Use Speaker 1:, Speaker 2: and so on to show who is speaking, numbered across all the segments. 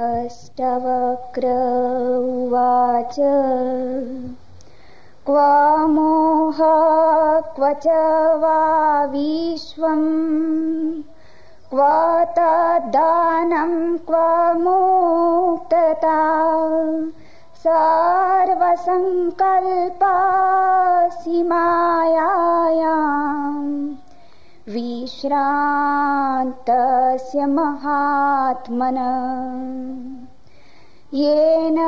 Speaker 1: अष्टवक्र उवाच। क्व मोह क्व च वा विश्वम्। क्व तद्दानं क्व मुक्तता। सर्वसङ्कल्पासि मायायाम् विश्रान्तस्य महात्मन। येन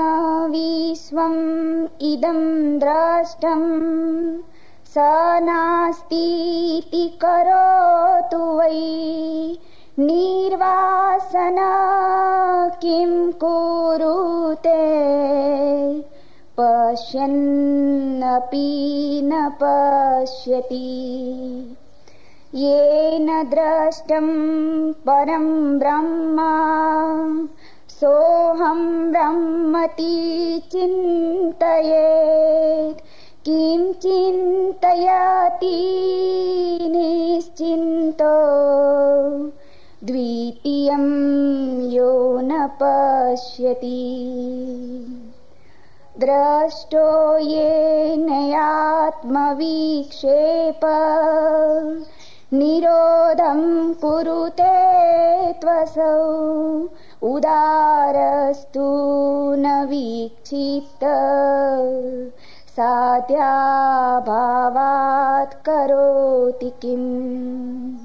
Speaker 1: विश्वम् इदं द्रष्टम्। स नास्तीति करोतु वै। निर्वासन किं कुरुते? पश्यन्नपि न पश्यति येन द्रष्टं परं ब्रह्म सोऽहं ब्रह्मति चिन्तयेत्। किं चिन्तयति निश्चिन्तो? द्वितीयं यो न पश्यति। द्रष्टो येनयात्मविक्षेप निरोधं कुरुते त्वसौ। उदारस्तु न वीक्षित साध्याभावात् करोति किम्?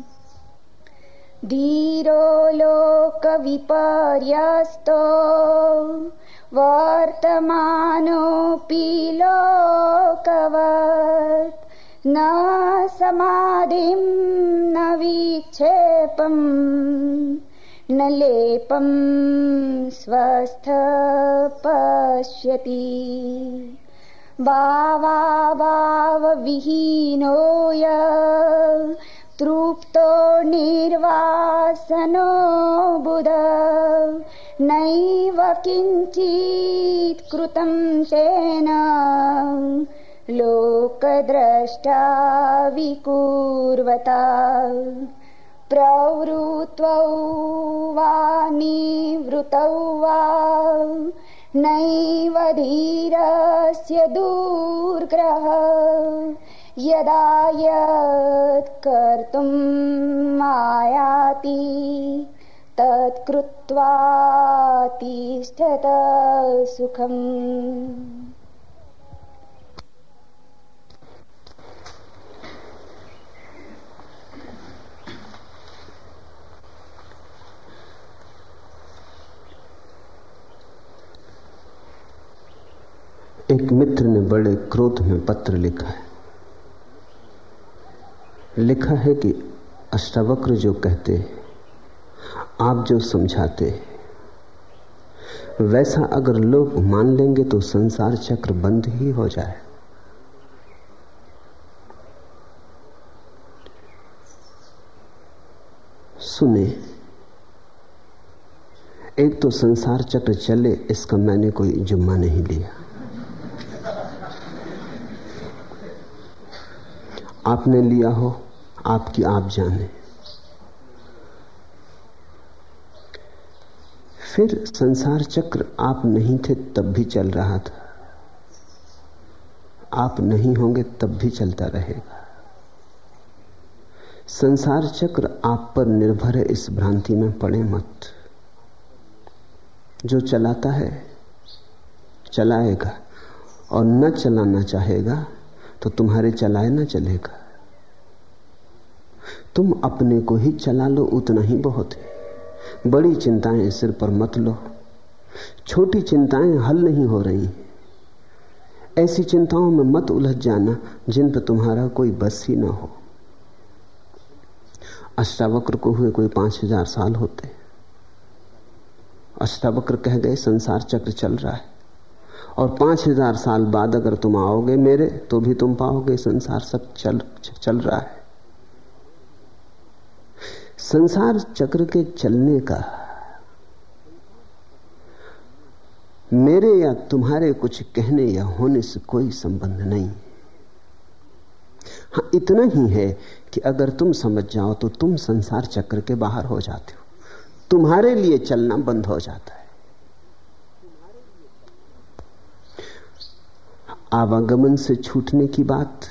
Speaker 1: धीरो लोकविपर्यस्तो। वर्तमानोऽपि लोकवत् न समाधिं न विक्षेपम् न लेपं स्वस्थ पश्यति भावाभावविहीनो य तृप्तो निर्वासनो बुध नैव किञ्चित् कृतं तेन लोकद्रष्टा विकुर्वता। वा निवृतौ वा नैव धीरस्य दुर्ग्रह। यदा यत् कर्तुम् आयाति तत्कृत्वा तिष्ठत सुखम्
Speaker 2: एक मित्र ने बड़े क्रोध में पत्र लिखा है। लिखा है कि अष्टावक्र जो कहते आप जो समझाते वैसा अगर लोग मान लेंगे तो संसार चक्र बंद ही हो जाए। सुने, एक तो संसार चक्र चले, इसका मैंने कोई जुम्मा नहीं लिया। आपने लिया हो, आपकी आप जाने। फिर संसार चक्र आप नहीं थे, तब भी चल रहा था। आप नहीं होंगे, तब भी चलता रहेगा। संसार चक्र आप पर निर्भर है, इस भ्रांति में पड़े मत। जो चलाता है, चलाएगा, और न चलाना चाहेगा तो तुम्हारे चलाए ना चलेगा। तुम अपने को ही चला लो, उतना ही बहुत है। बड़ी चिंताएँ सिर पर मत लो। छोटी चिंताएँ हल नहीं हो रही ऐसी चिंताओं में मत उलझ जाना, जिन पर तुम्हारा कोई बस ही ना हो। अष्टावक्र को हुए कोई पाँच हज़ार साल होते। अष्टावक्र कह गए, संसार चक्र चल रहा है। और पाँच हज़ार साल बाद अगर तुम आओगे मेरे तो भी तुम पाओगे संसार सब चल चल रहा है। संसार चक्र के चलने का, मेरे या तुम्हारे कुछ कहने या होने से कोई संबंध नहीं। हाँ इतना ही है कि अगर तुम समझ जाओ तो तुम संसार चक्र के बाहर हो जाते हो। तुम्हारे लिए चलना बंद हो जाता है। आवागमन से छूटने की बात,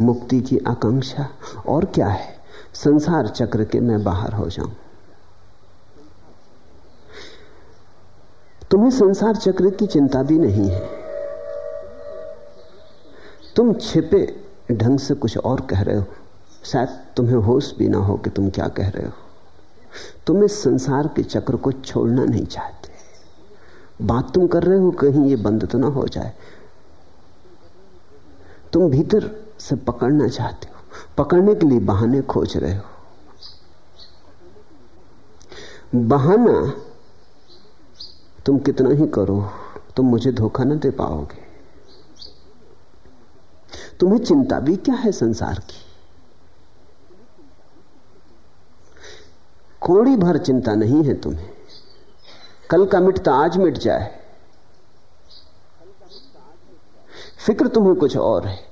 Speaker 2: मुक्ति की आकांक्षा, और क्या है? संसार चक्र के मैं बाहर हो जाऊँ। तुम्हें संसार चक्र की चिंता भी नहीं है। तुम छिपे ढंग से कुछ और कह रहे हो। शायद तुम्हें होश भी ना हो कि तुम क्या कह रहे हो। तुम इस संसार के चक्र को छोड़ना नहीं चाहते। बात तुम कर रहे हो, कहीं ये बंद तो ना हो जाए। तुम भीतर से पकड़ना चाहते हो। पकड़ने के लिए बहाने खोज रहे हो। बहाना तुम कितना ही करो, तुम मुझे धोखा न दे पाओगे। तुम्हें चिंता भी क्या है संसार की? कोड़ी भर चिंता नहीं है तुम्हें। कल का मिटता आज मिट जाए। फ़िक्र तुम्हें कुछ और है।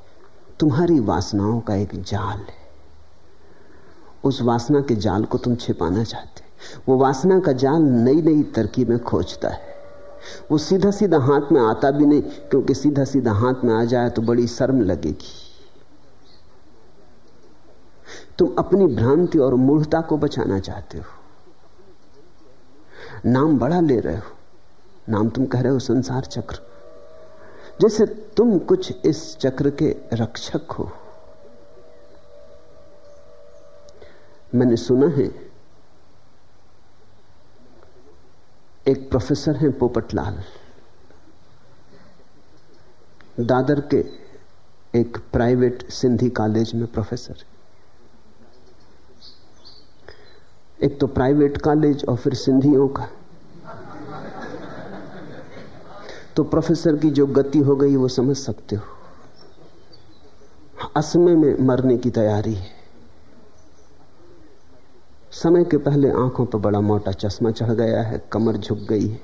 Speaker 2: तुम्हारी वासनाओं का एक जाल है। उस वासना के जाल को तुम छिपाना चाहते वो वासना का जाल नई नई तरकीबें खोजता है। वो सीधा सीधा हाथ में आता भी नहीं, क्योंकि सीधा सीधा हाथ में आ जाए तो बड़ी शर्म लगेगी। तुम अपनी भ्रांति और मूढ़ता को बचाना चाहते हो। नाम बड़ा ले रहे हो। नाम तुम कह रहे हो संसार चक्र। जैसे तुम कुछ इस चक्र के रक्षक हो। मैंने सुना है, एक प्रोफेसर हैं पोपटलाल। दादर के एक प्राइवेट सिंधी कॉलेज में प्रोफेसर। एक तो प्राइवेट कॉलेज और फिर सिंधियों का। तो प्रोफेसर की जो गति हो गई, वो समझ सकते हो। असमय में मरने की तैयारी है। समय के पहले आँखों पर बड़ा मोटा चश्मा चढ़ गया है, कमर झुक गई है।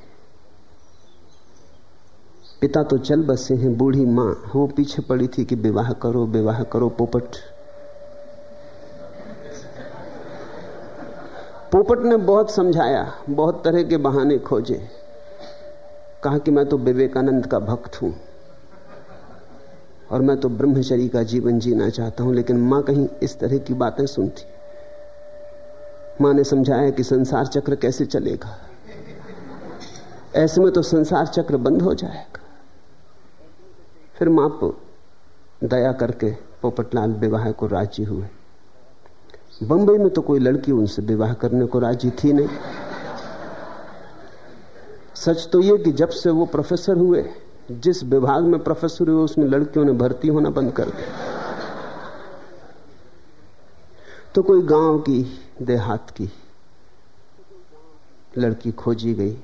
Speaker 2: पिता तो चल बसे हैं, बूढ़ी माँ, वो पीछे पड़ी थी कि विवाह करो विवाह करो, पोपट। पोपट ने बहुत समझाया, बहुत तरह के बहाने खोजे। कहा कि मैं तो विवेकानंद का भक्त हूँ और मैं तो ब्रह्मचरी का जीवन जीना चाहता हूँ, लेकिन माँ कहीं इस तरह की बातें सुनती। माँ ने समझाया कि संसार चक्र कैसे चलेगा? ऐसे में तो संसार चक्र बंद हो जाएगा। फिर माँ दया करके पोपटलाल विवाह को राज़ी हुए। बंबई में तो कोई लड़की उनसे विवाह करने को राज़ी थी नहीं। सच तो यह कि जब से वो प्रोफेसर हुए, जिस विभाग में प्रोफेसर हुए उसमें लड़कियों ने भर्ती होना बंद कर दिया। तो कोई गाँव की देहात की लड़की खोजी गई,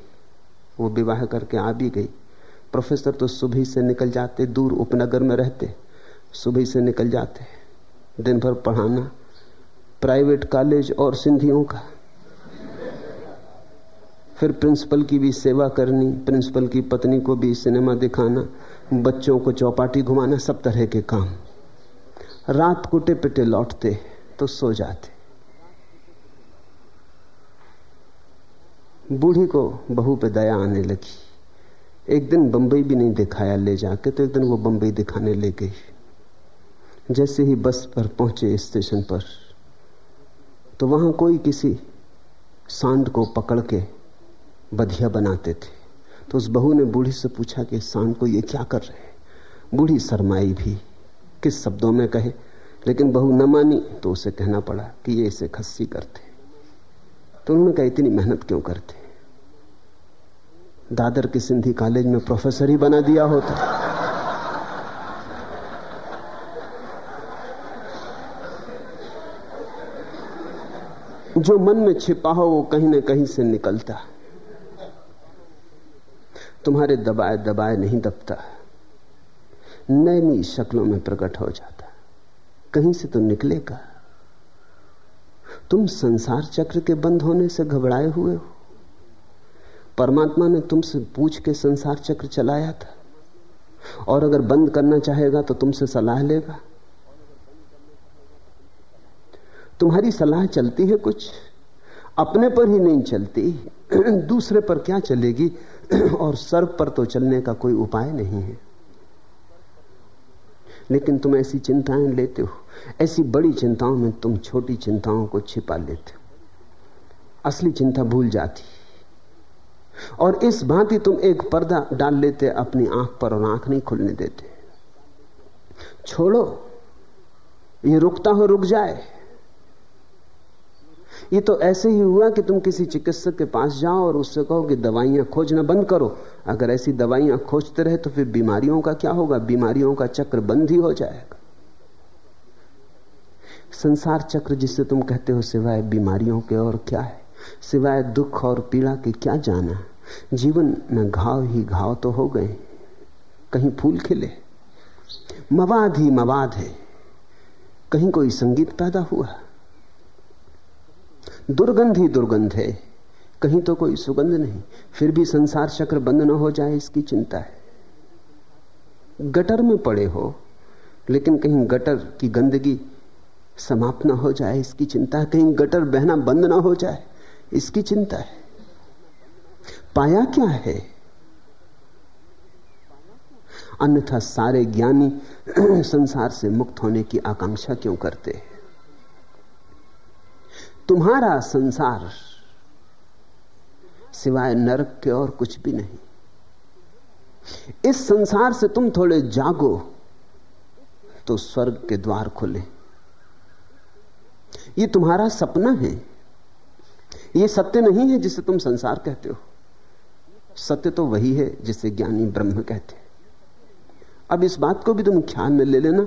Speaker 2: वो विवाह करके आ भी गई। प्रोफेसर तो सुबह से निकल जाते, दूर उपनगर में रहते, सुबह से निकल जाते। दिन भर पढ़ाना प्राइवेट कॉलेज और सिंधियों का। फिर प्रिंसिपल की भी सेवा करनी, प्रिंसिपल की पत्नी को भी सिनेमा दिखाना, बच्चों को चौपाटी घुमाना, सब तरह के काम। रात कुटे पिटे लौटते तो सो जाते। बूढ़ी को बहू पे दया आने लगी। एक दिन बंबई भी नहीं दिखाया ले जाके तो एक दिन वो बंबई दिखाने ले गई। जैसे ही बस पर पहुँचे स्टेशन पर तो वहाँ कोई किसी सांड को पकड़ के बधिया बनाते थे। तो उस बहू ने बूढ़ी से पूछा कि सांड को ये क्या कर रहे हैं? बूढ़ी शरमाई भी, किस शब्दों में कहे, लेकिन बहू न मानी तो उसे कहना पड़ा कि ये इसे खस्सी करते तो उन्होंने कहा, इतनी मेहनत क्यों करते दादर के सिंधी कॉलेज में प्रोफेसर ही बना दिया होता। जो मन में छिपा हो, वो कहीं ना कहीं से निकलता। तुम्हारे दबाए दबाए नहीं दबता। नई नई शक्लों में प्रकट हो जाता। कहीं से तो निकलेगा। तुम संसार चक्र के बंद होने से घबराए हुए हो। परमात्मा ने तुमसे पूछ के संसार चक्र चलाया था। और अगर बंद करना चाहेगा तो तुमसे सलाह लेगा। तुम्हारी सलाह चलती है कुछ। अपने पर ही नहीं चलती। दूसरे पर क्या चलेगी? और सर्व पर तो चलने का कोई उपाय नहीं है। लेकिन तुम ऐसी चिंताएँ लेते हो, ऐसी बड़ी चिंताओं में तुम छोटी चिंताओं को छिपा लेते हो। असली चिंता भूल जाती। और इस भांति तुम एक पर्दा डाल लेते, अपनी आँख पर और आँख नहीं खुलने देते। छोड़ो, ये रुकता हो रुक जाए। ये तो ऐसे ही हुआ कि तुम किसी चिकित्सक के पास जाओ और उससे कहो कि दवाइयाँ खोजना बंद करो। अगर ऐसी दवाइयाँ खोजते रहे तो फिर बीमारियों का क्या होगा? बीमारियों का चक्र बंद ही हो जाएगा। संसार चक्र जिसे तुम कहते हो, सिवाय बीमारियों के और क्या है? सिवाय दुख और पीड़ा के क्या जाना जीवन में घाव ही घाव तो हो गए। कहीं फूल खिले। मवाद ही मवाद है। कहीं कोई संगीत पैदा हुआ। दुर्गंध ही दुर्गंध है। कहीं तो कोई सुगंध नहीं। फिर भी संसार चक्र बंद न हो जाए, इसकी चिंता है। गटर में पड़े हो, लेकिन कहीं गटर की गंदगी समाप्त न हो जाए, इसकी चिंता है। कहीं गटर बहना बंद ना हो जाए, इसकी चिंता है। पाया क्या है? अन्यथा सारे ज्ञानी संसार से मुक्त होने की आकांक्षा क्यों करते हैं? तुम्हारा संसार सिवाय नरक के और कुछ भी नहीं। इस संसार से तुम थोड़े जागो तो स्वर्ग के द्वार खुले। ये तुम्हारा सपना है। ये सत्य नहीं है जिसे तुम संसार कहते हो। सत्य तो वही है जिसे ज्ञानी ब्रह्म कहते हैं। अब इस बात को भी तुम ख्याल में ले लेना।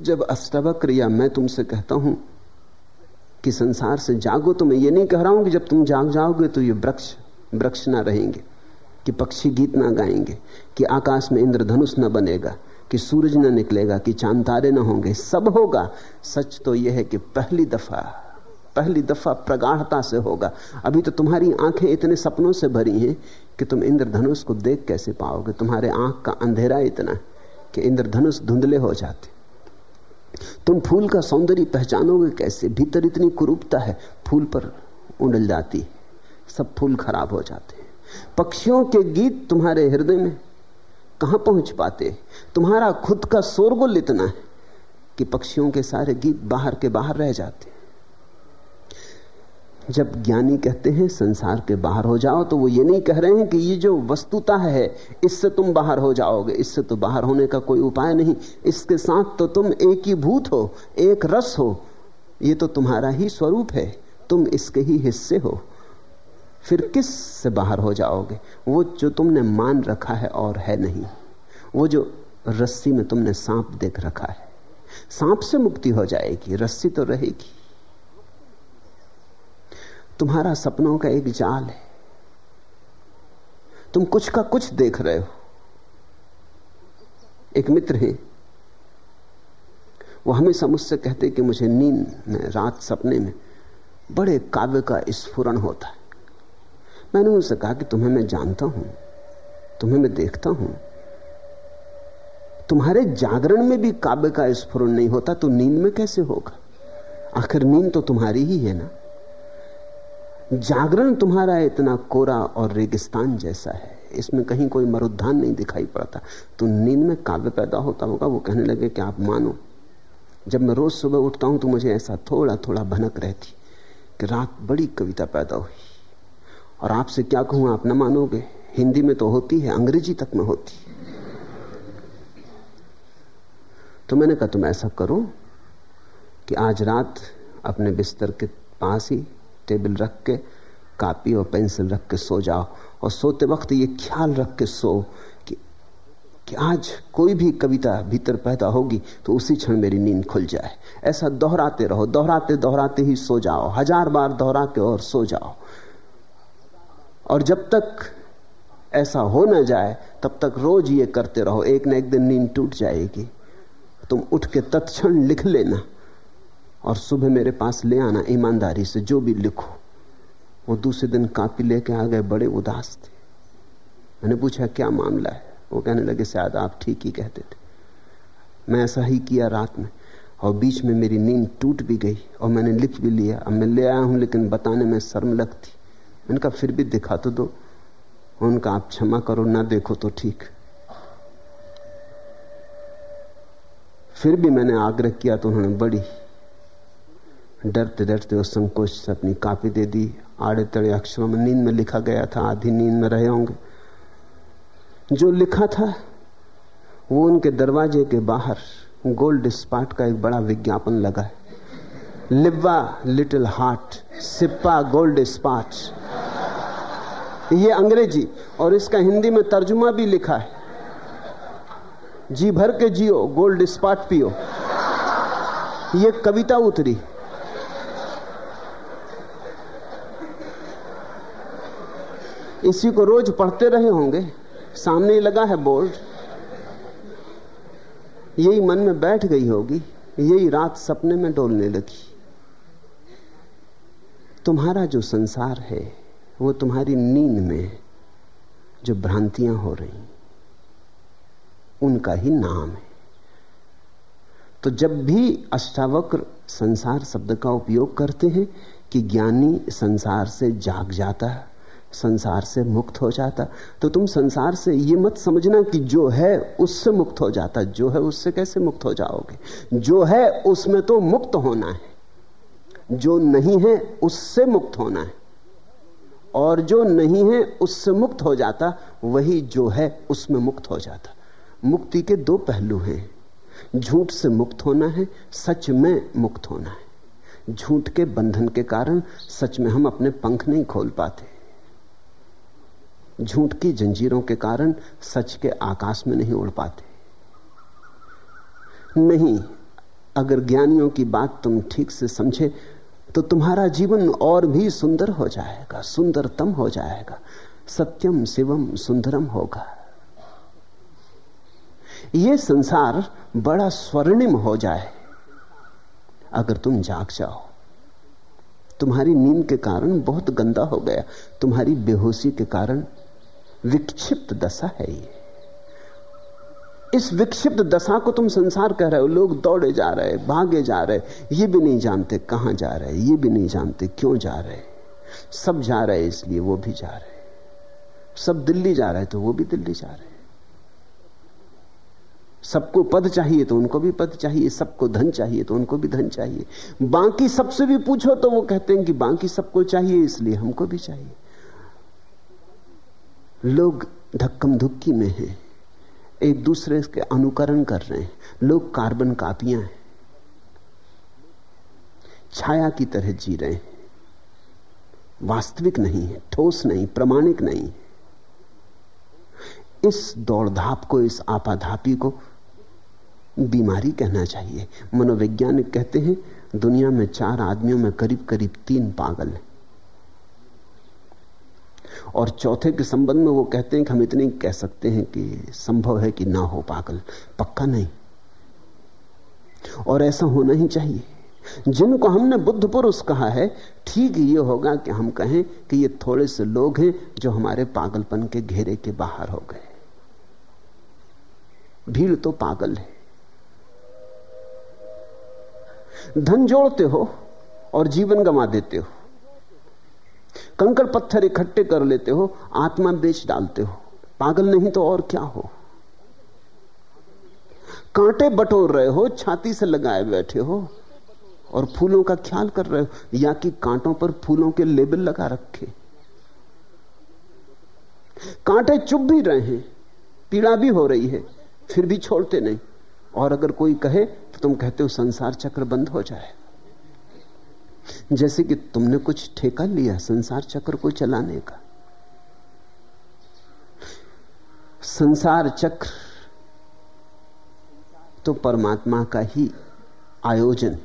Speaker 2: जब अष्टवक्र या मैं तुमसे कहता हूँ कि संसार से जागो तो मैं ये नहीं कह रहा हूँ कि जब तुम जाग जाओगे तो ये वृक्ष वृक्ष ना रहेंगे, कि पक्षी गीत ना गाएँगे, कि आकाश में इंद्रधनुष न बनेगा, कि सूरज न निकलेगा, कि चाँद तारे ना होंगे, सब होगा। सच तो यह है कि पहली दफ़ा पहली दफ़ा प्रगाढ़ता से होगा। अभी तो तुम्हारी आँखें इतने सपनों से भरी हैं कि तुम इंद्रधनुष को देख कैसे पाओगे? तुम्हारे आँख का अंधेरा इतना कि इंद्रधनुष धुंधले हो जाते। तुम फूल का सौंदर्य पहचानोगे कैसे? भीतर इतनी कुरूपता है, फूल पर उंडल जाती सब फूल खराब हो जाते हैं। पक्षियों के गीत तुम्हारे हृदय में कहाँ पहुँच पाते? तुम्हारा खुद का शोरगुल इतना है कि पक्षियों के सारे गीत बाहर के बाहर रह जाते जब ज्ञानी कहते हैं, संसार के बाहर हो जाओ तो वो ये नहीं कह रहे हैं कि ये जो वस्तुता है, इससे तुम बाहर हो जाओगे। इससे तो बाहर होने का कोई उपाय नहीं। इसके साथ तो तुम एक ही भूत हो, एक रस हो। ये तो तुम्हारा ही स्वरूप है। तुम इसके ही हिस्से हो। फिर किस से बाहर हो जाओगे? वो जो तुमने मान रखा है और है नहीं। वो जो रस्सी में तुमने सांप देख रखा है। सांप से मुक्ति हो जाएगी, रस्सी तो रहेगी। तुम्हारा सपनों का एक जाल है। तुम कुछ का कुछ देख रहे हो। एक मित्र है। वो हमेशा मुझसे कहते कि मुझे नींद में, रात सपने में बड़े काव्य का स्फुरन होता है। मैंने उनसे कहा कि तुम्हें मैं जानता हूँ, तुम्हें मैं देखता हूँ। तुम्हारे जागरण में भी काव्य का स्फुरन नहीं होता तो नींद में कैसे होगा? आखिर नींद तो तुम्हारी ही है ना? जागरण तुम्हारा इतना कोरा और रेगिस्तान जैसा है। इसमें कहीं कोई मरुद्धान नहीं दिखाई पड़ता। तो नींद में काव्य पैदा होता होगा, वो कहने लगे कि आप मानो। जब मैं रोज सुबह उठता हूँ तो मुझे ऐसा थोड़ा थोड़ा भनक रहती कि रात बड़ी कविता पैदा हुई। और आपसे क्या कहूँ, आप ना मानोगे। हिंदी में तो होती है, अंग्रेज़ी तक में होती। तो मैंने कहा, तुम ऐसा करो कि आज रात अपने बिस्तर के पास ही टेबल रख के, कापी और पेंसिल रख के सो जाओ। और सोते वक्त ये ख्याल रख के सो कि कि आज कोई भी कविता भीतर पैदा होगी तो उसी क्षण मेरी नींद खुल जाए। ऐसा दोहराते रहो, दोहराते दोहराते ही सो जाओ। हज़ार बार दोहरा के और सो जाओ। और जब तक ऐसा हो ना जाए, तब तक रोज ये करते रहो। एक ना एक दिन नींद टूट जाएगी। तुम उठ के तत्क्षण लिख लेना। और सुबह मेरे पास ले आना ईमानदारी से, जो भी लिखो। वो दूसरे दिन कापी लेके आ गए, बड़े उदास थे। मैंने पूछा, क्या मामला है? वो कहने लगे, शायद आप ठीक ही कहते थे। मैं ऐसा ही किया रात में, और बीच में मेरी नींद टूट भी गई, और मैंने लिख भी लिया। अब मैं ले आया हूँ, लेकिन बताने में शर्म लगती। मैंने कहा, फिर भी दिखा तो दो। उनका आप क्षमा करो, ना देखो तो ठीक। फिर भी मैंने आग्रह किया तो उन्होंने बड़ी डरते डरते उस संकोच से अपनी कापी दे दी। आड़े तड़े अक्षरों में नींद में लिखा गया था, आधी नींद में रहे होंगे। जो लिखा था, वो उनके दरवाजे के बाहर गोल्ड स्पाट का एक बड़ा विज्ञापन लगा है। लिब्बा लिटिल हार्ट, सिप्पा गोल्ड स्पाट। ये अंग्रेज़ी और इसका हिंदी में तर्जुमा भी लिखा है। जी भर के जियो, गोल्ड स्पाट पियो। ये कविता उतरी। इसी को रोज पढ़ते रहे होंगे। सामने लगा है बोर्ड। यही मन में बैठ गई होगी। यही रात सपने में डोलने लगी। तुम्हारा जो संसार है, वो तुम्हारी नींद में जो भ्रांतियाँ हो रही। उनका ही नाम है। तो जब भी अष्टावक्र संसार शब्द का उपयोग करते हैं कि ज्ञानी संसार से जाग जाता है संसार से मुक्त हो जाता। तो तुम संसार से ये मत समझना कि जो है उससे मुक्त हो जाता। जो है उससे कैसे मुक्त हो जाओगे? जो है उसमें तो मुक्त होना है। जो नहीं है उससे मुक्त होना है। और जो नहीं है उससे मुक्त हो जाता, वही जो है उसमें मुक्त हो जाता। मुक्ति के दो पहलू हैं। झूठ से मुक्त होना है, सच में मुक्त होना है। झूठ के बंधन के कारण सच में हम अपने पंख नहीं खोल पाते। झूठ की जंजीरों के कारण सच के आकाश में नहीं उड़ पाते। नहीं, अगर ज्ञानियों की बात तुम ठीक से समझे तो तुम्हारा जीवन और भी सुंदर हो जाएगा, सुंदरतम हो जाएगा, सत्यम शिवम सुंदरम होगा। यह संसार बड़ा स्वर्णिम हो जाए, अगर तुम जाग जाओ। तुम्हारी नींद के कारण बहुत गंदा हो गया, तुम्हारी बेहोशी के कारण विक्षिप्त दशा है ये। इस विक्षिप्त दशा को तुम संसार कह रहे हो, लोग दौड़े जा रहे, भागे जा रहे, ये भी नहीं जानते कहाँ जा रहे, ये भी नहीं जानते क्यों जा रहे। सब जा रहे इसलिए वो भी जा रहे। सब दिल्ली जा रहे तो वो भी दिल्ली जा रहे। सबको पद चाहिए तो उनको भी पद चाहिए, सबको धन चाहिए तो उनको भी धन चाहिए। बाकी सबसे भी पूछो तो वो कहते हैं कि बाकी सबको चाहिए इसलिए हमको भी चाहिए। लोग धक्कम धुक्की में हैं। एक दूसरे के अनुकरण कर रहे हैं। लोग कार्बन कापियाँ हैं। छाया की तरह जी रहे हैं। वास्तविक नहीं है, ठोस नहीं, प्रमाणिक नहीं। इस दौड़धाप को, इस आपाधापी को बीमारी कहना चाहिए। मनोवैज्ञानिक कहते हैं, दुनिया में चार आदमियों में करीब करीब तीन पागल हैं। और चौथे के संबंध में वो कहते हैं कि हम इतने कह सकते हैं कि संभव है कि ना हो पागल। पक्का नहीं। और ऐसा होना ही चाहिए। जिनको हमने बुद्ध पुरुष कहा है, ठीक ये होगा कि हम कहें कि ये थोड़े से लोग हैं जो हमारे पागलपन के घेरे के बाहर हो गए। भीड़ तो पागल है। धन जोड़ते हो और जीवन गंवा देते हो। कंकड़ पत्थर इकट्ठे कर लेते हो, आत्मा बेच डालते हो। पागल नहीं तो और क्या हो? कांटे बटोर रहे हो, छाती से लगाए बैठे हो, और फूलों का ख्याल कर रहे हो, या कि कांटों पर फूलों के लेबल लगा रखे। कांटे चुप भी रहे हैं, पीड़ा भी हो रही है, फिर भी छोड़ते नहीं। और अगर कोई कहे तो तुम कहते हो संसार चक्र बंद हो जाए। जैसे कि तुमने कुछ ठेका लिया संसार चक्र को चलाने का। संसार चक्र तो परमात्मा का ही आयोजन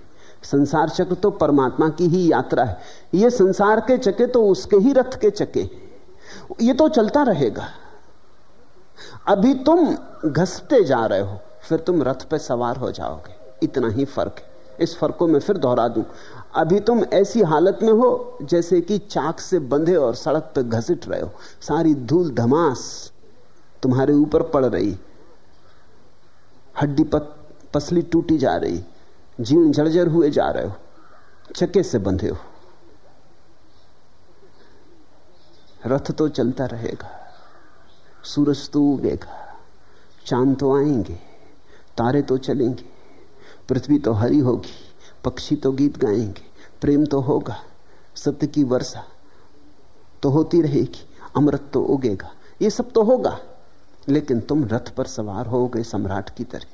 Speaker 2: संसार चक्र तो परमात्मा की ही यात्रा है। ये संसार के चके तो उसके ही रथ के चके ये तो चलता रहेगा। अभी तुम घसते जा रहे हो, फिर तुम रथ पे सवार हो जाओगे। इतना ही फ़र्क है। इस फ़र्क को मैं फिर दोहरा दूँ। अभी तुम ऐसी हालत में हो जैसे कि चाक से बंधे और सड़क पर घसीट रहे हो। सारी धूल धमास तुम्हारे ऊपर पड़ रही। हड्डी पत, पसली टूटी जा रही। जीवन जर्जर हुए जा रहे हो। चक्के से बंधे हो। रथ तो चलता रहेगा। सूरज तो उगेगा। चाँद तो आएँगे। तारे तो चलेंगे। पृथ्वी तो हरी होगी। पक्षी तो गीत गाएँगे, प्रेम तो होगा, सत्य की वर्षा तो होती रहेगी, अमृत तो उगेगा, ये सब तो होगा। लेकिन तुम रथ पर सवार हो गए सम्राट की तरह।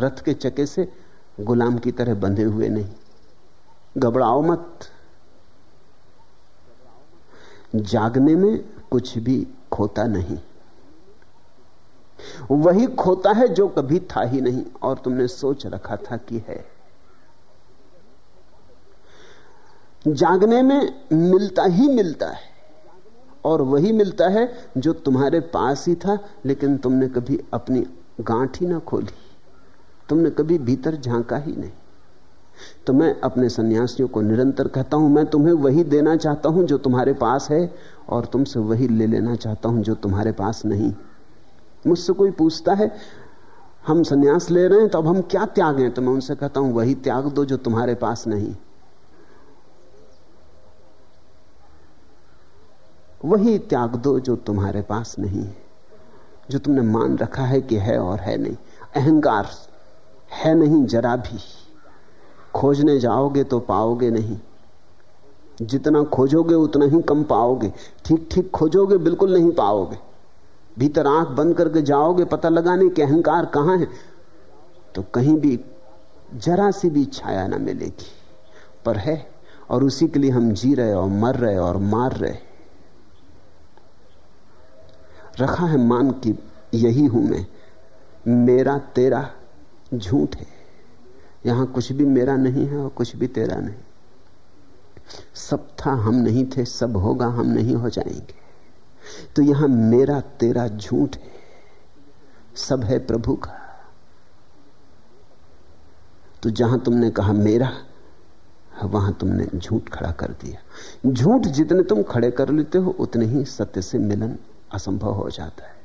Speaker 2: रथ के चके से गुलाम की तरह बंधे हुए नहीं। घबराओ मत। जागने में कुछ भी खोता नहीं। वही खोता है जो कभी था ही नहीं, और तुमने सोच रखा था कि है। जागने में मिलता ही मिलता है। और वही मिलता है जो तुम्हारे पास ही था, लेकिन तुमने कभी अपनी गांठ ही ना खोली। तुमने कभी भीतर झांका ही नहीं। तो मैं अपने सन्यासियों को निरंतर कहता हूँ, मैं तुम्हें वही देना चाहता हूँ जो तुम्हारे पास है, और तुमसे वही ले लेना चाहता हूँ जो तुम्हारे पास नहीं। मुझसे कोई पूछता है, हम सन्यास ले रहे हैं तो अब हम क्या त्यागें? तो मैं उनसे कहता हूँ, वही त्याग दो जो तुम्हारे पास नहीं। वही त्याग दो जो तुम्हारे पास नहीं है, जो तुमने मान रखा है कि है और है नहीं। अहंकार है नहीं, जरा भी। खोजने जाओगे तो पाओगे नहीं। जितना खोजोगे, उतना ही कम पाओगे। ठीक ठीक खोजोगे, बिल्कुल नहीं पाओगे। भीतर आँख बंद करके जाओगे, पता लगाने के अहंकार कहाँ है तो कहीं भी जरा सी भी छाया ना मिलेगी। पर है, और उसी के लिए हम जी रहे और मर रहे और मार रहे। रखा है मान की यही हूँ मैं। मेरा तेरा झूठ है। यहाँ कुछ भी मेरा नहीं है और कुछ भी तेरा नहीं। सब था, हम नहीं थे, सब होगा, हम नहीं हो जाएँगे। तो यहाँ मेरा तेरा झूठ है। सब है प्रभु का। तो जहाँ तुमने कहा मेरा, वहाँ तुमने झूठ खड़ा कर दिया। झूठ जितने तुम खड़े कर लेते हो, उतने ही सत्य से मिलन असंभव हो जाता है।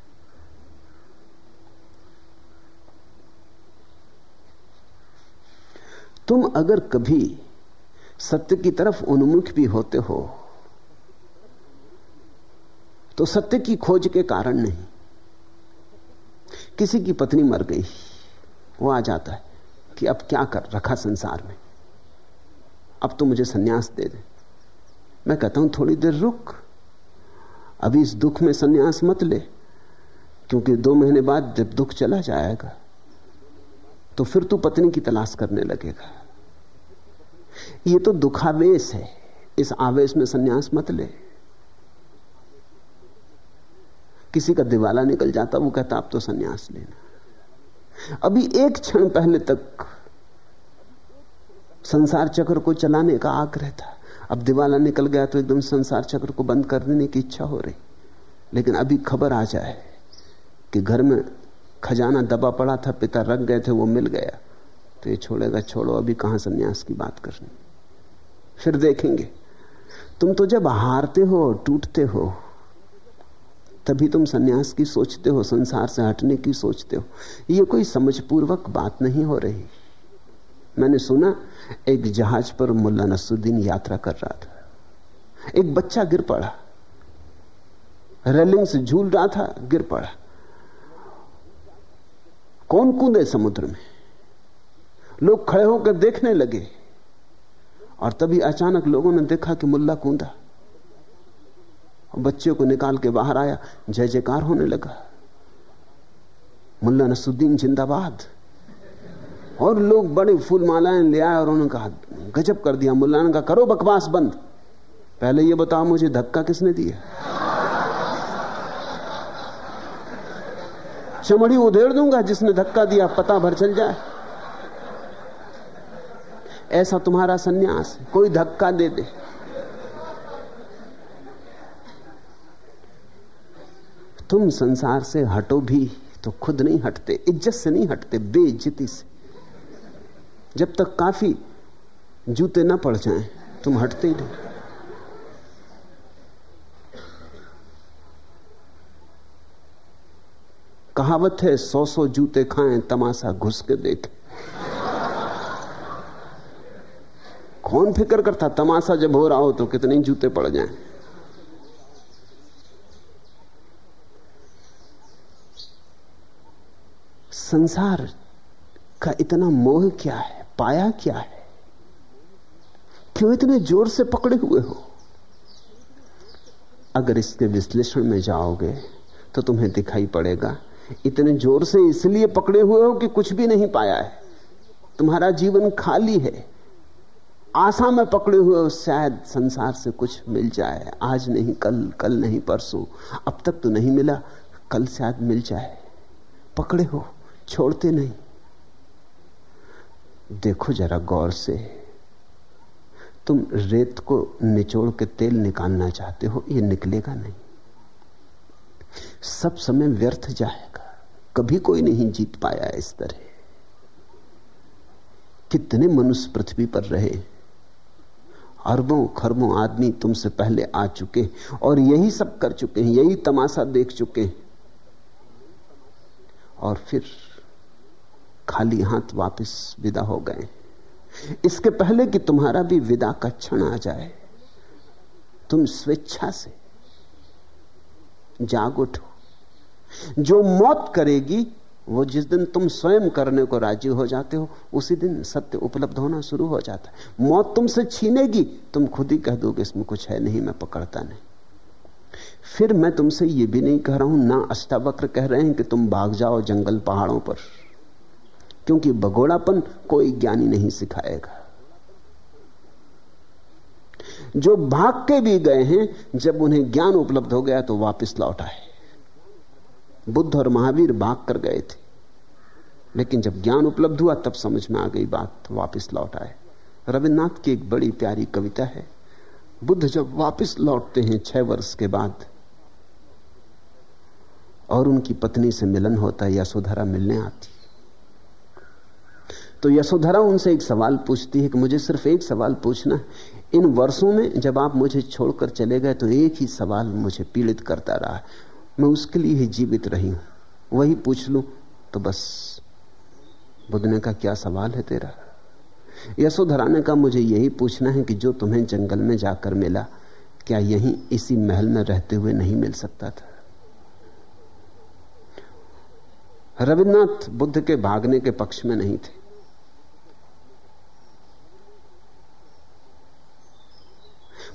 Speaker 2: तुम अगर कभी सत्य की तरफ़ उन्मुख भी होते हो तो सत्य की खोज के कारण नहीं। किसी की पत्नी मर गई, वो आ जाता है कि अब क्या कर रखा संसार में। अब तो मुझे सन्यास दे दे। मैं कहता हूँ, थोड़ी देर रुक। अभी इस दुख में सन्यास मत ले, क्योंकि दो महीने बाद जब दुख चला जाएगा तो फिर तू पत्नी की तलाश करने लगेगा। ये तो दुखावेश है, इस आवेश में सन्यास मत ले। किसी का दिवाला निकल जाता, वो कहता आप तो सन्यास लेना। अभी एक क्षण पहले तक संसार चक्र को चलाने का आग्रह था। अब दिवाला निकल गया तो एकदम संसार चक्र को बंद कर देने की इच्छा हो रही। लेकिन अभी खबर आ जाए कि घर में खजाना दबा पड़ा था, पिता रख गए थे, वो मिल गया। तो ये छोड़ेगा, छोड़ो, अभी कहाँ संन्यास की बात करनी। फिर देखेंगे। तुम तो जब हारते हो टूटते हो, तभी तुम सन्यास की सोचते हो, संसार से हटने की सोचते हो। ये कोई समझपूर्वक बात नहीं हो रही। मैंने सुना एक जहाज़ पर मुल्ला नसुद्दीन यात्रा कर रहा था। एक बच्चा गिर पड़ा। रेलिंग से झूल रहा था, गिर पड़ा। कौन कूदे समुद्र में? लोग खड़े होकर देखने लगे। और तभी अचानक लोगों ने देखा कि मुल्ला कूदा। बच्चे को निकाल के बाहर आया। जय जयकार होने लगा। मुल्ला नसुद्दीन जिंदाबाद। और लोग बड़े फूल मालाएँ ले आए और उन्होंने कहा, गजब कर दिया मुल्ला ने कहा करो बकवास बंद। पहले ये बताओ मुझे धक्का किसने दिया? चमड़ी उधेड़ दूँगा जिसने धक्का दिया, पता भर चल जाए। ऐसा तुम्हारा सन्यास कोई धक्का दे दे। तुम संसार से हटो भी तो खुद नहीं हटते, इज़्ज़त से नहीं हटते, बेइज्जती से। जब तक काफ़ी जूते ना पड़ जाएँ, तुम हटते ही नहीं। कहावत है सौ सौ जूते खाएँ, तमाशा घुस के देखें। कौन फ़िक्र करता, तमाशा जब हो रहा हो तो कितने जूते पड़ जाएँ। संसार का इतना मोह क्या है? पाया क्या है? क्यों इतने ज़ोर से पकड़े हुए हो? अगर इसके विश्लेषण में जाओगे तो तुम्हें दिखाई पड़ेगा, इतने ज़ोर से इसलिए पकड़े हुए हो कि कुछ भी नहीं पाया है। तुम्हारा जीवन खाली है। आशा में पकड़े हुए हो, शायद संसार से कुछ मिल जाए। आज नहीं, कल कल नहीं, परसों। अब तक तो नहीं मिला, कल शायद मिल जाए। पकड़े हो, छोड़ते नहीं। देखो जरा गौर से। तुम रेत को निचोड़ के तेल निकालना चाहते हो, ये निकलेगा नहीं। सब समय व्यर्थ जाएगा। कभी कोई नहीं जीत पाया इस तरह। कितने मनुष्य पृथ्वी पर रहे। अरबों, खरबों आदमी तुमसे पहले आ चुके और यही सब कर चुके हैं, यही तमाशा देख चुके हैं। और फिर खाली हाथ वापस विदा हो गए। इसके पहले कि तुम्हारा भी विदा का क्षण आ जाए, तुम स्वेच्छा से जाग उठो। जो मौत करेगी, वो जिस दिन तुम स्वयं करने को राज़ी हो जाते हो, उसी दिन सत्य उपलब्ध होना शुरू हो जाता है। मौत तुमसे छीनेगी, तुम खुद ही कह दोगे, इसमें कुछ है नहीं, मैं पकड़ता नहीं। फिर मैं तुमसे ये भी नहीं कह रहा हूँ, ना अष्टावक्र कह रहे हैं कि तुम भाग जाओ जंगल पहाड़ों पर। क्योंकि भगोड़ापन कोई ज्ञानी नहीं सिखाएगा। जो भाग के भी गए हैं, जब उन्हें ज्ञान उपलब्ध हो गया तो वापस लौट आए। बुद्ध और महावीर भाग कर गए थे। लेकिन जब ज्ञान उपलब्ध हुआ, तब समझ में आ गई बात वापस लौट आए। रविन्द्रनाथ की एक बड़ी प्यारी कविता है। बुद्ध जब वापस लौटते हैं छह वर्ष के बाद, और उनकी पत्नी से मिलन होता है, यशोधरा मिलने आती तो यशोधरा उनसे एक सवाल पूछती है कि मुझे सिर्फ़ एक सवाल पूछना है। इन वर्षों में जब आप मुझे छोड़कर चले गए तो एक ही सवाल मुझे पीड़ित करता रहा। मैं उसके लिए ही जीवित रही हूँ। वही पूछ लू तो बस। बुद्ध ने कहा, क्या सवाल है तेरा? यशोधरा ने कहा, मुझे यही पूछना है कि जो तुम्हें जंगल में जाकर मिला, क्या यही इसी महल में रहते हुए नहीं मिल सकता था? रविन्द्रनाथ बुद्ध के भागने के पक्ष में नहीं थे।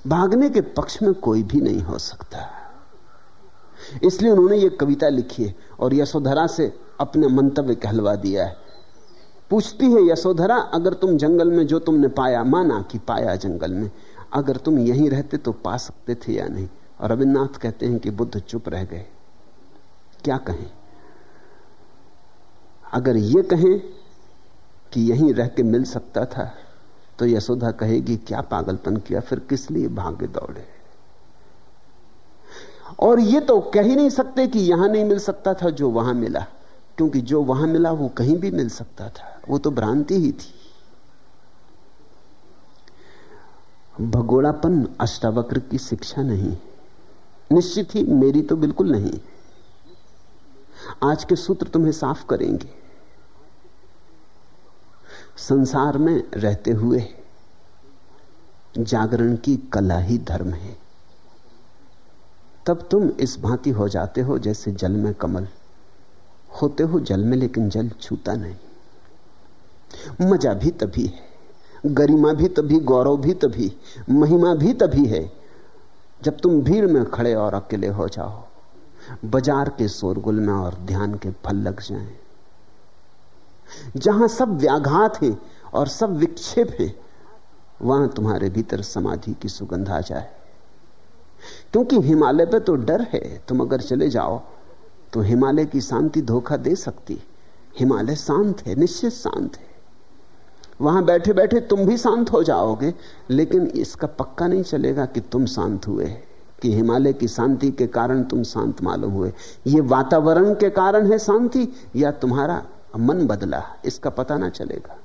Speaker 2: भागने के पक्ष में कोई भी नहीं हो सकता। इसलिए उन्होंने ये कविता लिखी है और यशोधरा से अपने मंतव्य कहलवा दिया है। पूछती है, यशोधरा, अगर तुम जंगल में जो तुमने पाया, माना कि पाया जंगल में, अगर तुम यहीं रहते तो पा सकते थे या नहीं? और रविन्द्रनाथ कहते हैं कि बुद्ध चुप रह गए। क्या कहें? अगर ये कहें कि यहीं रह के मिल सकता था तो यशोदा कहेगी, क्या पागलपन किया? फिर किस लिए भागे दौड़े? और ये तो कह ही नहीं सकते कि यहाँ नहीं मिल सकता था जो वहाँ मिला, क्योंकि जो वहाँ मिला वो कहीं भी मिल सकता था। वो तो भ्रांति ही थी। भगोड़ापन अष्टावक्र की शिक्षा नहीं। निश्चित ही मेरी तो बिल्कुल नहीं। आज के सूत्र तुम्हें साफ़ करेंगे। संसार में रहते हुए जागरण की कला ही धर्म है। तब तुम इस भांति हो जाते हो जैसे जल में कमल। होते हो जल में लेकिन जल छूता नहीं। मज़ा भी तभी है, गरिमा भी तभी, गौरव भी तभी, महिमा भी तभी है। जब तुम भीड़ में खड़े और अकेले हो जाओ, बाज़ार के शोरगुल में और ध्यान के फल लग जाएँ। जहाँ सब व्याघात है और सब विक्षेप है, वहाँ तुम्हारे भीतर समाधि की सुगंध आ जाए। क्योंकि हिमालय पे तो डर है, तुम अगर चले जाओ तो हिमालय की शांति धोखा दे सकती। हिमालय शांत है, निश्चित शांत है। वहाँ बैठे बैठे तुम भी शांत हो जाओगे, लेकिन इसका पक्का नहीं चलेगा कि तुम शांत हुए कि हिमालय की शांति के कारण तुम शांत मालूम हुए ये वातावरण के कारण है शांति, या तुम्हारा मन बदला इसका पता ना चलेगा।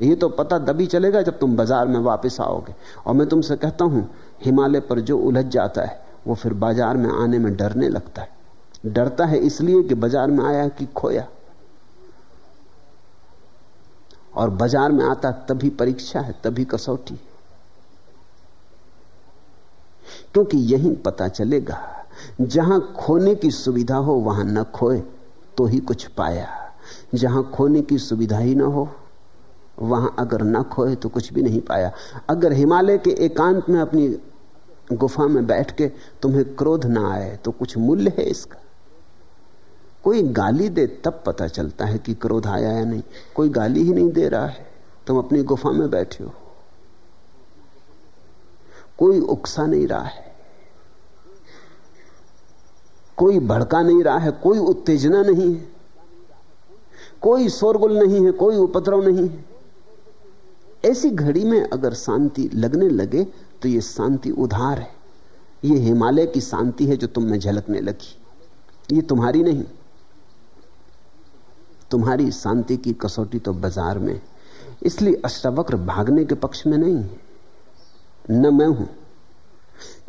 Speaker 2: ये तो पता तभी चलेगा जब तुम बाज़ार में वापस आओगे। और मैं तुमसे कहता हूँ, हिमालय पर जो उलझ जाता है, वो फिर बाज़ार में आने में डरने लगता है। डरता है इसलिए कि बाज़ार में आया कि खोया। और बाज़ार में आता तभी परीक्षा है, तभी कसौटी क्योंकि यही पता चलेगा, जहाँ खोने की सुविधा हो, वहाँ न खोए तो ही कुछ पाया। जहाँ खोने की सुविधा ही ना हो, वहाँ अगर न खोए तो कुछ भी नहीं पाया। अगर हिमालय के एकांत में अपनी गुफा में बैठ के तुम्हें क्रोध ना आए तो कुछ मूल्य है इसका। कोई गाली दे, तब पता चलता है कि क्रोध आया या नहीं। कोई गाली ही नहीं दे रहा है, तुम अपनी गुफा में बैठे हो। कोई उकसा नहीं रहा है, कोई भड़का नहीं रहा है, कोई उत्तेजना नहीं है। कोई शोरगुल नहीं है, कोई उपद्रव नहीं है। ऐसी घड़ी में अगर शांति लगने लगे तो यह शांति उधार है। यह हिमालय की शांति है जो तुम में झलकने लगी। ये तुम्हारी नहीं। तुम्हारी शांति की कसौटी तो बाज़ार में इसलिए अष्टावक्र भागने के पक्ष में नहीं है। न मैं हूँ।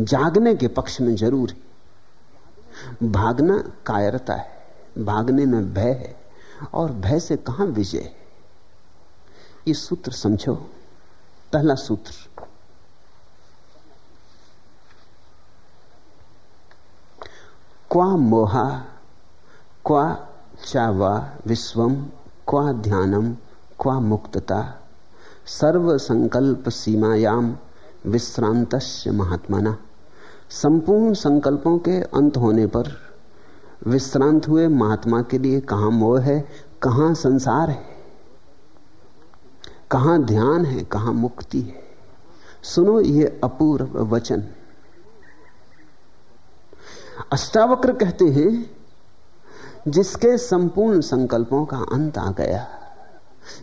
Speaker 2: जागने के पक्ष में ज़रूर है। भागना कायरता है। भागने में भय है। और भय से कहाँ विजय? ये सूत्र समझो। पहला सूत्र। क्वा मोहा, क्वा चावा विश्वम, क्वा ध्यानम, क्वा मुक्तता, सर्व संकल्प सीमायाम विश्रांत महात्माना। संपूर्ण संकल्पों के अंत होने पर विश्रांत हुए, महात्मा के लिए कहाँ मोह है, कहाँ संसार है? कहाँ ध्यान है, कहाँ मुक्ति है? सुनो ये अपूर्व वचन। अष्टावक्र कहते हैं, जिसके संपूर्ण संकल्पों का अंत आ गया,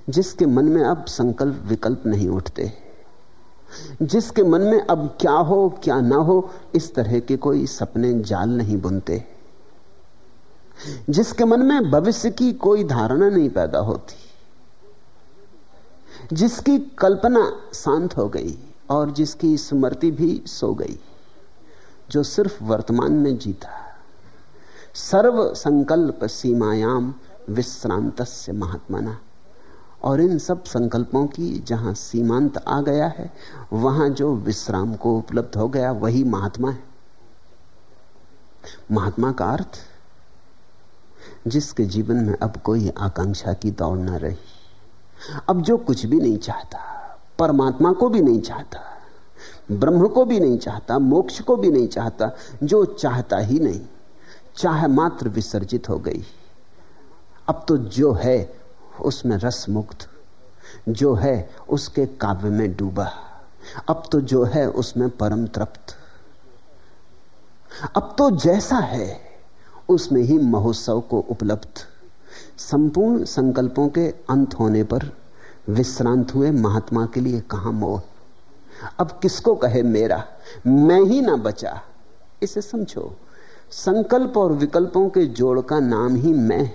Speaker 2: जिसके मन में अब संकल्प विकल्प नहीं उठते, जिसके मन में अब क्या हो, क्या ना हो, इस तरह के कोई सपने जाल नहीं बुनते। जिसके मन में भविष्य की कोई धारणा नहीं पैदा होती, जिसकी कल्पना शांत हो गई और जिसकी स्मृति भी सो गई, जो सिर्फ़ वर्तमान में जीता। सर्व संकल्प सीमायाम विश्रांत महात्माना। और इन सब संकल्पों की जहाँ सीमांत आ गया है, वहाँ जो विश्राम को उपलब्ध हो गया, वही महात्मा है। महात्मा का अर्थ जिसके जीवन में अब कोई आकांक्षा की दौड़ न रही। अब जो कुछ भी नहीं चाहता, परमात्मा को भी नहीं चाहता, ब्रह्म को भी नहीं चाहता, मोक्ष को भी नहीं चाहता, जो चाहता ही नहीं, चाह मात्र विसर्जित हो गई। अब तो जो है, उसमें रस मुक्त, जो है, उसके काव्य में डूबा। अब तो जो है, उसमें परम तृप्त। अब तो जैसा है उसमें ही महोत्सव को उपलब्ध। संपूर्ण संकल्पों के अंत होने पर विश्रांत हुए महात्मा के लिए कहाँ मोह? अब किसको कहे मेरा? मैं ही ना बचा। इसे समझो, संकल्प और विकल्पों के जोड़ का नाम ही मैं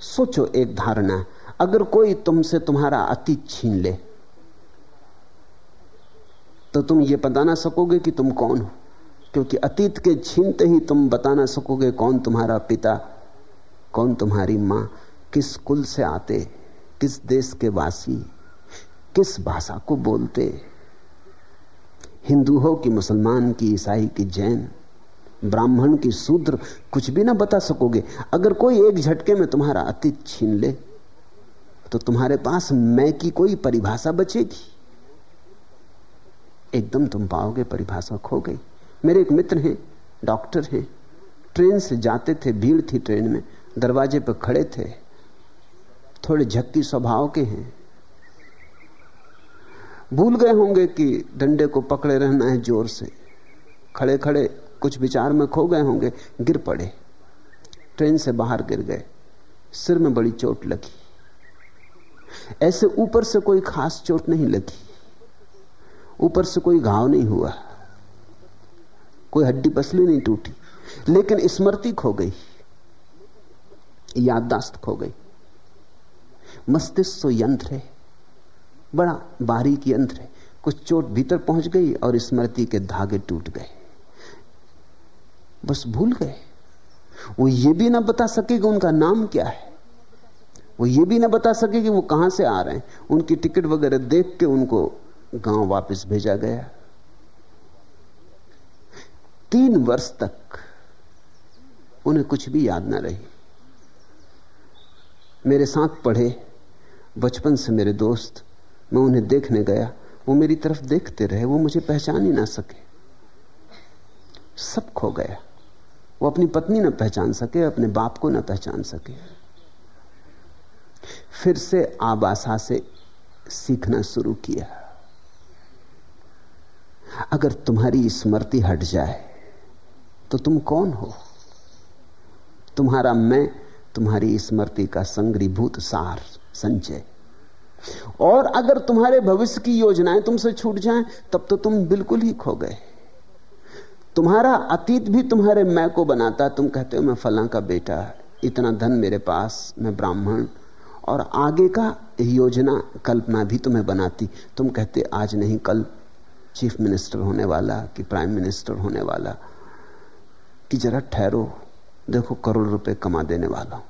Speaker 2: सोचो एक धारणा, अगर कोई तुमसे तुम्हारा अतीत छीन ले तो तुम ये बता ना सकोगे कि तुम कौन हो। क्योंकि अतीत के छीनते ही तुम बता ना सकोगे कौन तुम्हारा पिता, कौन तुम्हारी माँ, किस कुल से आते, किस देश के वासी, किस भाषा को बोलते। हिंदू हो कि मुसलमान की ईसाई की जैन, ब्राह्मण की शूद्र, कुछ भी ना बता सकोगे। अगर कोई एक झटके में तुम्हारा अतीत छीन ले तो तुम्हारे पास मैं की कोई परिभाषा बचेगी? एकदम तुम पाओगे, परिभाषा खो गई। मेरे एक मित्र हैं, डॉक्टर हैं। ट्रेन से जाते थे, भीड़ थी ट्रेन में। दरवाजे पर खड़े थे। थोड़े झक्की स्वभाव के हैं। भूल गए होंगे कि डंडे को पकड़े रहना है ज़ोर से। खड़े खड़े कुछ विचार में खो गए होंगे, गिर पड़े। ट्रेन से बाहर गिर गए। सिर में बड़ी चोट लगी। ऐसे ऊपर से कोई खास चोट नहीं लगी। ऊपर से कोई घाव नहीं हुआ। कोई हड्डी पसली नहीं टूटी। लेकिन स्मृति खो गई, याददाश्त खो गई। मस्तिष्क यंत्र है, बड़ा बारीक यंत्र है। कुछ चोट भीतर पहुँच गई और स्मृति के धागे टूट गए। बस भूल गए। वो ये भी ना बता सके कि उनका नाम क्या है। वो ये भी ना बता सके कि वो कहाँ से आ रहे हैं। उनकी टिकट वगैरह देख के उनको गाँव वापस भेजा गया। तीन वर्ष तक उन्हें कुछ भी याद ना रही। मेरे साथ पढ़े, बचपन से मेरे दोस्त, मैं उन्हें देखने गया, वो मेरी तरफ़ देखते रहे, वो मुझे पहचान ही ना सके। सब खो गया। वो अपनी पत्नी ना पहचान सके, अपने बाप को न पहचान सके। फिर से आबासा से सीखना शुरू किया। अगर तुम्हारी स्मृति हट जाए तो तुम कौन हो? तुम्हारा मैं, तुम्हारी स्मृति का संग्रीभूत सार संचय और अगर तुम्हारे भविष्य की योजनाएँ तुमसे छूट जाएँ, तब तो तुम बिल्कुल ही खो गए। तुम्हारा अतीत भी तुम्हारे मैं को बनाता, तुम कहते हो, मैं फला का बेटा इतना धन मेरे पास, मैं ब्राह्मण। और आगे का योजना, कल्पना भी तुम्हें बनाती। तुम कहते, आज नहीं, कल चीफ मिनिस्टर होने वाला कि प्राइम मिनिस्टर होने वाला। कि जरा ठहरो। देखो करोड़ रुपए कमा देने वाला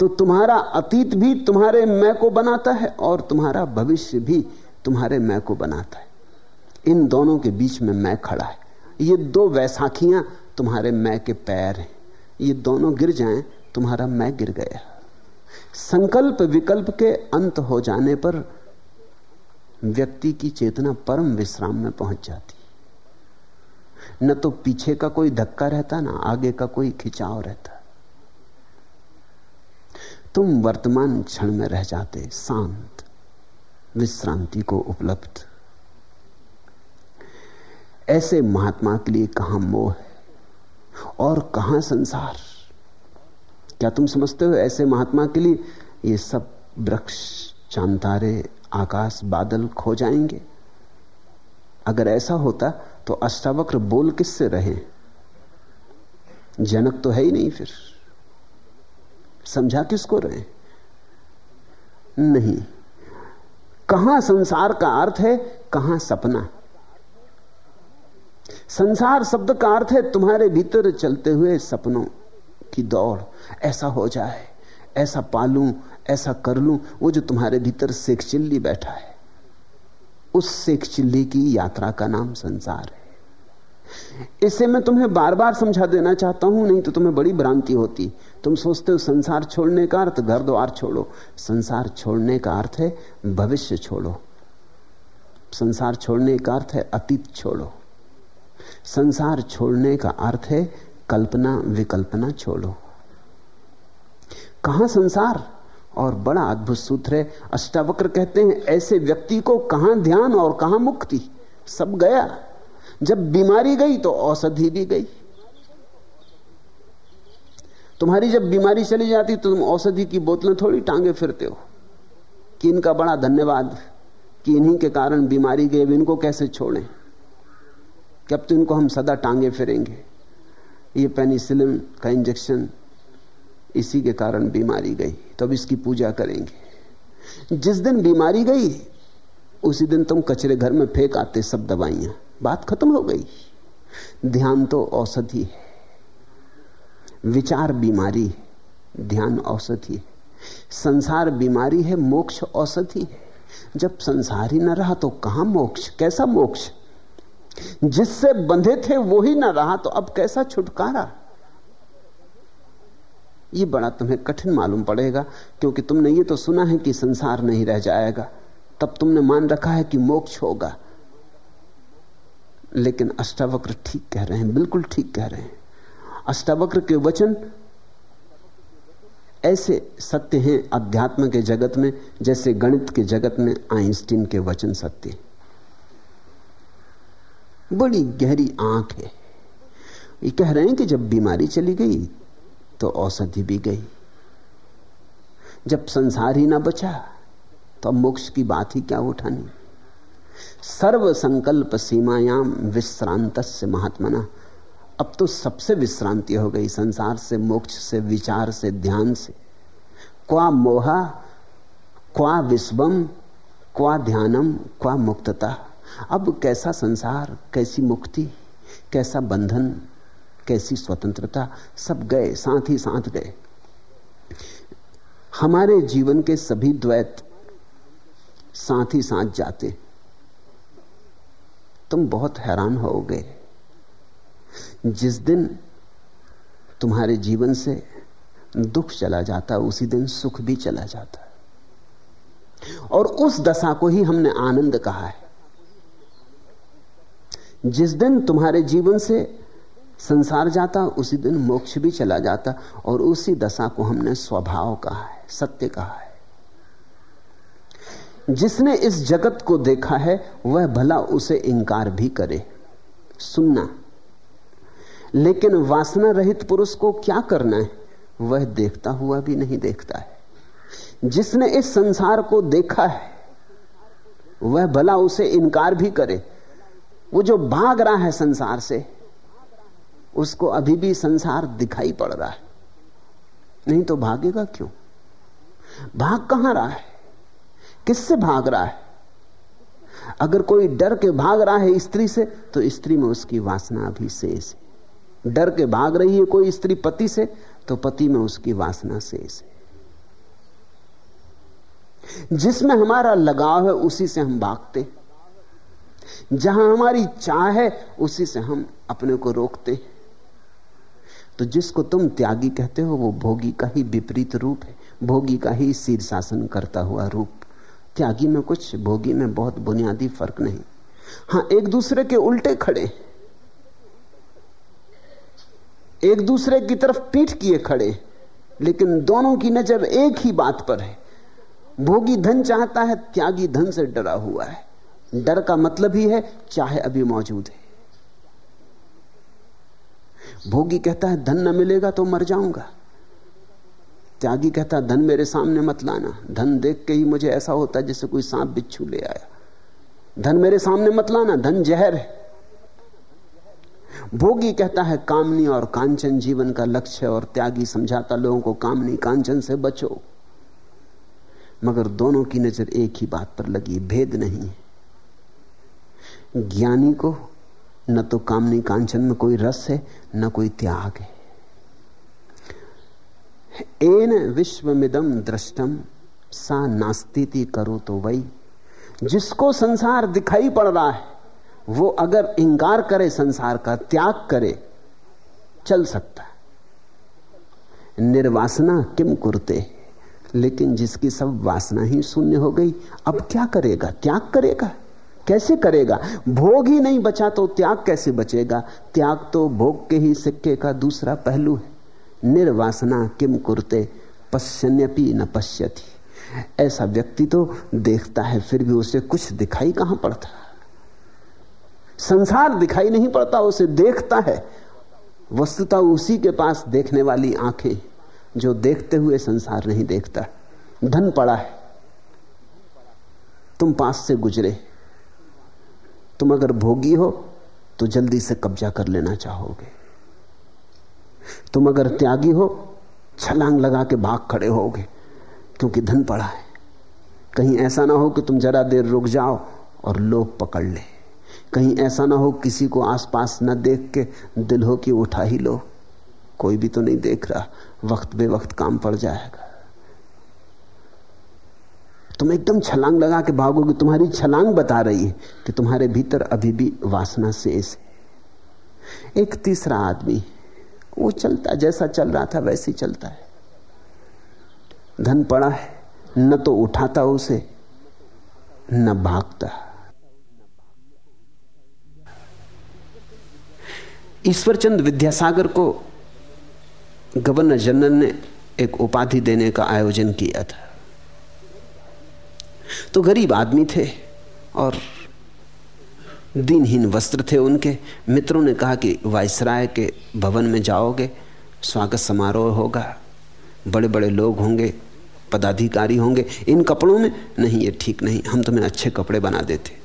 Speaker 2: तो तुम्हारा अतीत भी तुम्हारे मैं को बनाता है और तुम्हारा भविष्य भी तुम्हारे मैं को बनाता है। इन दोनों के बीच में मैं खड़ा है। ये दो वैसाखियाँ तुम्हारे मैं के पैर हैं। ये दोनों गिर जाएँ, तुम्हारा मैं गिर गया। संकल्प विकल्प के अंत हो जाने पर व्यक्ति की चेतना परम विश्राम में पहुँच जाती न तो पीछे का कोई धक्का रहता, ना आगे का कोई खिंचाव रहता। तुम वर्तमान क्षण में रह जाते, शांत, विश्रांति को उपलब्ध। ऐसे महात्मा के लिए कहाँ मोह है? और कहाँ संसार? क्या तुम समझते हो ऐसे महात्मा के लिए ये सब वृक्ष, चांतारे, आकाश, बादल खो जाएँगे? अगर ऐसा होता तो अष्टावक्र बोल किससे रहे? जनक तो है ही नहीं फिर। समझा किसको रहे? नहीं। कहाँ संसार का अर्थ है? कहाँ सपना? संसार शब्द का अर्थ है तुम्हारे भीतर चलते हुए सपनों की दौड़। ऐसा हो जाए, ऐसा पालू, ऐसा कर लू, वो जो तुम्हारे भीतर शेख चिल्ली बैठा है, उस शेख चिल्ली की यात्रा का नाम संसार है। इसे मैं तुम्हें बार बार समझा देना चाहता हूँ, नहीं तो तुम्हें बड़ी भ्रांति होती। तुम सोचते हो संसार छोड़ने का अर्थ, घर द्वार छोड़ो। संसार छोड़ने का अर्थ है भविष्य छोड़ो। संसार छोड़ने का अर्थ है अतीत छोड़ो। संसार छोड़ने का अर्थ है कल्पना विकल्पना छोड़ो। कहाँ संसार? और बड़ा अद्भुत सूत्र है। अष्टावक्र कहते हैं, ऐसे व्यक्ति को कहाँ ध्यान और कहाँ मुक्ति? सब गया। जब बीमारी गई तो औषधि भी गई। तुम्हारी जब बीमारी चली जाती तो तुम औषधि की बोतलें थोड़ी टांगे फिरते हो। कि इनका बड़ा धन्यवाद कि इन्हीं के कारण बीमारी गई, अब इनको कैसे छोड़ें? कि अब तो इनको हम सदा टांगे फिरेंगे। ये पेनिसिलिन का इंजेक्शन इसी के कारण बीमारी गई तो अब इसकी पूजा करेंगे। जिस दिन बीमारी गई, उसी दिन तुम कचरे घर में फेंक आते सब दवाइयाँ। बात खत्म हो गई। ध्यान तो औषधि है विचार बीमारी है ध्यान औषधि है संसार बीमारी है, मोक्ष औषधि है। जब संसार ही न रहा तो कहाँ मोक्ष, कैसा मोक्ष? जिससे बंधे थे वो ही ना रहा तो अब कैसा छुटकारा? ये बड़ा तुम्हें कठिन मालूम पड़ेगा, क्योंकि तुमने ये तो सुना है कि संसार नहीं रह जाएगा। तब तुमने मान रखा है कि मोक्ष होगा। लेकिन अष्टावक्र ठीक कह रहे हैं, बिल्कुल ठीक कह रहे हैं। अष्टावक्र के वचन ऐसे सत्य हैं अध्यात्म के जगत में, जैसे गणित के जगत में आइंस्टीन के वचन सत्य बड़ी गहरी आँख है। ये कह रहे हैं कि जब बीमारी चली गई तो औषधि भी गई। जब संसार ही ना बचा तो अब मोक्ष की बात ही क्या उठानी? सर्व संकल्प सीमायाम विश्रांत से महात्मना। अब तो सबसे विश्रांति हो गई, संसार से, मोक्ष से, विचार से, ध्यान से। क्वा मोहा, क्वा विश्वम, क्वा ध्यानम, क्वा मुक्तता। अब कैसा संसार, कैसी मुक्ति, कैसा बंधन, कैसी स्वतंत्रता, सब गए, साथ ही साथ गए। हमारे जीवन के सभी द्वैत साथ ही साथ जाते। तुम बहुत हैरान हो गए जिस दिन तुम्हारे जीवन से दुख चला जाता, उसी दिन सुख भी चला जाता। और उस दशा को ही हमने आनंद कहा है। जिस दिन तुम्हारे जीवन से संसार जाता, उसी दिन मोक्ष भी चला जाता, और उसी दशा को हमने स्वभाव कहा है, सत्य कहा है। जिसने इस जगत को देखा है, वह भला उसे इंकार भी करे। सुनना। लेकिन वासना रहित पुरुष को क्या करना है? वह देखता हुआ भी नहीं देखता है। जिसने इस संसार को देखा है, वह भला उसे इनकार भी करे। वो जो भाग रहा है संसार से, उसको अभी भी संसार दिखाई पड़ रहा है। नहीं तो भागेगा क्यों? भाग कहाँ रहा है? किससे भाग रहा है? अगर कोई डर के भाग रहा है स्त्री से तो स्त्री में उसकी वासना अभी शेष है। डर के भाग रही है कोई स्त्री पति से तो पति में उसकी वासना शेष है। जिसमें हमारा लगाव है, उसी से हम भागते जहाँ हमारी चाह है, उसी से हम अपने को रोकते तो जिसको तुम त्यागी कहते हो, वो भोगी का ही विपरीत रूप है। भोगी का ही शीर्षासन करता हुआ रूप। त्यागी में कुछ, भोगी में बहुत बुनियादी फ़र्क नहीं। हाँ, एक दूसरे के उल्टे खड़े एक दूसरे की तरफ़ पीठ किए खड़े लेकिन दोनों की नज़र एक ही बात पर है। भोगी धन चाहता है, त्यागी धन से डरा हुआ है। डर का मतलब ही है, चाहे अभी मौजूद है। भोगी कहता है, धन न मिलेगा तो मर जाऊँगा। त्यागी कहता, धन मेरे सामने मत लाना। धन देख के ही मुझे ऐसा होता जैसे कोई सांप बिच्छू ले आया। धन मेरे सामने मत लाना, धन जहर है। भोगी कहता है, कामनी और कांचन जीवन का लक्ष्य और त्यागी समझाता लोगों को, कामनी कांचन से बचो। मगर दोनों की नज़र एक ही बात पर लगी, भेद नहीं है। ज्ञानी को न तो कामनी कांचन में कोई रस है, न कोई त्याग है। एन विश्वमिदम दृष्टम सा नास्ती करो तो वही जिसको संसार दिखाई पड़ रहा है, वो अगर इंकार करे संसार का, त्याग करे, चल सकता है। निर्वासना किम कुरते, लेकिन जिसकी सब वासना ही शून्य हो गई, अब क्या करेगा? त्याग करेगा? कैसे करेगा? भोग ही नहीं बचा तो त्याग कैसे बचेगा? त्याग तो भोग के ही सिक्के का दूसरा पहलू है। निर्वासना किम कुरते, पश्यन्यपि न पश्यति। ऐसा व्यक्ति तो देखता है, फिर भी उसे कुछ दिखाई कहाँ पड़ता? संसार दिखाई नहीं पड़ता, उसे देखता है। वस्तुता उसी के पास देखने वाली आँखें, जो देखते हुए संसार नहीं देखता। धन पड़ा है। तुम पास से गुजरे। तुम अगर भोगी हो तो जल्दी से कब्जा कर लेना चाहोगे। तुम अगर त्यागी हो, छलांग लगा के भाग खड़े होगे, क्योंकि धन पड़ा है। कहीं ऐसा ना हो कि तुम जरा देर रुक जाओ और लोग पकड़ ले। कहीं ऐसा ना हो किसी को आसपास न देख के दिल हो कि उठा ही लो। कोई भी तो नहीं देख रहा, वक्त बे वक्त काम पड़ जाएगा। तुम एकदम छलांग लगा के भागोगे, तुम्हारी छलांग बता रही है कि तुम्हारे भीतर अभी भी वासना शेष है। एक तीसरा आदमी वो चलता, जैसा चल रहा था वैसे ही चलता है। धन पड़ा है, न तो उठाता उसे, न भागता। ईश्वरचंद विद्यासागर को गवर्नर जनरल ने एक उपाधि देने का आयोजन किया था। तो गरीब आदमी थे और दिनहीन वस्त्र थे उनके। मित्रों ने कहा कि वायसराय के भवन में जाओगे, स्वागत समारोह होगा। बड़े बड़े लोग होंगे, पदाधिकारी होंगे। इन कपड़ों में, नहीं, ये ठीक नहीं, हम तुम्हें अच्छे कपड़े बना देते।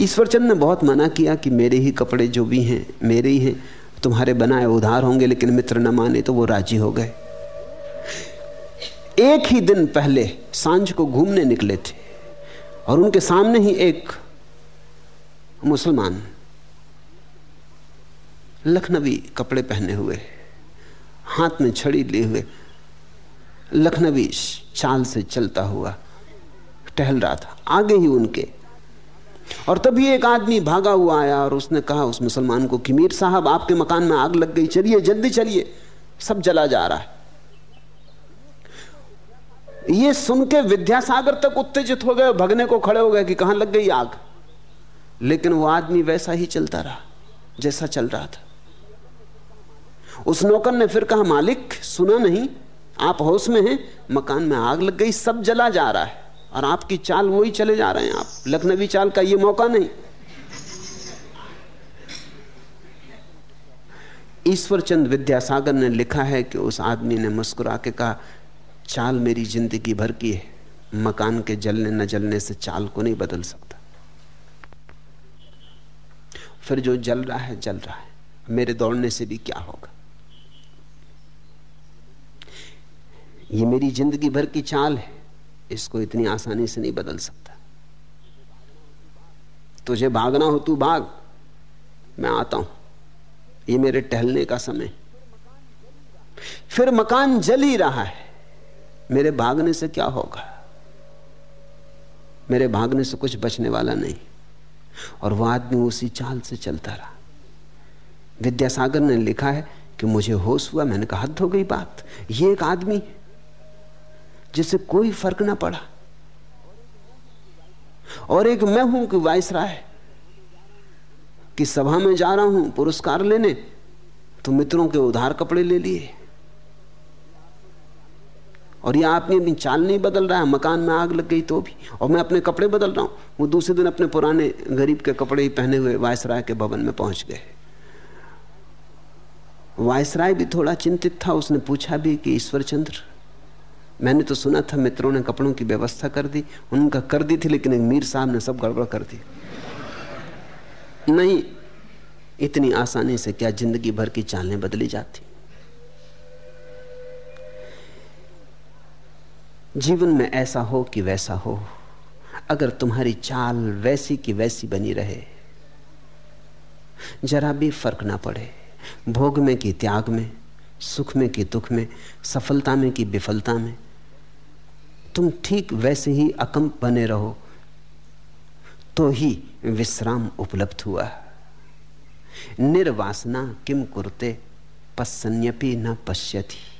Speaker 2: ईश्वरचंद ने बहुत मना किया कि मेरे ही कपड़े जो भी हैं, मेरे ही हैं, तुम्हारे बनाए उधार होंगे, लेकिन मित्र न माने तो वो राज़ी हो गए। एक ही दिन पहले साँझ को घूमने निकले थे, और उनके सामने ही एक मुसलमान। लखनवी कपड़े पहने हुए, हाथ में छड़ी लिए हुए, लखनवी चाल से चलता हुआ, टहल रहा था, आगे ही उनके। और तभी एक आदमी भागा हुआ आया और उसने कहा, उस मुसलमान को कि मीर साहब, आपके मकान में आग लग गई, चलिए, जल्दी चलिए, सब जला जा रहा है। ये सुन के विद्यासागर तक उत्तेजित हो गए भगने को खड़े हो गए कि कहाँ लग गई आग। लेकिन वो आदमी वैसा ही चलता रहा, जैसा चल रहा था। उस नौकर ने फिर कहा, मालिक, सुना नहीं, आप होश में हैं, मकान में आग लग गई, सब जला जा रहा है, और आपकी चाल वही चले जा रहे हैं आप, लखनवी चाल का ये मौका नहीं। ईश्वर चंद विद्यासागर ने लिखा है कि उस आदमी ने मुस्कुरा के कहा, चाल मेरी ज़िंदगी भर की है, मकान के जलने न जलने से चाल को नहीं बदल सकता। फिर जो जल रहा है, जल रहा है। मेरे दौड़ने से भी क्या होगा? ये मेरी ज़िंदगी भर की चाल है। इसको इतनी आसानी से नहीं बदल सकता। तुझे भागना हो, तू भाग। मैं आता हूँ। ये मेरे टहलने का समय फिर मकान जल ही रहा है। मेरे भागने से क्या होगा? मेरे भागने से कुछ बचने वाला नहीं। और वह आदमी उसी चाल से चलता रहा। विद्यासागर ने लिखा है कि मुझे होश हुआ, मैंने कहा, हद हो गई बात। ये एक आदमी जिसे कोई फ़र्क ना पड़ा। और एक मैं हूँ कि वायस राय कि सभा में जा रहा हूँ, पुरस्कार लेने तो मित्रों के उधार कपड़े ले लिए। और ये आपने अपनी चाल नहीं बदल रहा है, मकान में आग लग गई तो भी। और मैं अपने कपड़े बदल रहा हूँ। वो दूसरे दिन अपने पुराने गरीब के कपड़े ही पहने हुए वायसराय के भवन में पहुँच गए। वायसराय भी थोड़ा चिंतित था, उसने पूछा भी कि ईश्वर चंद्र मैंने तो सुना था मित्रों ने कपड़ों की व्यवस्था कर दी, उनका कर दी थी, लेकिन एक मीर साहब ने सब गड़बड़ कर दी। नहीं, इतनी आसानी से क्या ज़िंदगी भर की चालें बदली जाती? जीवन में ऐसा हो कि वैसा हो। अगर तुम्हारी चाल वैसी की वैसी बनी रहे, जरा भी फ़र्क ना पड़े। भोग में कि त्याग में, सुख में कि दुख में, सफलता में कि विफलता में, तुम ठीक वैसे ही अकंप बने रहो तो ही विश्राम उपलब्ध हुआ। निर्वासना किम कुरते पश्यपी न पश्यति।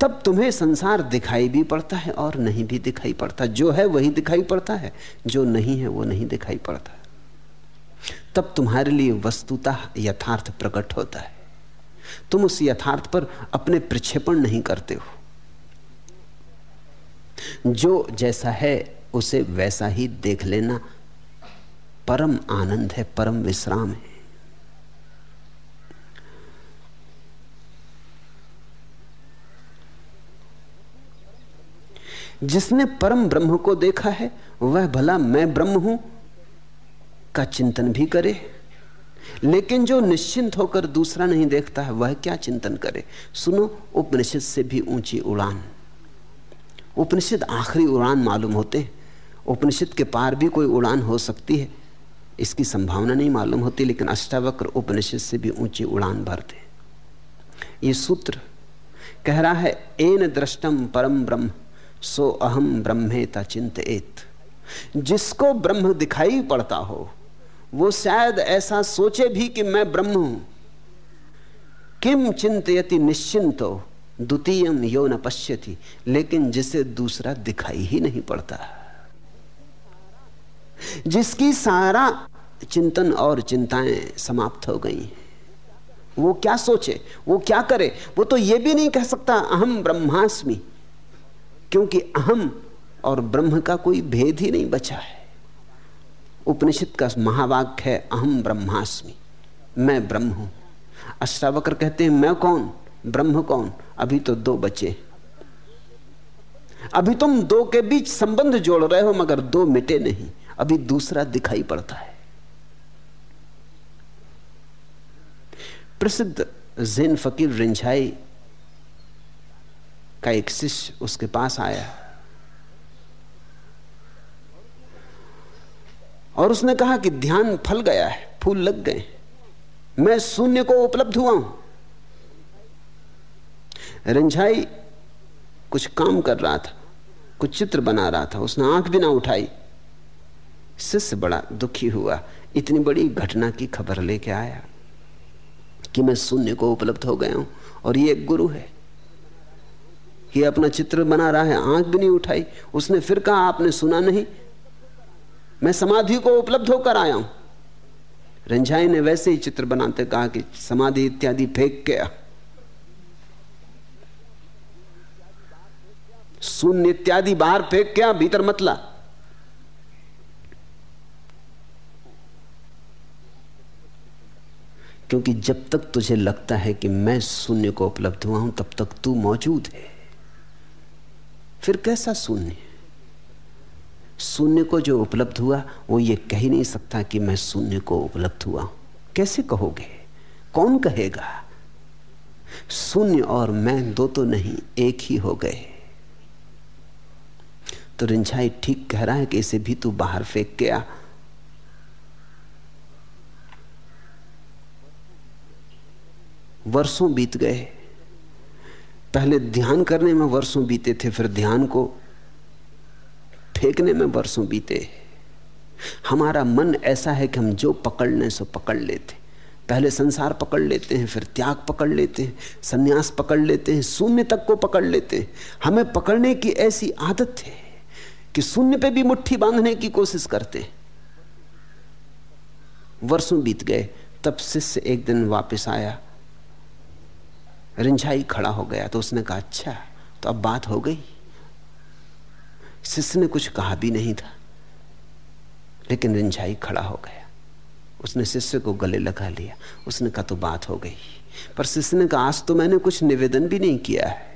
Speaker 2: तब तुम्हें संसार दिखाई भी पड़ता है और नहीं भी दिखाई पड़ता। जो है वही दिखाई पड़ता है, जो नहीं है वो नहीं दिखाई पड़ता। तब तुम्हारे लिए वस्तुतः यथार्थ प्रकट होता है। तुम उस यथार्थ पर अपने प्रक्षेपण नहीं करते हो। जो जैसा है, उसे वैसा ही देख लेना। परम आनंद है, परम विश्राम है। जिसने परम ब्रह्म को देखा है, वह भला मैं ब्रह्म हूँ, का चिंतन भी करे। लेकिन जो निश्चिंत होकर दूसरा नहीं देखता है, वह क्या चिंतन करे? सुनो, उपनिषद से भी ऊँची उड़ान। उपनिषद आखिरी उड़ान मालूम होते हैं। उपनिषद के पार भी कोई उड़ान हो सकती है। इसकी संभावना नहीं मालूम होती, लेकिन अष्टावक्र उपनिषद से भी ऊँची उड़ान भरते ये सूत्र कह रहा है, एन दृष्टम परम ब्रह्म। सो अहम ब्रह्मेता चिंत एत जिसको ब्रह्म दिखाई पड़ता हो, वो शायद ऐसा सोचे भी कि मैं ब्रह्म हूँ। किम चिंतयति हो द्वितीयम यो न पश्यति, लेकिन जिसे दूसरा दिखाई ही नहीं पड़ता। जिसकी सारा चिंतन और चिंताएँ समाप्त हो गई वो क्या सोचे, वो क्या करे, वो तो ये भी नहीं कह सकता, अहम ब्रह्मास्मि। क्योंकि अहम और ब्रह्म का कोई भेद ही नहीं बचा है। उपनिषद का महावाक्य है, अहम ब्रह्मास्मि, मैं ब्रह्म हूँ। अष्टावक्र कहते हैं, मैं कौन? ब्रह्म कौन? अभी तो दो बचे अभी तुम दो के बीच संबंध जोड़ रहे हो, मगर दो मिटे नहीं। अभी दूसरा दिखाई पड़ता है। प्रसिद्ध जैन फकीर रिंझाई का एक शिष्य उसके पास आया। और उसने कहा कि ध्यान फल गया है, फूल लग गए। मैं शून्य को उपलब्ध हुआ हूँ। रंझाई कुछ काम कर रहा था, कुछ चित्र बना रहा था। उसने आँख भी ना उठाई। शिष्य बड़ा दुखी हुआ। इतनी बड़ी घटना की खबर लेके आया कि मैं शून्य को उपलब्ध हो गया हूँ और ये एक गुरु है। ये अपना चित्र बना रहा है, आँख भी नहीं उठाई। उसने फिर कहा, आपने सुना नहीं? मैं समाधि को उपलब्ध होकर आया हूँ। रंझाई ने वैसे ही चित्र बनाते कहा कि समाधि इत्यादि फेंक गया शून्य इत्यादि बाहर फेंक क्या भीतर मतला। क्योंकि जब तक तुझे लगता है कि मैं शून्य को उपलब्ध हुआ हूँ, तब तक तू मौजूद है। फिर कैसा शून्य? शून्य को जो उपलब्ध हुआ, वो ये कह ही नहीं सकता कि मैं शून्य को उपलब्ध हुआ हूँ। कैसे कहोगे? कौन कहेगा? शून्य और मैं दो तो नहीं, एक ही हो गए। तो रिंझाई ठीक कह रहा है कि इसे भी तू बाहर फेंक गया वर्षों बीत गए। पहले ध्यान करने में वर्षों बीते थे, फिर ध्यान को फेंकने में वर्षों बीते। हमारा मन ऐसा है कि हम जो पकड़ लें सो पकड़ लेते। पहले संसार पकड़ लेते हैं, फिर त्याग पकड़ लेते हैं, सन्यास पकड़ लेते हैं, शून्य तक को पकड़ लेते हैं। हमें पकड़ने की ऐसी आदत है कि शून्य पे भी मुट्ठी बांधने की कोशिश करते हैं। वर्षों बीत गए, तब शिष्य एक दिन वापस आया। रिंझाई खड़ा हो गया तो उसने कहा अच्छा तो अब बात हो गई। शिष्य ने कुछ कहा भी नहीं था, लेकिन रिंझाई खड़ा हो गया। उसने शिष्य को गले लगा लिया। उसने कहा तो बात हो गई। पर शिष्य ने कहा, आज तो मैंने कुछ निवेदन भी नहीं किया है।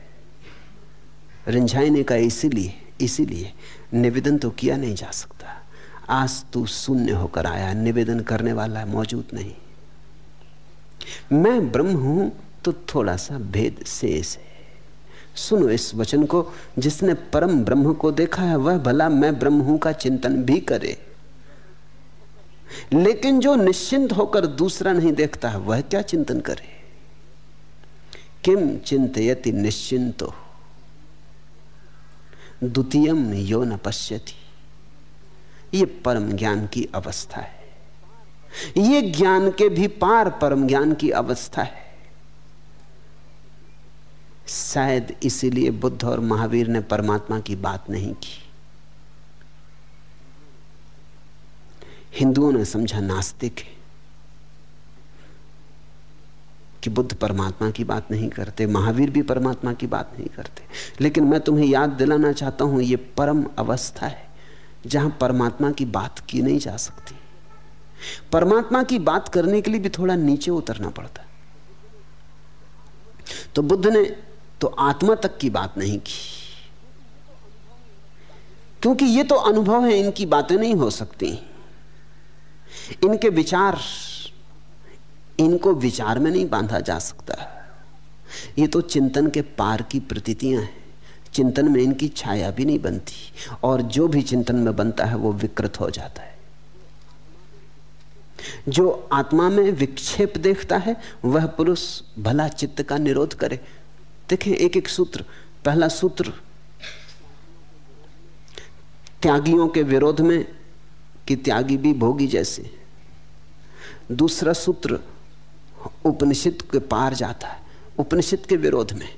Speaker 2: रिंझाई ने कहा, इसीलिए इसीलिए निवेदन तो किया नहीं जा सकता। आज तू शून्य होकर आया, निवेदन करने वाला मौजूद नहीं। मैं ब्रह्म हूँ तो थोड़ा सा भेद शेष है। सुनो इस वचन को, जिसने परम ब्रह्म को देखा है, वह भला मैं ब्रह्म हूँ का चिंतन भी करे। लेकिन जो निश्चिंत होकर दूसरा नहीं देखता है वह क्या चिंतन करे? किम चिंतयति निश्चिंतो? द्वितीयम यो न पश्यति। ये परम ज्ञान की अवस्था है। ये ज्ञान के भी पार परम ज्ञान की अवस्था है। शायद इसीलिए बुद्ध और महावीर ने परमात्मा की बात नहीं की। हिंदुओं ने समझा नास्तिक है कि बुद्ध परमात्मा की बात नहीं करते, महावीर भी परमात्मा की बात नहीं करते। लेकिन मैं तुम्हें याद दिलाना चाहता हूँ यह परम अवस्था है जहाँ परमात्मा की बात की नहीं जा सकती। परमात्मा की बात करने के लिए भी थोड़ा नीचे उतरना पड़ता। तो बुद्ध ने तो आत्मा तक की बात नहीं की। क्योंकि ये तो अनुभव है, इनकी बातें नहीं हो सकती। इनके विचार, इनको विचार में नहीं बांधा जा सकता। ये तो चिंतन के पार की प्रतीतियाँ हैं। चिंतन में इनकी छाया भी नहीं बनती, और जो भी चिंतन में बनता है, वो विकृत हो जाता है। जो आत्मा में विक्षेप देखता है, वह पुरुष भला चित्त का निरोध करे। देखें एक एक सूत्र। पहला सूत्र, त्यागियों के विरोध में कि त्यागी भी भोगी जैसे। दूसरा सूत्र, उपनिषद के पार जाता है। उपनिषद के विरोध में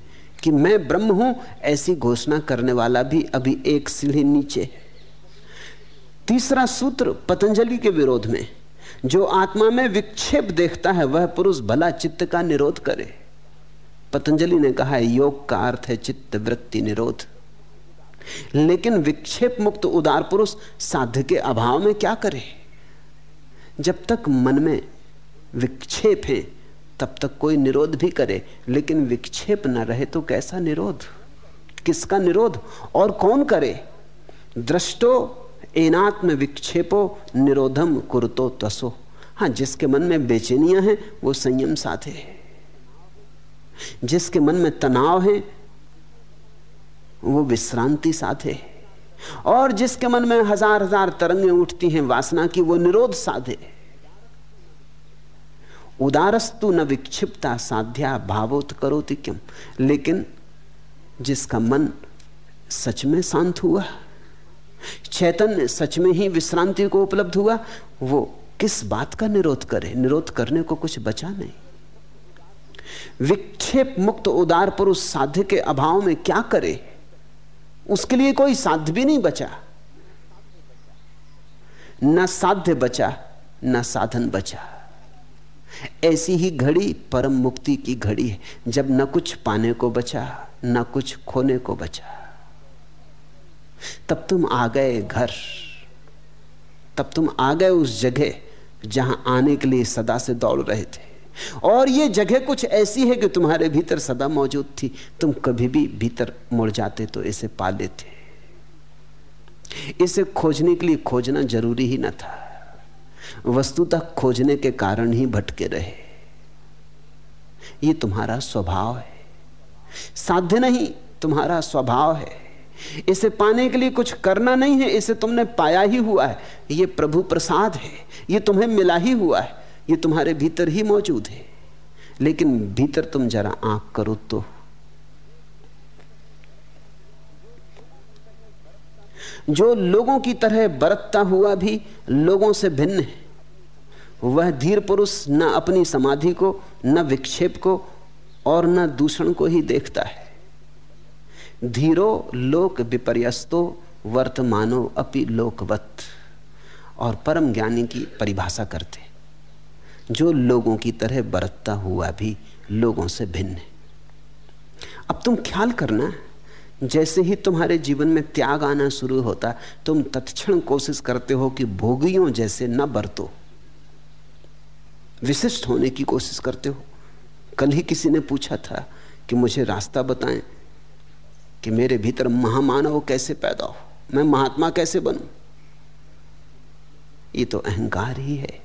Speaker 2: कि मैं ब्रह्म हूँ, ऐसी घोषणा करने वाला भी अभी एक सीढ़ी नीचे तीसरा सूत्र, पतंजलि के विरोध में, जो आत्मा में विक्षेप देखता है, वह पुरुष भला चित्त का निरोध करे। पतंजलि ने कहा है योग का अर्थ है चित्त वृत्ति निरोध। लेकिन विक्षेप मुक्त उदार पुरुष साध्य के अभाव में क्या करे? जब तक मन में विक्षेप है, तब तक कोई निरोध भी करे। लेकिन विक्षेप न रहे तो कैसा निरोध? किसका निरोध? और कौन करे? दृष्टो एनात्म विक्षेपो निरोधम कुरतो तसो हाँ जिसके मन में बेचैनियाँ हैं, वो संयम साधे जिसके मन में तनाव है, वो विश्रांति साधे और जिसके मन में हज़ार हज़ार तरंगें उठती हैं वासना की, वो निरोध साधे उदारस्तु न विक्षिप्ता साध्या भावोत करोति क्यों लेकिन जिसका मन सच में शांत हुआ, चैतन्य सच में ही विश्रांति को उपलब्ध हुआ, वो किस बात का निरोध करे? निरोध करने को कुछ बचा नहीं। विक्षेप मुक्त उदार पुरुष साध्य के अभाव में क्या करे? उसके लिए कोई साध्य भी नहीं बचा। न साध्य बचा, न साधन बचा। ऐसी ही घड़ी, परम मुक्ति की घड़ी है। जब न कुछ पाने को बचा, न कुछ खोने को बचा। तब तुम आ गए घर। तब तुम आ गए उस जगह जहाँ आने के लिए सदा से दौड़ रहे थे। और ये जगह कुछ ऐसी है कि तुम्हारे भीतर सदा मौजूद थी। तुम कभी भी भीतर मुड़ जाते तो इसे पा लेते। इसे खोजने के लिए खोजना ज़रूरी ही न था। वस्तुतः खोजने के कारण ही भटके रहे। ये तुम्हारा स्वभाव है। साध्य नहीं, तुम्हारा स्वभाव है। इसे पाने के लिए कुछ करना नहीं है, इसे तुमने पाया ही हुआ है। ये प्रभु प्रसाद है, ये तुम्हें मिला ही हुआ है। ये तुम्हारे भीतर ही मौजूद है। लेकिन भीतर तुम जरा आँख करो तो। जो लोगों की तरह बरतता हुआ भी लोगों से भिन्न है, वह धीर पुरुष न अपनी समाधि को, न विक्षेप को और न दूषण को ही देखता है। धीरो लोक विपर्यस्तो, वर्तमानो अपि लोकवत, और परम ज्ञानी की परिभाषा करते जो लोगों की तरह बरतता हुआ भी लोगों से भिन्न है। अब तुम ख्याल करना, जैसे ही तुम्हारे जीवन में त्याग आना शुरू होता, तुम तत्क्षण कोशिश करते हो कि भोगियों जैसे न बरतो। विशिष्ट होने की कोशिश करते हो। कल ही किसी ने पूछा था कि मुझे रास्ता बताएँ कि मेरे भीतर महामानव कैसे पैदा हो, मैं महात्मा कैसे बनूं? ये तो अहंकार ही है।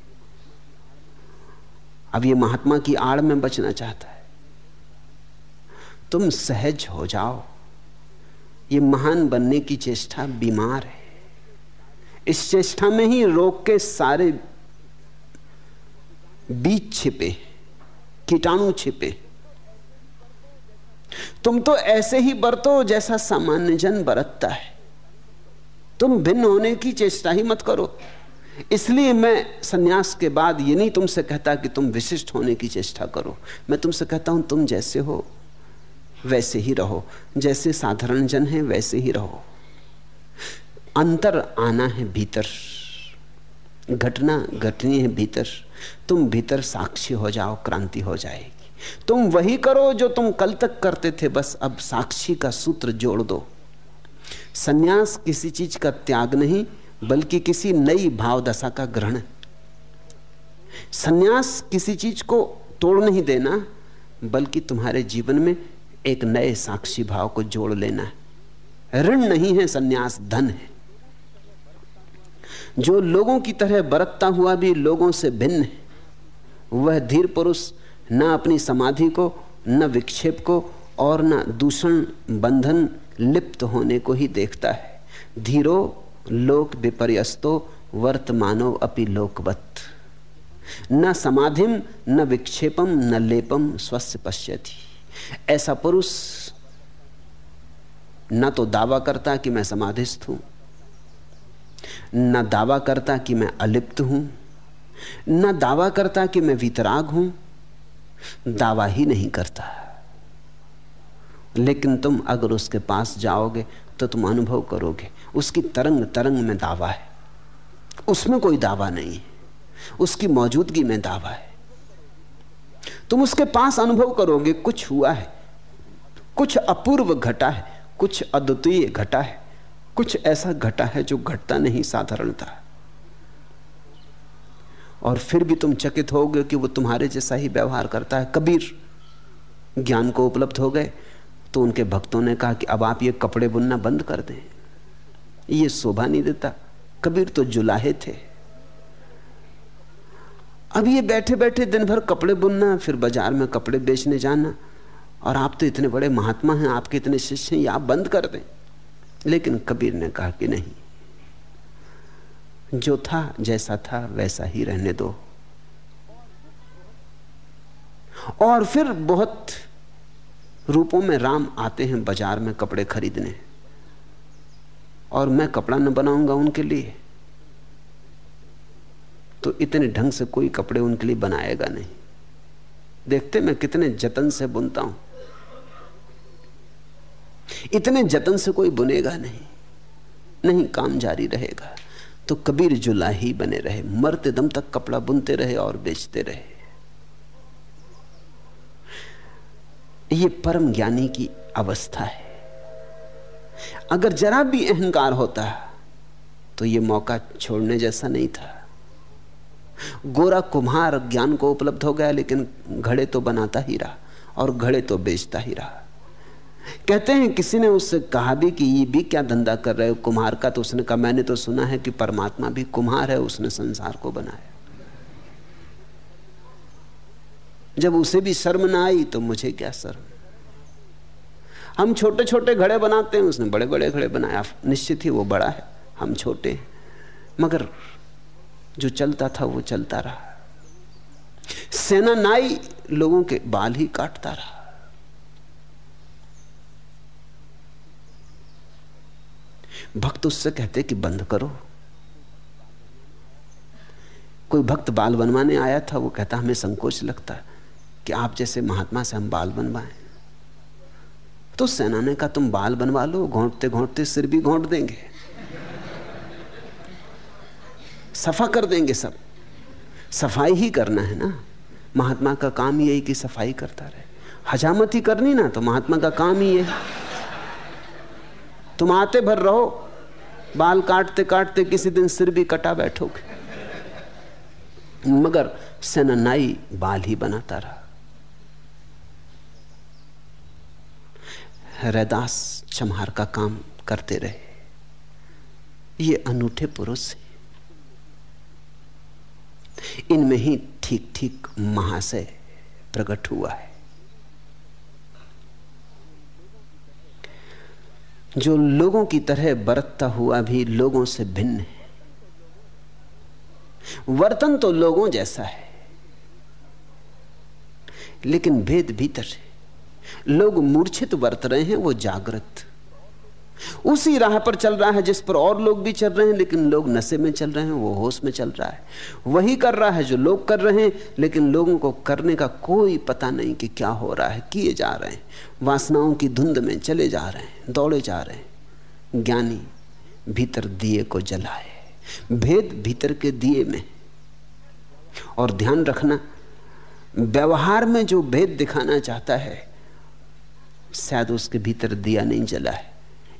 Speaker 2: अब ये महात्मा की आड़ में बचना चाहता है। तुम सहज हो जाओ। ये महान बनने की चेष्टा बीमार है। इस चेष्टा में ही रोग के सारे बीज छिपे, कीटाणु छिपे। तुम तो ऐसे ही बरतो जैसा सामान्य जन बरतता है। तुम भिन्न होने की चेष्टा ही मत करो। इसलिए मैं सन्यास के बाद ये नहीं तुमसे कहता कि तुम विशिष्ट होने की चेष्टा करो। मैं तुमसे कहता हूँ, तुम जैसे हो, वैसे ही रहो। जैसे साधारण जन है, वैसे ही रहो। अंतर आना है भीतर। घटना घटनी है भीतर। तुम भीतर साक्षी हो जाओ, क्रांति हो जाएगी। तुम वही करो जो तुम कल तक करते थे। बस अब साक्षी का सूत्र जोड़ दो। सन्यास किसी चीज़ का त्याग नहीं बल्कि किसी नई भावदशा का ग्रहण सन्यास किसी चीज़ को तोड़ नहीं देना, बल्कि तुम्हारे जीवन में एक नए साक्षी भाव को जोड़ लेना है। ऋण नहीं है, सन्यास धन है। जो लोगों की तरह बरतता हुआ भी लोगों से भिन्न है, वह धीर पुरुष न अपनी समाधि को, न विक्षेप को और न दूषण बंधन लिप्त होने को ही देखता है। धीरो लोक विपर्यस्तो वर्तमानो अपि लोकवत। न समाधिम न विक्षेपम न लेपम स्वस्थ पश्यति। ऐसा पुरुष न तो दावा करता कि मैं समाधिस्थ हूँ, न दावा करता कि मैं अलिप्त हूँ, न दावा करता कि मैं वितराग हूँ, दावा ही नहीं करता। लेकिन तुम अगर उसके पास जाओगे तो तुम अनुभव करोगे। उसकी तरंग तरंग में दावा है। उसमें कोई दावा नहीं है। उसकी मौजूदगी में दावा है। तुम उसके पास अनुभव करोगे, कुछ हुआ है। कुछ अपूर्व घटा है, कुछ अद्वितीय घटा है। कुछ ऐसा घटा है जो घटता नहीं, साधारणता। और फिर भी तुम चकित होगे कि वो तुम्हारे जैसा ही व्यवहार करता है। कबीर ज्ञान को उपलब्ध हो गए तो उनके भक्तों ने कहा कि अब आप ये कपड़े बुनना बंद कर दें। ये शोभा नहीं देता। कबीर तो जुलाहे थे। अब ये बैठे बैठे दिन भर कपड़े बुनना, फिर बाज़ार में कपड़े बेचने जाना, और आप तो इतने बड़े महात्मा हैं, आपके इतने शिष्य हैं आप बंद कर दें। लेकिन कबीर ने कहा कि नहीं, जो था, जैसा था, वैसा ही रहने दो। और फिर बहुत रूपों में राम आते हैं बाज़ार में कपड़े खरीदने। और मैं कपड़ा न बनाऊँगा उनके लिए। तो इतने ढंग से कोई कपड़े उनके लिए बनाएगा नहीं। देखते मैं कितने जतन से बुनता हूँ। इतने जतन से कोई बुनेगा नहीं। नहीं, काम जारी रहेगा। तो कबीर जुला ही बने रहे। मरते दम तक कपड़ा बुनते रहे और बेचते रहे। ये परम ज्ञानी की अवस्था है। अगर जरा भी अहंकार होता तो यह मौका छोड़ने जैसा नहीं था। गोरा कुम्हार ज्ञान को उपलब्ध हो गया, लेकिन घड़े तो बनाता ही रहा और घड़े तो बेचता ही रहा। कहते हैं, किसी ने उससे कहा भी कि ये भी क्या धंधा कर रहे हो? कुम्हार का तो उसने कहा, मैंने तो सुना है कि परमात्मा भी कुम्हार है, उसने संसार को बनाया। जब उसे भी शर्म ना आई तो मुझे क्या शर्म? हम छोटे छोटे घड़े बनाते हैं, उसने बड़े बड़े घड़े बनाया। निश्चित ही वो बड़ा है, हम छोटे मगर जो चलता था, वो चलता रहा। सेना नाई लोगों के बाल ही काटता रहा। भक्त उससे कहते कि बंद करो। कोई भक्त बाल बनवाने आया था, वो कहता, हमें संकोच लगता है कि आप जैसे महात्मा से हम बाल बनवाएँ। तो सेना ने कहा तुम बाल बनवा लो घोंटते घोंटते सिर भी घोंट देंगे। सफ़ा कर देंगे सब। सफ़ाई ही करना है ना। महात्मा का काम यही कि सफ़ाई करता रहे। हजामत ही करनी ना तो महात्मा का काम ही है। तुम आते भर रहो, बाल काटते काटते किसी दिन सिर भी कटा बैठोगे। मगर सेनाई बाल ही बनाता रहा। रैदास चमहार का काम करते रहे। ये अनूठे पुरुष हैं। इनमें ही ठीक ठीक महाशय प्रकट हुआ है। जो लोगों की तरह बरतता हुआ भी लोगों से भिन्न है। वर्तन तो लोगों जैसा है, लेकिन भेद भीतर है। लोग मूर्छित वर्त रहे हैं, वो जागृत। उसी राह पर चल रहा है, जिस पर और लोग भी चल रहे हैं, लेकिन लोग नशे में चल रहे हैं, वो होश में चल रहा है। वही कर रहा है जो लोग कर रहे हैं, लेकिन लोगों को करने का कोई पता नहीं कि क्या हो रहा है, किए जा रहे हैं। वासनाओं की धुंध में चले जा रहे हैं, दौड़े जा रहे हैं। ज्ञानी भीतर दिए को जलाए, भेद भीतर के दिए में। और ध्यान रखना, व्यवहार में जो भेद दिखाना चाहता है शायद उसके भीतर दिया नहीं जला है।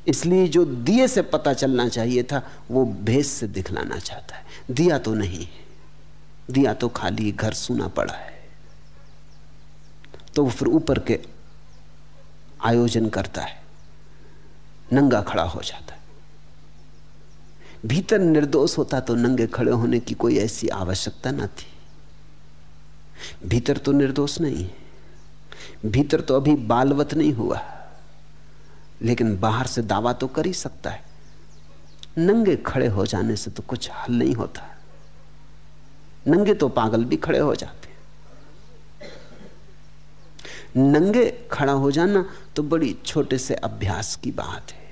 Speaker 2: इसलिए जो दिए से पता चलना चाहिए था, वो भेद से दिखलाना चाहता है। दिया तो नहीं दिया तो खाली घर सुना पड़ा है। तो फिर ऊपर के आयोजन करता है। नंगा खड़ा हो जाता है। भीतर निर्दोष होता तो नंगे खड़े होने की कोई ऐसी आवश्यकता ना थी। भीतर तो निर्दोष नहीं है। भीतर तो अभी बालवत नहीं हुआ। लेकिन बाहर से दावा तो कर ही सकता है। नंगे खड़े हो जाने से तो कुछ हल नहीं होता। नंगे तो पागल भी खड़े हो जाते नंगे खड़ा हो जाना तो बड़ी छोटे से अभ्यास की बात है।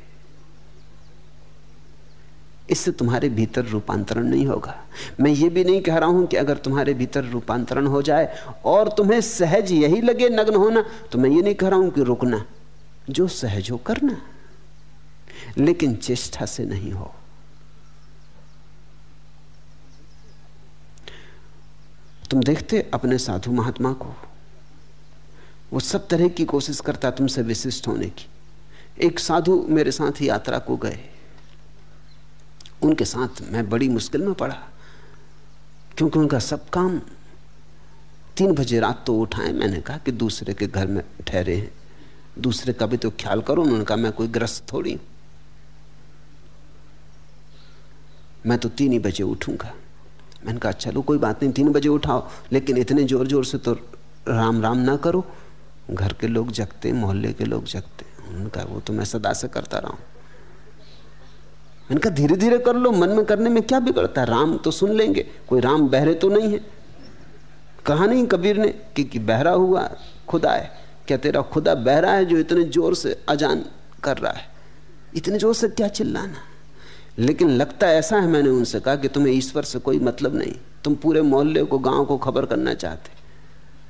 Speaker 2: इससे तुम्हारे भीतर रूपांतरण नहीं होगा। मैं ये भी नहीं कह रहा हूँ कि अगर तुम्हारे भीतर रूपांतरण हो जाए और तुम्हें सहज यही लगे नग्न होना तो मैं ये नहीं कह रहा हूँ कि रुकना, जो सहज हो करना, लेकिन चेष्टा से नहीं हो। तुम देखते अपने साधु महात्मा को, वो सब तरह की कोशिश करता तुमसे विशिष्ट होने की। एक साधु मेरे साथ यात्रा को गए। उनके साथ मैं बड़ी मुश्किल में पड़ा, क्योंकि उनका सब काम तीन बजे रात तो उठाए। मैंने कहा कि दूसरे के घर में ठहरे हैं। दूसरे का भी तो ख्याल करो, उन्होंने कहा, मैं कोई ग्रस्त थोड़ी मैं तो तीन ही बजे उठूँगा। मैंने कहा, चलो, कोई बात नहीं, तीन बजे उठाओ, लेकिन इतने ज़ोर ज़ोर से तो राम राम ना करो। घर के लोग जगते मोहल्ले के लोग जगते उनका वो तो मैं सदा से करता रहा हूँ। मैंने कहा धीरे धीरे कर लो मन में करने में क्या बिगड़ता है? राम तो सुन लेंगे कोई राम बहरे तो नहीं है। कहा नहीं कबीर ने कि, कि बहरा हुआ खुदा है क्या तेरा खुदा बहरा है जो इतने ज़ोर से अजान कर रहा है? इतने ज़ोर से क्या चिल्लाना? लेकिन लगता ऐसा है मैंने उनसे कहा कि तुम्हें ईश्वर से कोई मतलब नहीं। तुम पूरे मोहल्ले को गाँव को खबर करना चाहते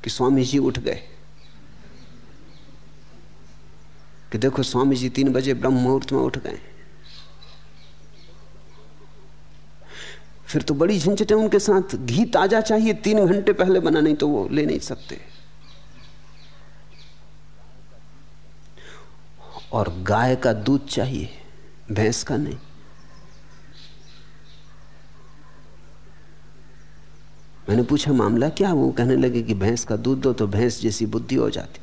Speaker 2: कि स्वामी जी उठ गए। कि देखो स्वामी जी तीन बजे ब्रह्म मुहूर्त में उठ गए। फिर तो बड़ी झंझट उनके साथ। घी ताज़ा चाहिए, तीन घंटे पहले बना, नहीं तो वो ले नहीं सकते। और गाय का दूध चाहिए, भैंस का नहीं। मैंने पूछा, मामला क्या? वो कहने लगे कि भैंस का दूध दो तो भैंस जैसी बुद्धि हो जाती।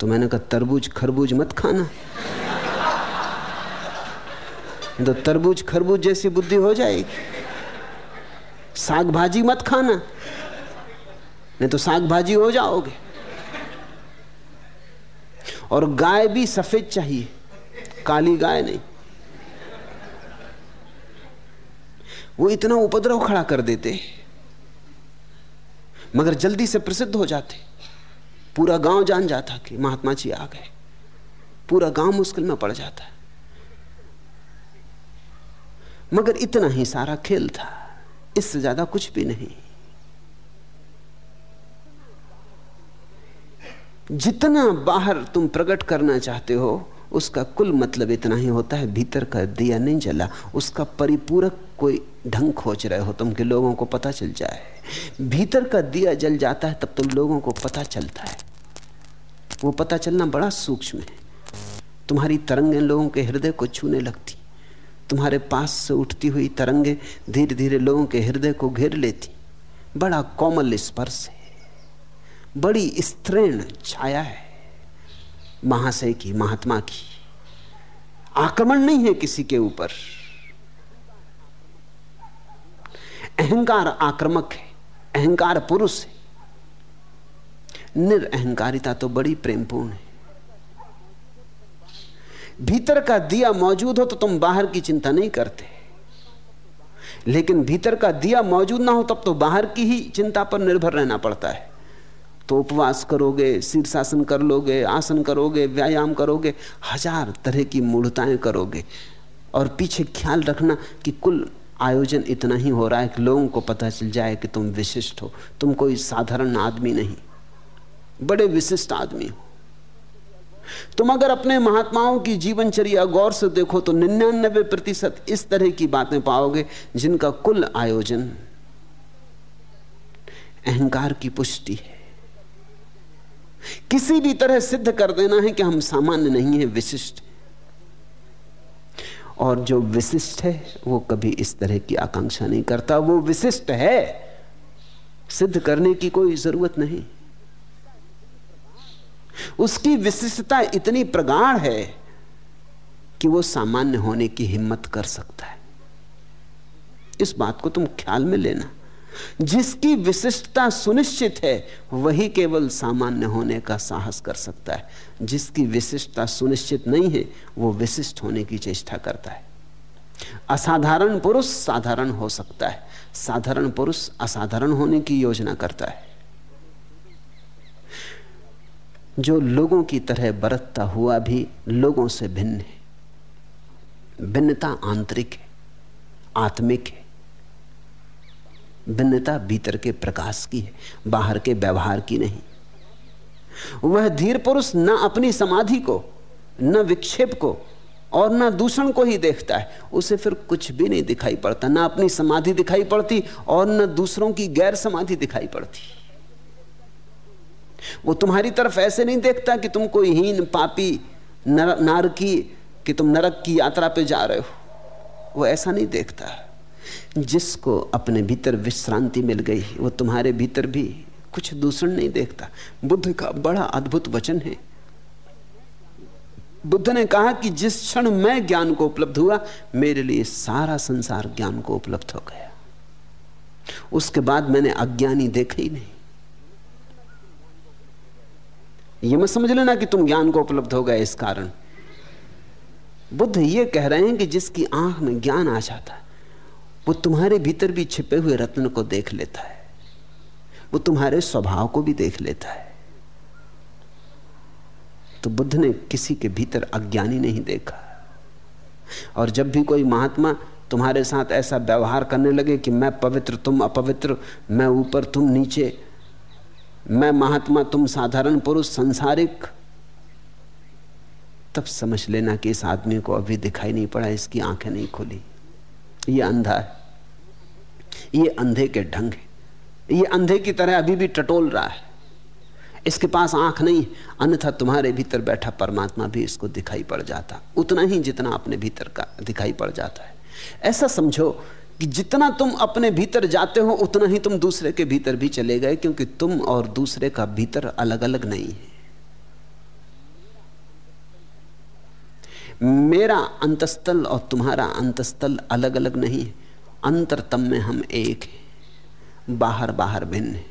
Speaker 2: तो मैंने कहा, तरबूज, खरबूज मत खाना। तो तरबूज, खरबूज जैसी बुद्धि हो जाएगी। साग भाजी मत खाना। नहीं तो साग भाजी हो जाओगे। और गाय भी सफ़ेद चाहिए, काली गाय नहीं। वो इतना उपद्रव खड़ा कर देते मगर जल्दी से प्रसिद्ध हो जाते पूरा गाँव जान जाता कि महात्मा जी आ गए। पूरा गाँव मुश्किल में पड़ जाता। मगर इतना ही सारा खेल था, इससे ज़्यादा कुछ भी नहीं। जितना बाहर तुम प्रकट करना चाहते हो, उसका कुल मतलब इतना ही होता है, भीतर का दिया नहीं जला। उसका परिपूरक कोई ढंग खोज रहे हो तुम कि लोगों को पता चल जाए। भीतर का दिया जल जाता है, तब तुम लोगों को पता चलता है। वो पता चलना बड़ा सूक्ष्म है। तुम्हारी तरंगें लोगों के हृदय को छूने लगती। तुम्हारे पास से उठती हुई तरंगे धीरे धीरे लोगों के हृदय को घेर लेती। बड़ा कोमल स्पर्श है। बड़ी स्त्रीण छाया है। महाशय की, महात्मा की। आक्रमण नहीं है किसी के ऊपर। अहंकार आक्रमक है। अहंकार पुरुष है। निरअहकारिता तो बड़ी प्रेमपूर्ण है। भीतर का दिया मौजूद हो तो तुम बाहर की चिंता नहीं करते। लेकिन भीतर का दिया मौजूद ना हो तब तो बाहर की ही चिंता पर निर्भर रहना पड़ता है। तो उपवास करोगे, शीर्षासन कर लोगे, आसन करोगे, व्यायाम करोगे, हज़ार तरह की मूढ़ताएँ करोगे। और पीछे ख्याल रखना कि कुल आयोजन इतना ही हो रहा है कि लोगों को पता चल जाए कि तुम विशिष्ट हो, तुम कोई साधारण आदमी नहीं। बड़े विशिष्ट आदमी हो। तुम अगर अपने महात्माओं की जीवनचर्या गौर से देखो तो निन्यानबे प्रतिशत इस तरह की बातें पाओगे जिनका कुल आयोजन अहंकार की पुष्टि है। किसी भी तरह सिद्ध कर देना है कि हम सामान्य नहीं है, विशिष्ट और जो विशिष्ट है, वो कभी इस तरह की आकांक्षा नहीं करता। वो विशिष्ट है, सिद्ध करने की कोई ज़रूरत नहीं। उसकी विशिष्टता इतनी प्रगाढ़ है कि वो सामान्य होने की हिम्मत कर सकता है। इस बात को तुम ख्याल में लेना। जिसकी विशिष्टता सुनिश्चित है, वही केवल सामान्य होने का साहस कर सकता है। जिसकी विशिष्टता सुनिश्चित नहीं है, वो विशिष्ट होने की चेष्टा करता है। असाधारण पुरुष साधारण हो सकता है। साधारण पुरुष असाधारण होने की योजना करता है। जो लोगों की तरह बरतता हुआ भी लोगों से भिन्न है। भिन्नता आंतरिक है, आत्मिक है। भिन्नता भीतर के प्रकाश की है, बाहर के व्यवहार की नहीं। वह धीर पुरुष न अपनी समाधि को, न विक्षेप को और न दूषण को ही देखता है। उसे फिर कुछ भी नहीं दिखाई पड़ता, ना अपनी समाधि दिखाई पड़ती और न दूसरों की गैर समाधि दिखाई पड़ती। वो तुम्हारी तरफ़ ऐसे नहीं देखता कि तुम कोई हीन पापी नर, नारकी कि तुम नरक की यात्रा पे जा रहे हो। वो ऐसा नहीं देखता। जिसको अपने भीतर विश्रांति मिल गई वो तुम्हारे भीतर भी कुछ दूषण नहीं देखता। बुद्ध का बड़ा अद्भुत वचन है। बुद्ध ने कहा कि जिस क्षण मैं ज्ञान को उपलब्ध हुआ मेरे लिए सारा संसार ज्ञान को उपलब्ध हो गया। उसके बाद मैंने अज्ञानी देखा ही नहीं। ये मत समझ लेना कि तुम ज्ञान को उपलब्ध हो गए इस कारण। बुद्ध ये कह रहे हैं कि जिसकी आँख में ज्ञान आ जाता है, वो तुम्हारे भीतर भी छिपे हुए रत्न को देख लेता है। वो तुम्हारे स्वभाव को भी देख लेता है। तो बुद्ध ने किसी के भीतर अज्ञानी नहीं देखा। और जब भी कोई महात्मा तुम्हारे साथ ऐसा व्यवहार करने लगे कि मैं पवित्र, तुम अपवित्र, मैं ऊपर, तुम नीचे मैं महात्मा, तुम साधारण पुरुष, संसारिक। तब समझ लेना कि इस आदमी को अभी दिखाई नहीं पड़ा, इसकी आँखें नहीं खुली। ये अंधा है। ये अंधे के ढंग है। ये अंधे की तरह अभी भी टटोल रहा है। इसके पास आँख नहीं, अन्यथा तुम्हारे भीतर बैठा परमात्मा भी इसको दिखाई पड़ जाता। उतना ही जितना अपने भीतर का दिखाई पड़ जाता है। ऐसा समझो कि जितना तुम अपने भीतर जाते हो, उतना ही तुम दूसरे के भीतर भी चले गए, क्योंकि तुम और दूसरे का भीतर अलग अलग नहीं है। मेरा अंतस्थल और तुम्हारा अंतस्थल अलग अलग नहीं है। अंतरतम में हम एक हैं बाहर बाहर भिन्न है।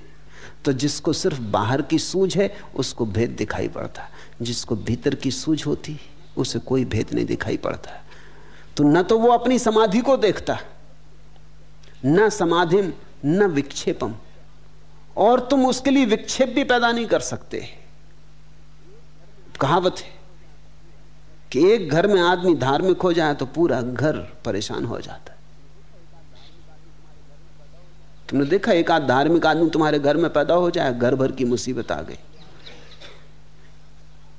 Speaker 2: तो जिसको सिर्फ़ बाहर की सूझ है, उसको भेद दिखाई पड़ता। जिसको भीतर की सूझ होती, उसे कोई भेद नहीं दिखाई पड़ता। तो न तो वो अपनी समाधि को देखता। न समाधि न विक्षेपम। और तुम उसके लिए विक्षेप भी पैदा नहीं कर सकते। कहावत है कि एक घर में आदमी धार्मिक हो जाए तो पूरा घर परेशान हो जाता है। तुमने देखा एक आध धार्मिक आदमी तुम्हारे घर में पैदा हो जाए, घर भर की मुसीबत आ गई।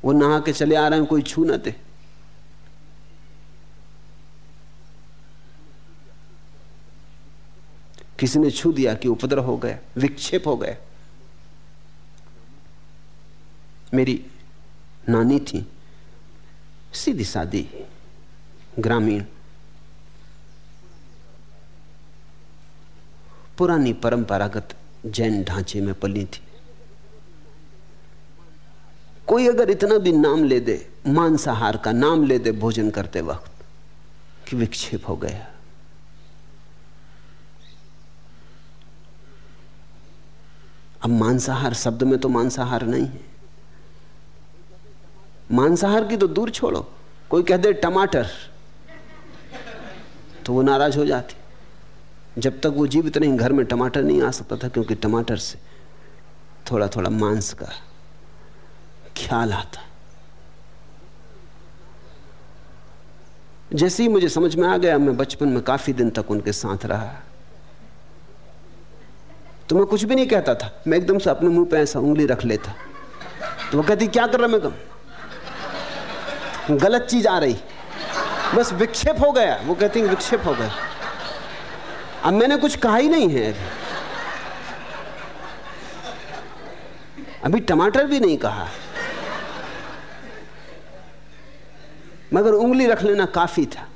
Speaker 2: वो नहा के चले आ रहे हैं, कोई छू न दे। किसी ने छू दिया कि उपद्रव हो गया, विक्षेप हो गया। मेरी नानी थी, सीधी सादी ग्रामीण। पुरानी परंपरागत जैन ढांचे में पली थी। कोई अगर इतना भी नाम ले दे, मांसाहार का नाम ले दे भोजन करते वक्त, कि विक्षेप हो गया। अब मांसाहार शब्द में तो मांसाहार नहीं है। मांसाहार की तो दूर छोड़ो। कोई कह दे टमाटर तो वो नाराज़ हो जाती। जब तक वो जीवित नहीं, घर में टमाटर नहीं आ सकता था, क्योंकि टमाटर से थोड़ा थोड़ा मांस का ख्याल आता। जैसे ही मुझे समझ में आ गया, मैं बचपन में काफ़ी दिन तक उनके साथ रहा। तो मैं कुछ भी नहीं कहता था। मैं एकदम से अपने मुँह पे ऐसा उंगली रख लेता। तो वो कहती, क्या कर रहा मैं कम गलत चीज़ आ रही। बस विक्षेप हो गया। वो कहती, विक्षेप हो गया। अब मैंने कुछ कहा ही नहीं है। अभी अभी टमाटर भी नहीं कहा। मगर उंगली रख लेना काफ़ी था।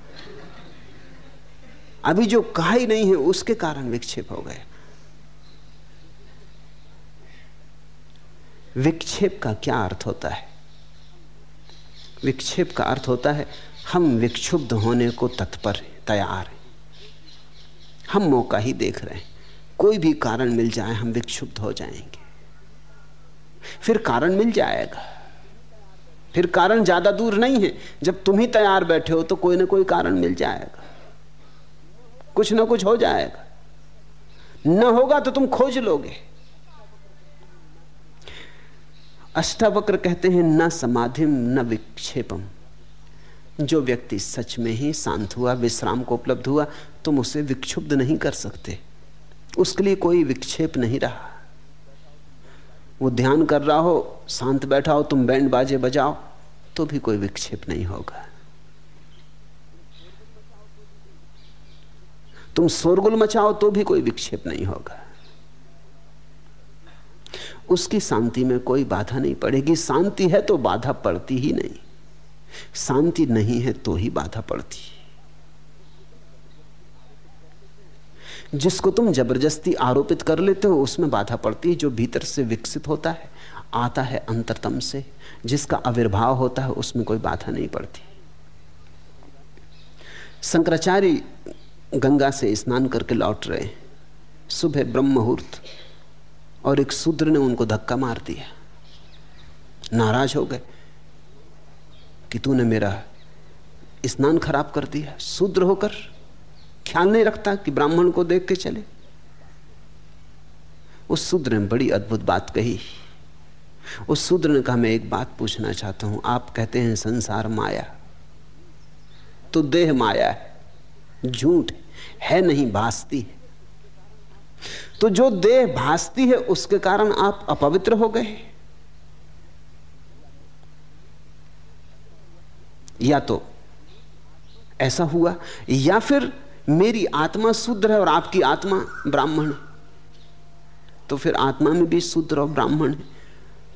Speaker 2: अभी जो कहा ही नहीं है, उसके कारण विक्षेप हो गए। विक्षेप का क्या अर्थ होता है? विक्षेप का अर्थ होता है, हम विक्षुब्ध होने को तत्पर तैयार हैं। हम मौका ही देख रहे हैं। कोई भी कारण मिल जाए, हम विक्षुब्ध हो जाएँगे। फिर कारण मिल जाएगा। फिर कारण ज़्यादा दूर नहीं है। जब तुम ही तैयार बैठे हो तो कोई ना कोई कारण मिल जाएगा। कुछ ना कुछ हो जाएगा। न होगा तो तुम खोज लोगे। अष्टावक्र कहते हैं, न समाधि, न विक्षेपम जो व्यक्ति सच में ही शांत हुआ, विश्राम को उपलब्ध हुआ, तुम उसे विक्षुब्ध नहीं कर सकते। उसके लिए कोई विक्षेप नहीं रहा। वो ध्यान कर रहा हो, शांत बैठा हो, तुम बैंड बाजे बजाओ तो भी कोई विक्षेप नहीं होगा। तुम शोरगुल मचाओ तो भी कोई विक्षेप नहीं होगा। उसकी शांति में कोई बाधा नहीं पड़ेगी। शांति है तो बाधा पड़ती ही नहीं। शांति नहीं है तो ही बाधा पड़ती जिसको तुम ज़बरदस्ती आरोपित कर लेते हो, उसमें बाधा पड़ती है, जो भीतर से विकसित होता है, आता है अंतरतम से। जिसका आविर्भाव होता है, उसमें कोई बाधा नहीं पड़ती। शंकराचार्य गंगा से स्नान करके लौट रहे सुबह ब्रह्म मुहूर्त। और एक शूद्र ने उनको धक्का मार दिया। नाराज़ हो गए कि तूने मेरा स्नान खराब कर दिया। शूद्र होकर ख्याल नहीं रखता कि ब्राह्मण को देख के चले। उस शूद्र ने बड़ी अद्भुत बात कही। उस शूद्र ने कहा, मैं एक बात पूछना चाहता हूँ। आप कहते हैं संसार माया। तो देह माया है, झूठ है नहीं, भासती है। तो जो देह भासती है, उसके कारण आप अपवित्र हो गए। या तो ऐसा हुआ, या फिर मेरी आत्मा शूद्र है और आपकी आत्मा ब्राह्मण तो फिर आत्मा में भी शूद्र और ब्राह्मण है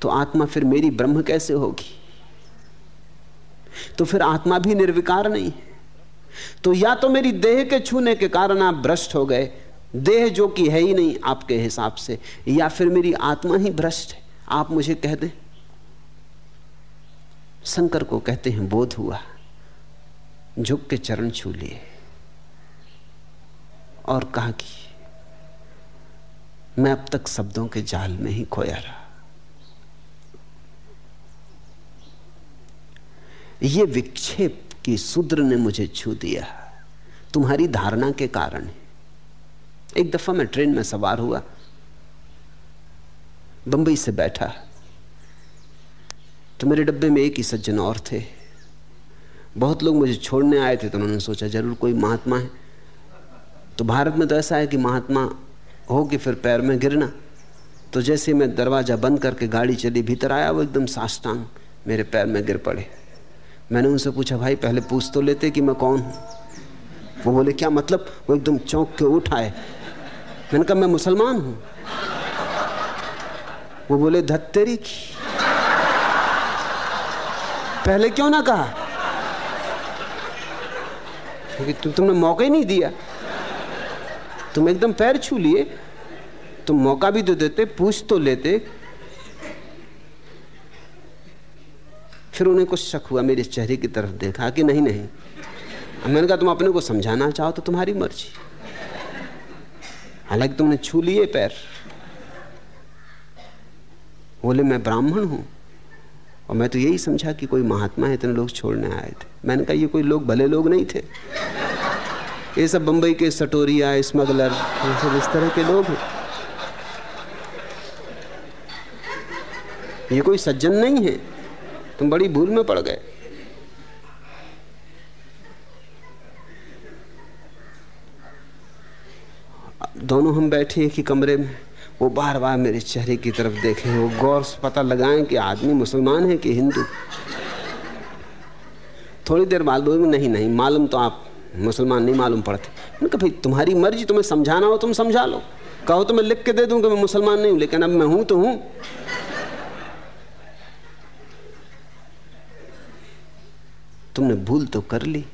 Speaker 2: तो आत्मा फिर मेरी ब्रह्म कैसे होगी? तो फिर आत्मा भी निर्विकार नहीं है। तो या तो मेरी देह के छूने के कारण आप भ्रष्ट हो गए देह जो कि है ही नहीं आपके हिसाब से, या फिर मेरी आत्मा ही भ्रष्ट है, आप मुझे कह दें। शंकर को कहते हैं, बोध हुआ, झुक के चरण छू लिए। और कहा कि, मैं अब तक शब्दों के जाल में ही खोया रहा। ये विक्षेप की शूद्र ने मुझे छू दिया। तुम्हारी धारणा के कारण एक दफ़ा मैं ट्रेन में सवार हुआ। बंबई से बैठा। तो मेरे डब्बे में एक ही सज्जन और थे। बहुत लोग मुझे छोड़ने आए थे तो उन्होंने सोचा, ज़रूर कोई महात्मा है। तो भारत में तो ऐसा है कि महात्मा हो कि फिर पैर में गिरना तो जैसे मैं दरवाज़ा बंद करके गाड़ी चली, भीतर आया, वो एकदम साष्टांग मेरे पैर में गिर पड़े। मैंने उनसे पूछा, भाई, पहले पूछ तो लेते कि मैं कौन हूँ? वो बोले, क्या मतलब? वो एकदम चौंक के उठ आए। मैंने कहा, मैं मुसलमान हूँ। वो बोले धत्तेरी की। पहले क्यों ना कहा? क्योंकि तुम तुमने मौका ही नहीं दिया। तुम एकदम पैर छू लिए। तुम मौका भी तो देते, पूछ तो लेते। फिर उन्हें कुछ शक हुआ, मेरे चेहरे की तरफ़ देखा कि नहीं नहीं। मैंने कहा, तुम अपने को समझाना चाहो तो तुम्हारी मर्ज़ी। हालाँकि तुमने छू लिए पैर। बोले, मैं ब्राह्मण हूँ और मैं तो यही समझा कि कोई महात्मा है इतने लोग छोड़ने आए थे। मैंने कहा, ये कोई लोग भले लोग नहीं थे। ये सब बंबई के सटोरिया, स्मगलर, ये सब इस तरह के लोग हैं। ये कोई सज्जन नहीं है। तुम बड़ी भूल में पड़ गए। दोनों हम बैठे ही कमरे में। वो बार बार मेरे चेहरे की तरफ़ देखें, वो गौर से पता लगाएँ कि आदमी मुसलमान है कि हिंदू। थोड़ी देर बाद बोलेंगे नहीं नहीं, मालूम तो आप मुसलमान नहीं मालूम पड़ते। मैंने भाई, तुम्हारी मर्ज़ी, तुम्हें समझाना हो, तुम समझा लो। कहो तो मैं लिख के दे दूँ कि मैं मुसलमान नहीं हूँ, लेकिन अब मैं हूँ तो हूँ। तुमने भूल तो कर ली।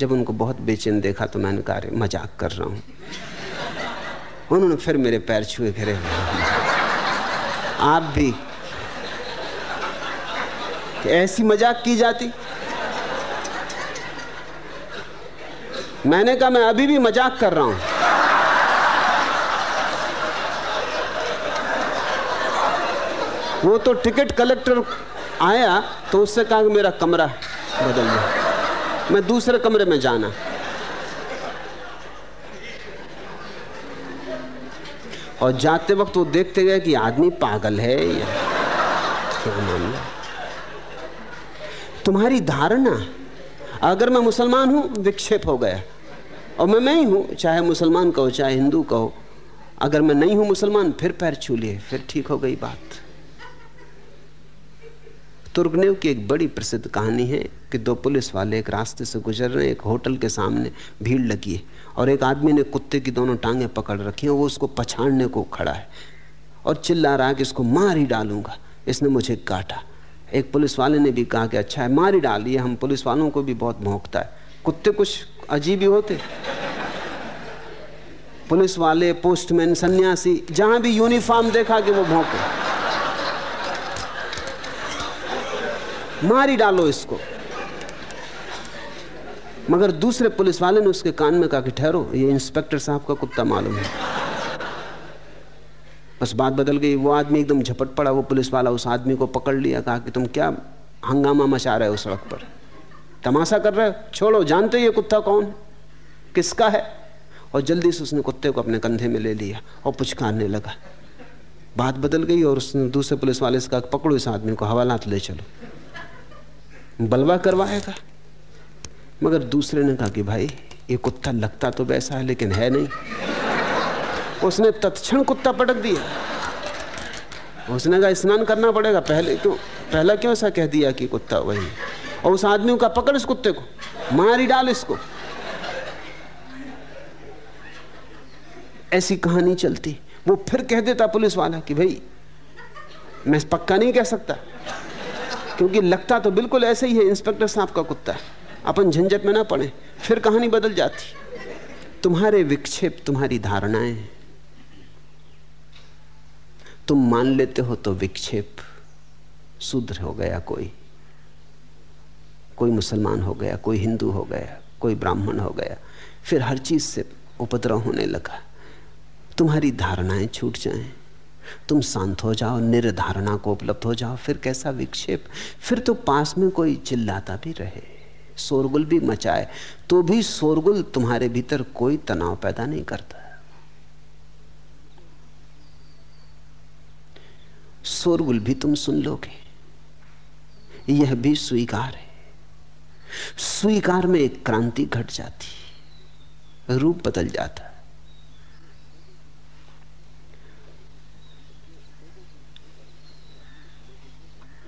Speaker 2: जब उनको बहुत बेचैन देखा तो मैंने कहा मज़ाक कर रहा हूँ। उन्होंने फिर मेरे पैर छुए घरे आप भी। ऐसी मज़ाक की जाती? मैंने कहा, मैं अभी भी मज़ाक कर रहा हूँ। वो तो टिकट कलेक्टर आया तो उससे कहा कि मेरा कमरा बदल दो। मैं दूसरे कमरे में जाना। और जाते वक्त वो देखते गए कि आदमी पागल है या। क्या मामला? तुम्हारी धारणा, अगर मैं मुसलमान हूँ, विक्षेप हो गया। और मैं मैं ही हूँ, चाहे मुसलमान कहो, चाहे हिंदू कहो। अगर मैं नहीं हूँ मुसलमान, फिर पैर छू लिए, फिर ठीक हो गई बात। तुर्गनेव की एक बड़ी प्रसिद्ध कहानी है कि दो पुलिस वाले एक रास्ते से गुजर रहे हैं, एक होटल के सामने भीड़ लगी है और एक आदमी ने कुत्ते की दोनों टांगे पकड़ रखी हैं, वो उसको पछाड़ने को खड़ा है और चिल्ला रहा है कि इसको मार ही डालूँगा, इसने मुझे काटा। एक पुलिस वाले ने भी कहा कि अच्छा है, मार ही डालिए, हम पुलिस वालों को भी बहुत भोंकता है। कुत्ते कुछ अजीब ही होते। पुलिस वाले, पोस्टमैन, सन्यासी, जहाँ भी यूनिफॉर्म देखा कि वो भौंके। मार डालो इसको। मगर दूसरे पुलिस वाले ने उसके कान में कहा कि ठहरो, ये इंस्पेक्टर साहब का कुत्ता मालूम है। बस बात बदल गई, वो आदमी एकदम झपट पड़ा, वो पुलिस वाला उस आदमी को पकड़ लिया, कहा कि तुम क्या हंगामा मचा रहे हो सड़क पर? तमाशा कर रहे हो? छोड़ो, जानते ये कुत्ता कौन? किसका है? और जल्दी से उसने कुत्ते को अपने कंधे में ले लिया और पुचकारने लगा। बात बदल गई और उसने दूसरे पुलिस वाले से कहा पकड़ो इस आदमी को, हवालात ले चलो। बलवा करवाएगा। मगर दूसरे ने कहा कि भाई, ये कुत्ता लगता तो वैसा है, लेकिन है नहीं। उसने तत्क्षण कुत्ता पटक दिया। उसने कहा, स्नान करना पड़ेगा। पहले क्यों पहला क्यों ऐसा कह दिया कि कुत्ता वही और उस आदमी का पकड़ इस कुत्ते को। मारी डाल इसको। ऐसी कहानी चलती। वो फिर कह देता पुलिस वाला कि भाई, मैं पक्का नहीं कह सकता। क्योंकि लगता तो बिल्कुल ऐसे ही है, इंस्पेक्टर साहब का कुत्ता। अपन झंझट में ना पड़े, फिर कहानी बदल जाती। तुम्हारे विक्षेप, तुम्हारी धारणाएँ। तुम मान लेते हो तो विक्षेप शूद्र हो गया कोई। कोई मुसलमान हो गया, कोई हिंदू हो गया, कोई ब्राह्मण हो गया। फिर हर चीज़ से उपद्रव होने लगा। तुम्हारी धारणाएँ छूट जाएँ। तुम शांत हो जाओ, निर्धारणा को उपलब्ध हो जाओ, फिर कैसा विक्षेप? फिर तो पास में कोई चिल्लाता भी रहे। शोरगुल भी मचाए तो भी शोरगुल तुम्हारे भीतर कोई तनाव पैदा नहीं करता। शोरगुल भी तुम सुन लोगे। यह भी स्वीकार है। स्वीकार में एक क्रांति घट जाती, रूप बदल जाता।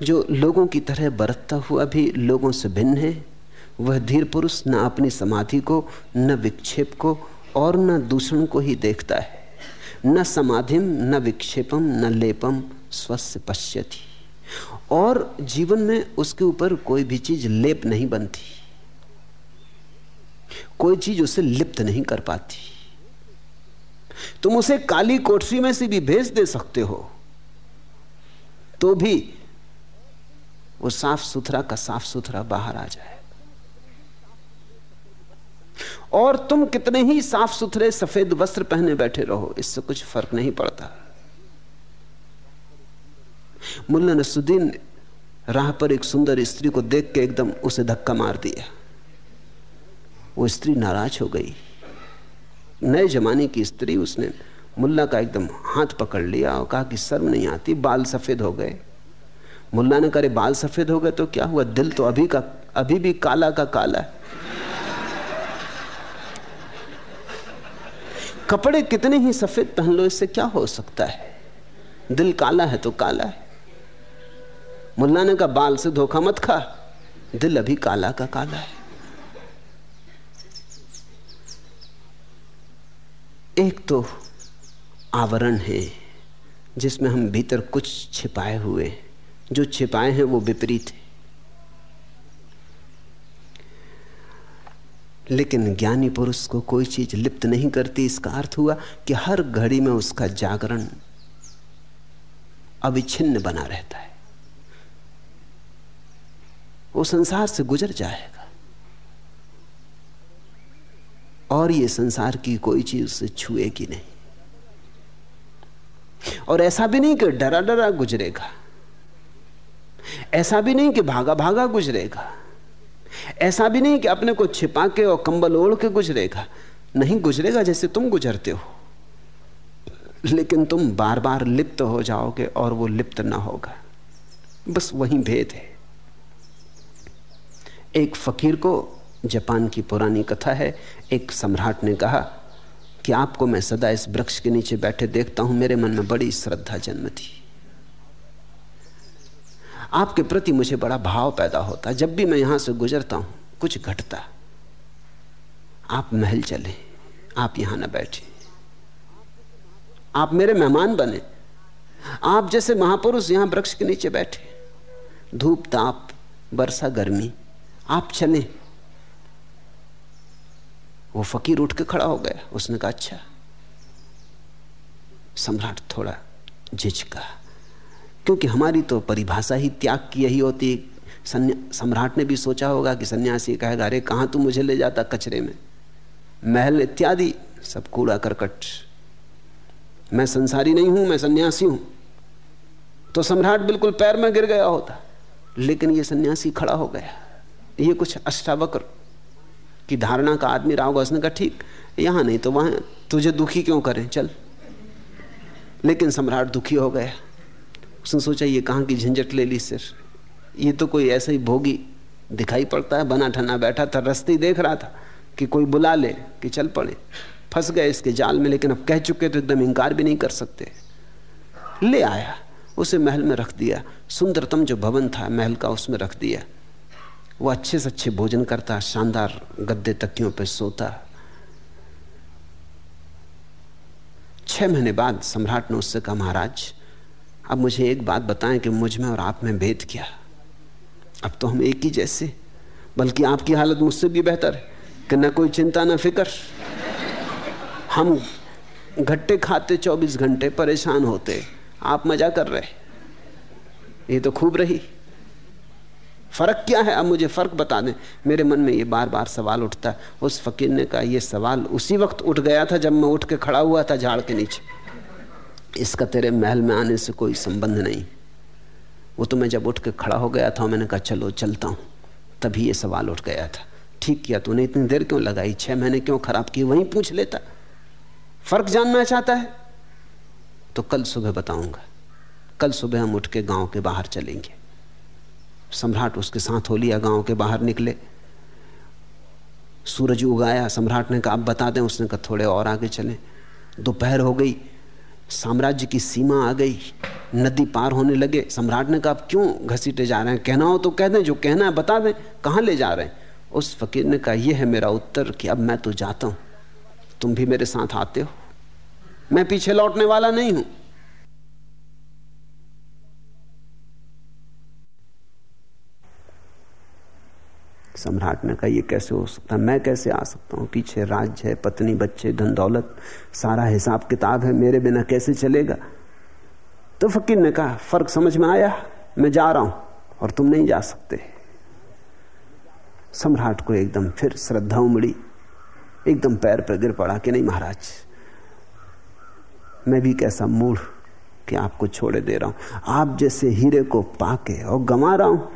Speaker 2: जो लोगों की तरह बरतता हुआ भी लोगों से भिन्न है, वह धीर पुरुष न अपनी समाधि को, न विक्षेप को और न दूषण को ही देखता है। न समाधिम, न विक्षेपम, न लेपम स्वस्थ पश्यति। और जीवन में उसके ऊपर कोई भी चीज़ लेप नहीं बनती। कोई चीज़ उसे लिप्त नहीं कर पाती। तुम उसे काली कोठरी में से भी भेज दे सकते हो। तो भी वो साफ़ सुथरा का साफ़ सुथरा बाहर आ जाए। और तुम कितने ही साफ़ सुथरे सफ़ेद वस्त्र पहने बैठे रहो, इससे कुछ फ़र्क नहीं पड़ता। मुल्ला नसुद्दीन राह पर एक सुंदर स्त्री को देख के एकदम उसे धक्का मार दिया। वो स्त्री नाराज़ हो गई। नए जमाने की स्त्री, उसने मुल्ला का एकदम हाथ पकड़ लिया और कहा कि शर्म नहीं आती, बाल सफ़ेद हो गए। मुल्ला ने करे बाल सफ़ेद हो गए तो क्या हुआ? दिल तो अभी का, अभी भी काला का काला है। कपड़े कितने ही सफ़ेद पहन लो, इससे क्या हो सकता है? दिल काला है तो काला है। मुल्ला ने कहा, बाल से धोखा मत खा, दिल अभी काला का काला है। एक तो आवरण है, जिसमें हम भीतर कुछ छिपाए हुए हैं। जो छिपाए हैं वो विपरीत है। लेकिन ज्ञानी पुरुष को कोई चीज़ लिप्त नहीं करती। इसका अर्थ हुआ कि हर घड़ी में उसका जागरण अविच्छिन्न बना रहता है। वो संसार से गुजर जाएगा। और ये संसार की कोई चीज़ उसे छुएगी नहीं। और ऐसा भी नहीं कि डरा डरा गुजरेगा। ऐसा भी नहीं कि भागा भागा गुजरेगा। ऐसा भी नहीं कि अपने को छिपा के और कंबल ओढ़ के गुजरेगा। नहीं गुजरेगा जैसे तुम गुजरते हो। लेकिन तुम बार बार लिप्त हो जाओगे और वो लिप्त ना होगा। बस वही भेद है। एक फकीर को जापान की पुरानी कथा है। एक सम्राट ने कहा कि आपको मैं सदा इस वृक्ष के नीचे बैठे देखता हूँ। मेरे मन में बड़ी श्रद्धा जन्म थी। आपके प्रति मुझे बड़ा भाव पैदा होता जब भी मैं यहाँ से गुजरता हूँ, कुछ घटता आप महल चले, आप यहाँ ना बैठे। आप मेरे मेहमान बने। आप जैसे महापुरुष यहाँ वृक्ष के नीचे बैठे। धूप, ताप, वर्षा, गर्मी, आप चले। वो फकीर उठ के खड़ा हो गया। उसने कहा अच्छा। सम्राट थोड़ा झिझका क्योंकि हमारी तो परिभाषा ही त्याग की यही होती सम्राट ने भी सोचा होगा कि सन्यासी कहेगा, अरे, कहाँ तू मुझे ले जाता कचरे में? महल इत्यादि, सब कूड़ा करकट। मैं संसारी नहीं हूँ, मैं सन्यासी हूँ। तो सम्राट बिल्कुल पैर में गिर गया होता, लेकिन ये सन्यासी खड़ा हो गया। ये कुछ अष्टावक्र की धारणा का आदमी रहा होगा उसने कहा, ठीक, यहाँ नहीं तो वहाँ, तुझे दुखी क्यों करें? चल। लेकिन सम्राट दुखी हो गया। उसने सोचा, ये कहाँ की झंझट ले ली सिर? ये तो कोई ऐसा ही भोगी दिखाई पड़ता है, बना ठना बैठा था, रस्ती देख रहा था कि कोई बुला ले, कि चल पड़े। फंस गए इसके जाल में, लेकिन अब कह चुके तो एकदम इंकार भी नहीं कर सकते। ले आया, उसे महल में रख दिया। सुंदरतम जो भवन था, महल का उसमें रख दिया। वो अच्छे से अच्छे भोजन करता, शानदार गद्दे तकियों पर सोता। छह महीने बाद सम्राट ने उससे कहा, महाराज अब मुझे एक बात बताएँ कि मुझमें और आप में भेद क्या अब तो हम एक ही जैसे बल्कि आपकी हालत मुझसे भी बेहतर है कि न कोई चिंता, न फ़िक्र। हम घट्टे खाते 24 घंटे परेशान होते आप मज़ा कर रहे ये तो खूब रही। फ़र्क क्या है? अब मुझे फ़र्क बता दें। मेरे मन में ये बार बार सवाल उठता उस फकीर ने कहा, ये सवाल उसी वक्त उठ गया था जब मैं उठ के खड़ा हुआ था झाड़ के नीचे। इसका तेरे महल में आने से कोई संबंध नहीं। वो तो मैं जब उठ के खड़ा हो गया था, मैंने कहा, चलो, चलता हूँ। तभी ये सवाल उठ गया था। ठीक किया तूने, इतनी देर क्यों लगाई? छह महीने क्यों खराब किए? वहीं पूछ लेता। फ़र्क जानना चाहता है? तो कल सुबह बताऊँगा। कल सुबह हम उठ के गाँव के बाहर चलेंगे। सम्राट उसके साथ हो लिया गाँव के बाहर निकले। सूरज उगाया सम्राट ने कहा, अब बता दें। उसने कहा, थोड़े और आगे चले। दोपहर हो गई। साम्राज्य की सीमा आ गई, नदी पार होने लगे। सम्राट ने कहा क्यों घसीटे जा रहे हैं? कहना हो तो कह दें, जो कहना है बता दें, कहाँ ले जा रहे हैं? उस फकीर ने कहा, यह है मेरा उत्तर कि अब मैं तो जाता हूँ। तुम भी मेरे साथ आते हो। मैं पीछे लौटने वाला नहीं हूँ। सम्राट ने कहा, ये कैसे हो सकता है? मैं कैसे आ सकता हूँ? पीछे राज्य है, पत्नी, बच्चे, धन, दौलत, सारा हिसाब किताब है, मेरे बिना कैसे चलेगा? तो फकीर ने कहा, फ़र्क समझ में आया? मैं जा रहा हूँ और तुम नहीं जा सकते. सम्राट को एकदम फिर श्रद्धा उमड़ी, एकदम पैर पर गिर पड़ा कि, नहीं महाराज, मैं भी कैसा मूढ़ कि आपको छोड़े दे रहा हूँ। आप जैसे हीरे को पाके और गंवा रहा हूँ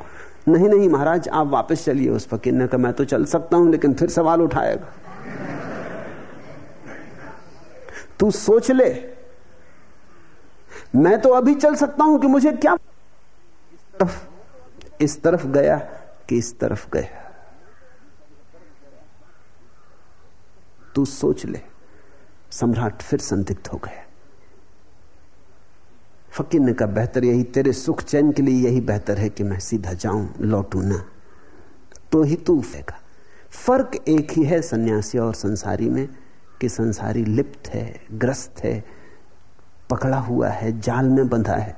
Speaker 2: नहीं नहीं, महाराज, आप वापस चलिए उस फकीर ने कहा, मैं तो चल सकता हूँ, लेकिन फिर सवाल उठाएगा। तू सोच ले। मैं तो अभी चल सकता हूँ कि मुझे क्या इस तरफ़ इस तरफ़ गया कि इस तरफ़ गया। तू सोच ले, सम्राट फिर संदिग्ध हो गया। फकीर ने कहा, बेहतर यही तेरे सुख चैन के लिए यही बेहतर है कि मैं सीधा जाऊँ, लौटू ना। तो ही तू फेंका। फ़र्क एक ही है सन्यासी और संसारी में कि संसारी लिप्त है, ग्रस्त है, पकड़ा हुआ है, जाल में बंधा है।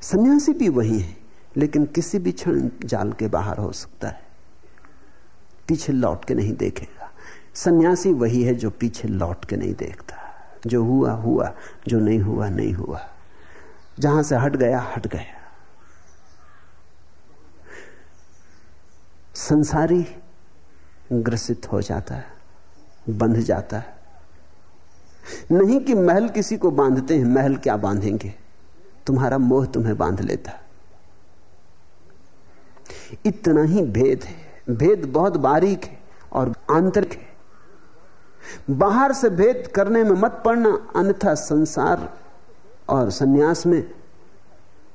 Speaker 2: सन्यासी भी वही है, लेकिन किसी भी क्षण जाल के बाहर हो सकता है। पीछे लौट के नहीं देखेगा। सन्यासी वही है जो पीछे लौट के नहीं देखता। जो हुआ हुआ, जो नहीं हुआ नहीं हुआ। जहाँ से हट गया हट गया। संसारी ग्रसित हो जाता है, बंध जाता है। नहीं कि महल किसी को बांधते हैं, महल क्या बांधेंगे? तुम्हारा मोह तुम्हें बाँध लेता इतना ही भेद है। भेद बहुत बारीक है और आंतरिक है। बाहर से भेद करने में मत पड़ना, अन्यथा संसार और सन्यास में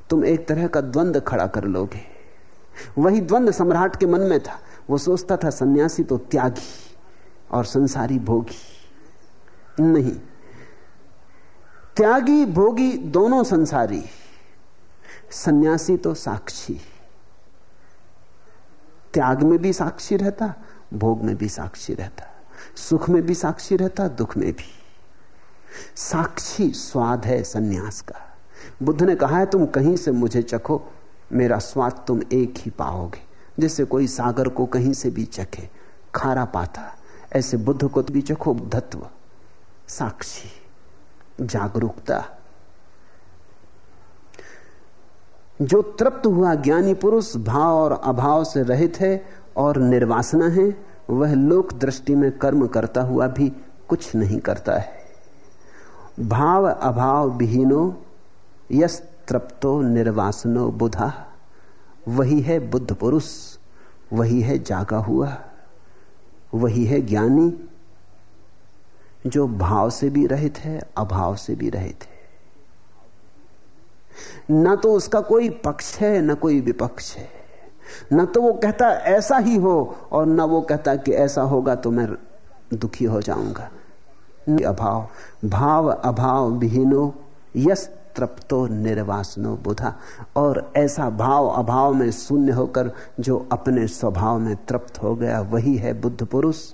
Speaker 2: तुम एक तरह का द्वंद खड़ा कर लोगे। वही द्वंद सम्राट के मन में था। वो सोचता था, सन्यासी तो त्यागी और संसारी भोगी। नहीं, त्यागी, भोगी दोनों संसारी। सन्यासी तो साक्षी। त्याग में भी साक्षी रहता, भोग में भी साक्षी रहता। सुख में भी साक्षी रहता, दुख में भी। साक्षी स्वाद है सन्यास का। बुद्ध ने कहा है, तुम कहीं से मुझे चखो, मेरा स्वाद तुम एक ही पाओगे, जैसे कोई सागर को कहीं से भी चखे, खारा पाता, ऐसे बुद्ध को भी चखो धत्व साक्षी, जागरूकता। जो तृप्त हुआ ज्ञानी पुरुष भाव और अभाव से रहित है और निर्वासना है, वह लोक दृष्टि में कर्म करता हुआ भी कुछ नहीं करता है। भाव अभाव विहीनो, यस तृप्तो निर्वासनो बुधा। वही है बुद्ध पुरुष, वही है जागा हुआ, वही है ज्ञानी, जो भाव से भी रहित है, अभाव से भी रहित है। न तो उसका कोई पक्ष है, न कोई विपक्ष है। न तो वो कहता, ऐसा ही हो, और न वो कहता कि, ऐसा होगा तो मैं दुखी हो जाऊँगा। अभाव, भाव अभाव विहीनो, यस तृप्तो निर्वासनो बुधा। और ऐसा भाव अभाव में शून्य होकर जो अपने स्वभाव में तृप्त हो गया, वही है बुद्ध पुरुष।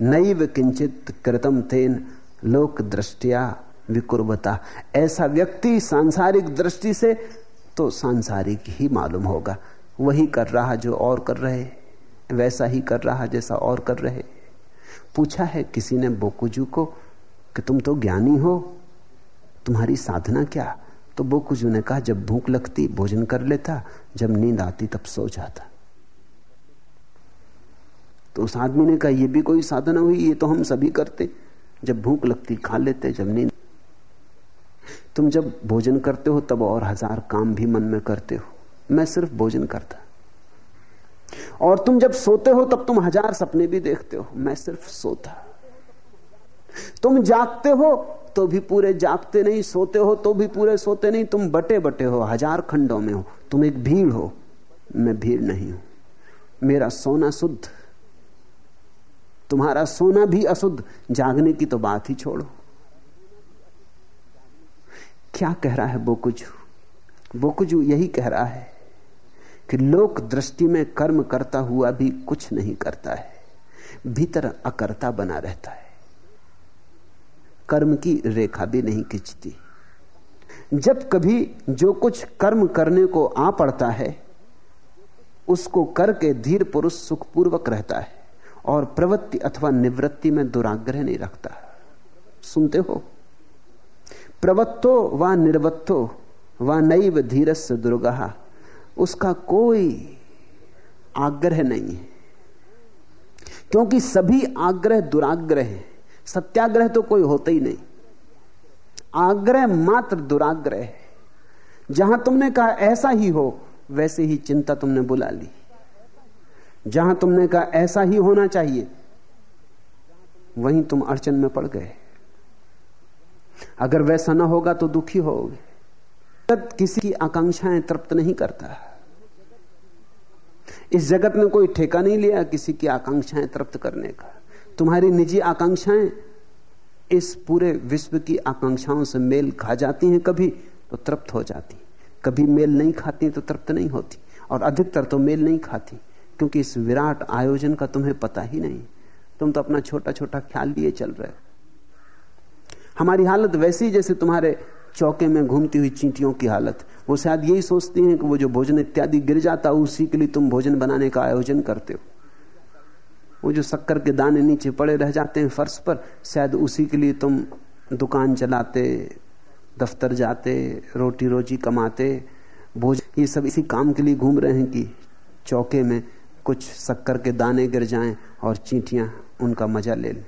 Speaker 2: नैव किंचित कृतम तेन लोक दृष्टिया विकुर्बता ऐसा व्यक्ति सांसारिक दृष्टि से तो सांसारिक ही मालूम होगा। वही कर रहा जो और कर रहे, वैसा ही कर रहा जैसा और कर रहे। पूछा है किसी ने बोकुजू को कि तुम तो ज्ञानी हो, तुम्हारी साधना क्या? तो बोकुजू ने कहा, जब भूख लगती, भोजन कर लेता, जब नींद आती, तब सो जाता। तो उस आदमी ने कहा यह भी कोई साधना हुई, ये तो हम सभी करते। जब भूख लगती, खा लेते, जब नींद तुम जब भोजन करते हो, तब और हज़ार काम भी मन में करते हो। मैं सिर्फ़ भोजन करता। और तुम जब सोते हो, तब तुम हज़ार सपने भी देखते हो। मैं सिर्फ़ सोता। तुम जागते हो तो भी पूरे जागते नहीं। सोते हो तो भी पूरे सोते नहीं। तुम बटे बटे हो, हज़ार खंडों में हो। तुम एक भीड़ हो, मैं भीड़ नहीं हूँ। मेरा सोना शुद्ध। तुम्हारा सोना भी अशुद्ध। जागने की तो बात ही छोड़ो। क्या कह रहा है बोकुजू? बोकुजू यही कह रहा है कि लोक दृष्टि में कर्म करता हुआ भी कुछ नहीं करता है, भीतर अकर्ता बना रहता है। कर्म की रेखा भी नहीं खिंचती। जब कभी जो कुछ कर्म करने को आ पड़ता है, उसको करके धीर पुरुष सुखपूर्वक रहता है और प्रवृत्ति अथवा निवृत्ति में दुराग्रह नहीं रखता। सुनते हो? प्रवत्तो व निर्वत्तो व नैव धीरस दुर्गा उसका कोई आग्रह नहीं है। क्योंकि सभी आग्रह दुराग्रह है। सत्याग्रह तो कोई होता ही नहीं। आग्रह मात्र दुराग्रह है। जहाँ तुमने कहा ऐसा ही हो, वैसे ही चिंता तुमने बुला ली। जहाँ तुमने कहा ऐसा ही होना चाहिए, वहीं तुम अड़चन में पड़ गए। अगर वैसा ना होगा तो दुखी होगे। किसी की आकांक्षाएँ तृप्त नहीं करता। इस जगत में कोई ठेका नहीं लिया किसी की आकांक्षाएँ तृप्त करने का। तुम्हारी निजी आकांक्षाएँ इस पूरे विश्व की आकांक्षाओं से मेल खा जाती हैं कभी तो तृप्त हो जाती। कभी मेल नहीं खाती तो तृप्त नहीं होती और अधिकतर तो मेल नहीं खाती, क्योंकि इस विराट आयोजन का तुम्हें पता ही नहीं। तुम तो अपना छोटा छोटा ख्याल लिए चल रहे हो। हमारी हालत वैसी जैसे तुम्हारे चौके में घूमती हुई चींटियों की हालत। वो शायद यही सोचती हैं कि वो जो भोजन इत्यादि गिर जाता है, उसी के लिए तुम भोजन बनाने का आयोजन करते हो। वो जो शक्कर के दाने नीचे पड़े रह जाते हैं फर्श पर, शायद उसी के लिए तुम दुकान चलाते, दफ्तर जाते, रोटी रोजी कमाते, भोजन ये सब इसी काम के लिए घूम रहे हैं कि चौके में कुछ शक्कर के दाने गिर जाएँ और चींटियाँ उनका मज़ा ले लें।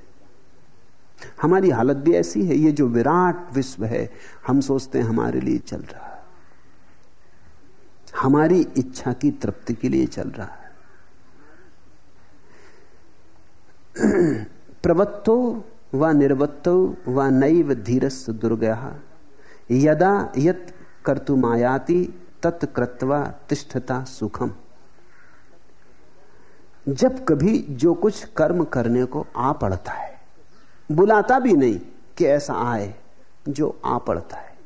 Speaker 2: हमारी हालत भी ऐसी है, ये जो विराट विश्व है, हम सोचते हैं हमारे लिए चल रहा है। हमारी इच्छा की तृप्ति के लिए चल रहा है। प्रवत्तो व निर्वत्तो व नैव धीरस दुर्गया। यदा यत कर्तुमायाति तत्कृत्वा तिष्ठता सुखम। जब कभी जो कुछ कर्म करने को आ पड़ता है बुलाता भी नहीं कि ऐसा आए जो आ पड़ता है।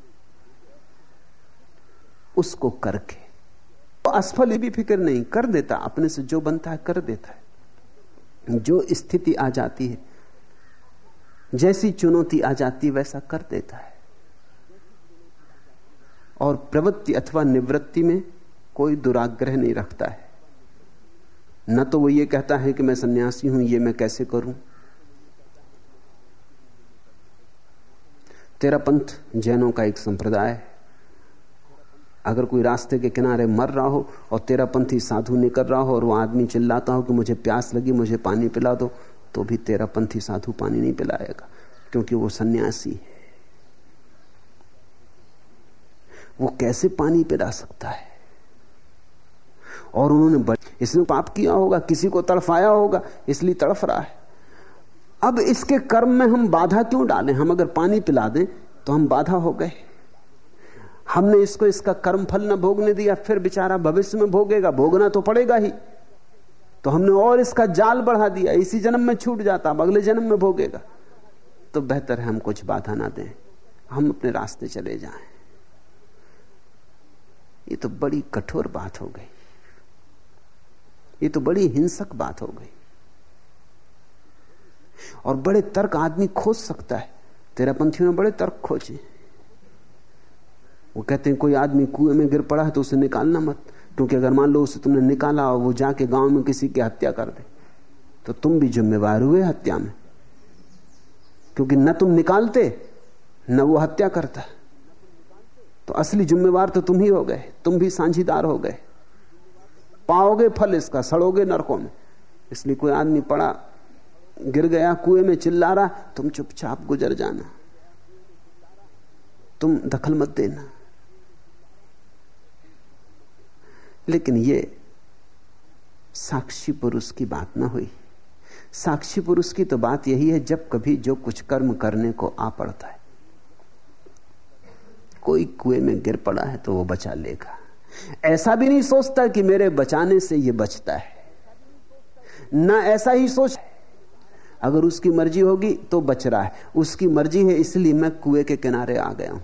Speaker 2: उसको करके। तो असफल भी फ़िक्र नहीं, कर देता, अपने से जो बनता है कर देता है। जो स्थिति आ जाती है, जैसी चुनौती आ जाती वैसा कर देता है। और प्रवृत्ति अथवा निवृत्ति में कोई दुराग्रह नहीं रखता है। न तो वो ये कहता है कि मैं सन्यासी हूँ, ये मैं कैसे करूँ? तेरा पंथ जैनों का एक संप्रदाय है। अगर कोई रास्ते के किनारे मर रहा हो और तेरा पंथी साधु निकल रहा हो और वो आदमी चिल्लाता हो कि मुझे प्यास लगी, मुझे पानी पिला दो तो भी तेरा पंथी साधु पानी नहीं पिलाएगा, क्योंकि वो सन्यासी है। वो कैसे पानी पिला सकता है? और उन्होंने इसने पाप किया होगा, किसी को तड़फाया होगा, इसलिए तड़फ रहा है। अब इसके कर्म में हम बाधा क्यों डालें? हम अगर पानी पिला दें तो हम बाधा हो गए। हमने इसको, इसका कर्म फल न भोगने दिया, फिर बेचारा भविष्य में भोगेगा। भोगना तो पड़ेगा ही। तो हमने और इसका जाल बढ़ा दिया। इसी जन्म में छूट जाता, अब अगले जन्म में भोगेगा। तो बेहतर है हम कुछ बाधा ना दें। हम अपने रास्ते चले जाएँ। ये तो बड़ी कठोर बात हो गई। ये तो बड़ी हिंसक बात हो गई। और बड़े तर्क आदमी खोज सकता है। तेरा पंथियों ने बड़े तर्क खोजे। वो कहते हैं, कोई आदमी कुएँ में गिर पड़ा है तो उसे निकालना मत। क्योंकि अगर मान लो उसे तुमने निकाला और वो जाके गाँव में किसी की हत्या कर दे तो तुम भी जिम्मेवार हुए हत्या में। क्योंकि न तुम निकालते, न वो हत्या करता। तो असली जिम्मेवार तो तुम ही हो गए। तुम भी साझीदार हो गए। पाओगे फल इसका, सड़ोगे नरकों में। इसलिए कोई आदमी पड़ा गिर गया, कुएँ में चिल्ला रहा तुम चुपचाप गुजर जाना। तुम दखल मत देना। लेकिन ये साक्षी पुरुष की बात ना हुई। साक्षी पुरुष की तो बात यही है, जब कभी जो कुछ कर्म करने को आ पड़ता है, कोई कुएँ में गिर पड़ा है तो वो बचा लेगा। ऐसा भी नहीं सोचता कि मेरे बचाने से ये बचता है। ना ऐसा ही सोच अगर उसकी मर्ज़ी होगी तो बच रहा है। उसकी मर्ज़ी है इसलिए मैं कुएँ के किनारे आ गया हूँ।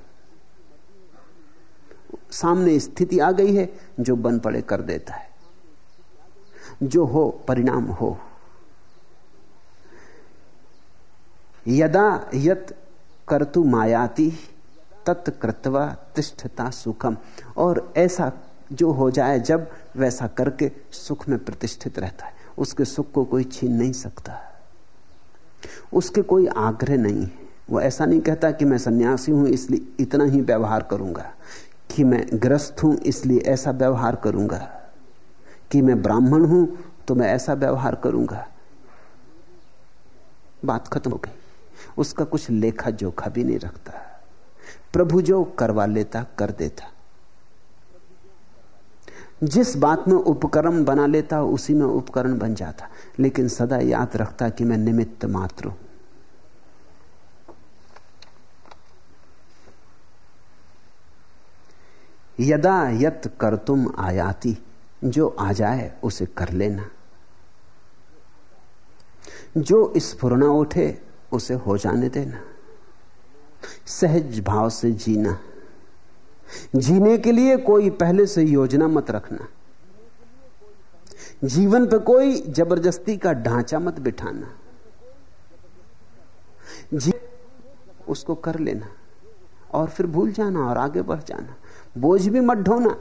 Speaker 2: सामने स्थिति आ गई है जो बन पड़े कर देता है। जो हो, परिणाम हो। यदा यत कर्तु मायाती तत्कृतवा तिष्ठता सुखम। और ऐसा जो हो जाए, जब वैसा करके सुख में प्रतिष्ठित रहता है। उसके सुख को कोई छीन नहीं सकता। उसके कोई आग्रह नहीं है। वो ऐसा नहीं कहता कि मैं सन्यासी हूँ, इसलिए इतना ही व्यवहार करूँगा। कि मैं ग्रस्त हूँ, इसलिए ऐसा व्यवहार करूँगा। कि मैं ब्राह्मण हूँ तो मैं ऐसा व्यवहार करूँगा। बात खत्म हो गई। उसका कुछ लेखा जोखा भी नहीं रखता। प्रभु जो करवा लेता, कर देता। जिस बात में उपकरण बना लेता, उसी में उपकरण बन जाता। लेकिन सदा याद रखता कि मैं निमित्त मात्र हूँ। यदा यत कर तुम आयाती, जो आ जाए उसे कर लेना। जो स्फुरना उठे, उसे हो जाने देना। सहज भाव से जीना। जीने के लिए कोई पहले से योजना मत रखना। जीवन पे कोई ज़बरदस्ती का ढांचा मत बिठाना। जी, उसको कर लेना और फिर भूल जाना और आगे बढ़ जाना। बोझ भी मत ढोना।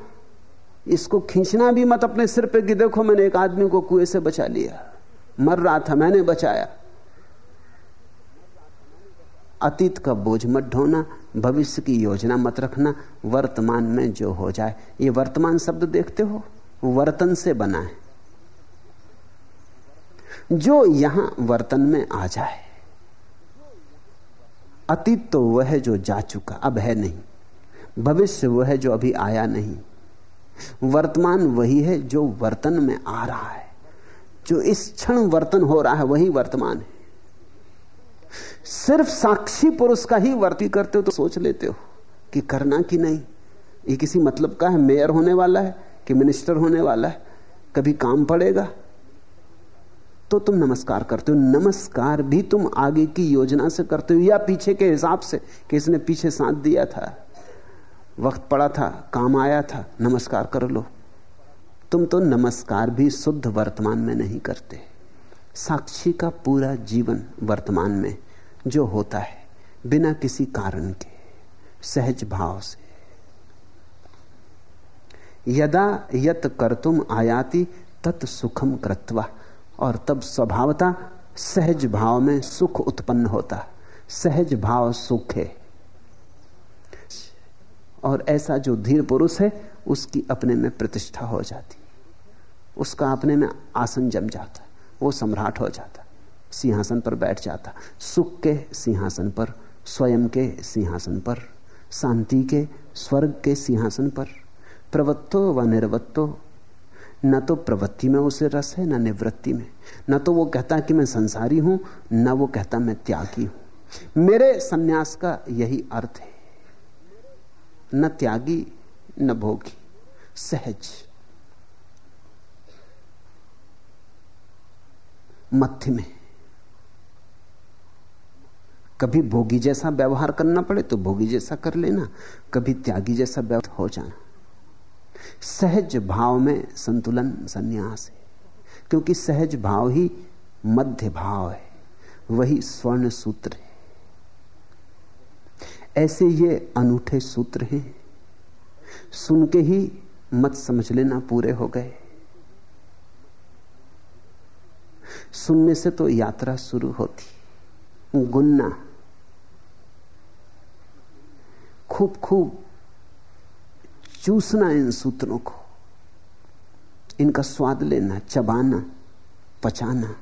Speaker 2: इसको खींचना भी मत अपने सिर पे कि देखो मैंने एक आदमी को कुएँ से बचा लिया। मर रहा था, मैंने बचाया। अतीत का बोझ मत ढोना। भविष्य की योजना मत रखना, वर्तमान में जो हो जाए। ये वर्तमान शब्द देखते हो? वर्तन से बना है। जो यहाँ वर्तन में आ जाए, अतीत तो वह है जो जा चुका, अब है नहीं। भविष्य वह है जो अभी आया नहीं। वर्तमान वही है जो वर्तन में आ रहा है। जो इस क्षण वर्तन हो रहा है, वही वर्तमान है। सिर्फ़ साक्षी पुरुष का ही वर्ती करते हो तो सोच लेते हो कि करना कि नहीं? ये किसी मतलब का है? मेयर होने वाला है कि मिनिस्टर होने वाला है? कभी काम पड़ेगा? तो तुम नमस्कार करते हो। नमस्कार भी तुम आगे की योजना से करते हो या पीछे के हिसाब से कि इसने पीछे साथ दिया था। वक्त पड़ा था, काम आया था, नमस्कार कर लो। तुम तो नमस्कार भी शुद्ध वर्तमान में नहीं करते। साक्षी का पूरा जीवन वर्तमान में जो होता है, बिना किसी कारण के, सहज भाव से। यदा यत कर तुम आयाति, तत् सुखम कृत्वा, और तब स्वभावता सहज भाव में सुख उत्पन्न होता, सहज भाव सुख। है और ऐसा जो धीर पुरुष है, उसकी अपने में प्रतिष्ठा हो जाती, उसका अपने में आसन जम जाता। वो सम्राट हो जाता, सिंहासन पर बैठ जाता। सुख के सिंहासन पर, स्वयं के सिंहासन पर, शांति के, स्वर्ग के सिंहासन पर। प्रवत्तो व निर्वत्तो, न तो प्रवृत्ति में उसे रस है, न निवृत्ति में। न तो वो कहता कि मैं संसारी हूँ, न वो कहता मैं त्यागी हूँ। मेरे सन्यास का यही अर्थ है, न त्यागी, न भोगी। सहज। मध्य में। कभी भोगी जैसा व्यवहार करना पड़े तो भोगी जैसा कर लेना, कभी त्यागी जैसा व्यवहार हो जाना। सहज भाव में संतुलन संन्यास है, क्योंकि सहज भाव ही मध्य भाव है, वही स्वर्ण सूत्र है। ऐसे ये अनूठे सूत्र हैं, सुन के ही मत समझ लेना पूरे हो गए। सुनने से तो यात्रा शुरू होती। गुन्ना। खूब खूब चूसना इन सूत्रों को। इनका स्वाद लेना, चबाना, पचाना।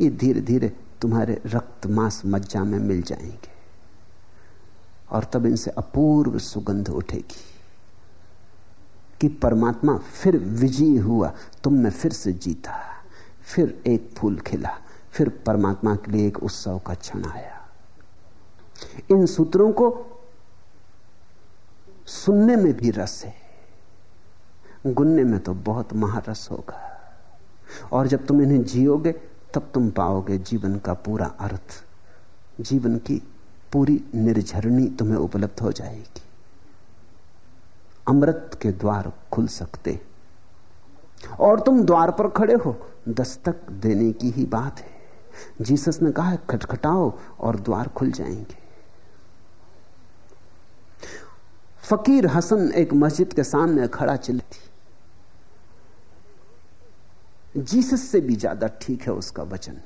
Speaker 2: ये धीरे धीरे तुम्हारे रक्त मांस मज्जा में मिल जाएँगे। और तब इनसे अपूर्व सुगंध उठेगी कि परमात्मा फिर विजयी हुआ तुमने फिर से जीता। फिर एक फूल खिला। फिर परमात्मा के लिए एक उत्सव का क्षण आया। इन सूत्रों को सुनने में भी रस है। गुनने में तो बहुत महारस होगा। और जब तुम इन्हें जियोगे, तब तुम पाओगे जीवन का पूरा अर्थ। जीवन की पूरी निर्झरणी तुम्हें उपलब्ध हो जाएगी। अमृत के द्वार खुल सकते। और तुम द्वार पर खड़े हो। दस्तक देने की ही बात है। जीसस ने कहा, खटखटाओ और द्वार खुल जाएँगे। फकीर हसन एक मस्जिद के सामने खड़ा चिल्ला थी। जीसस से भी ज़्यादा ठीक है उसका वचन।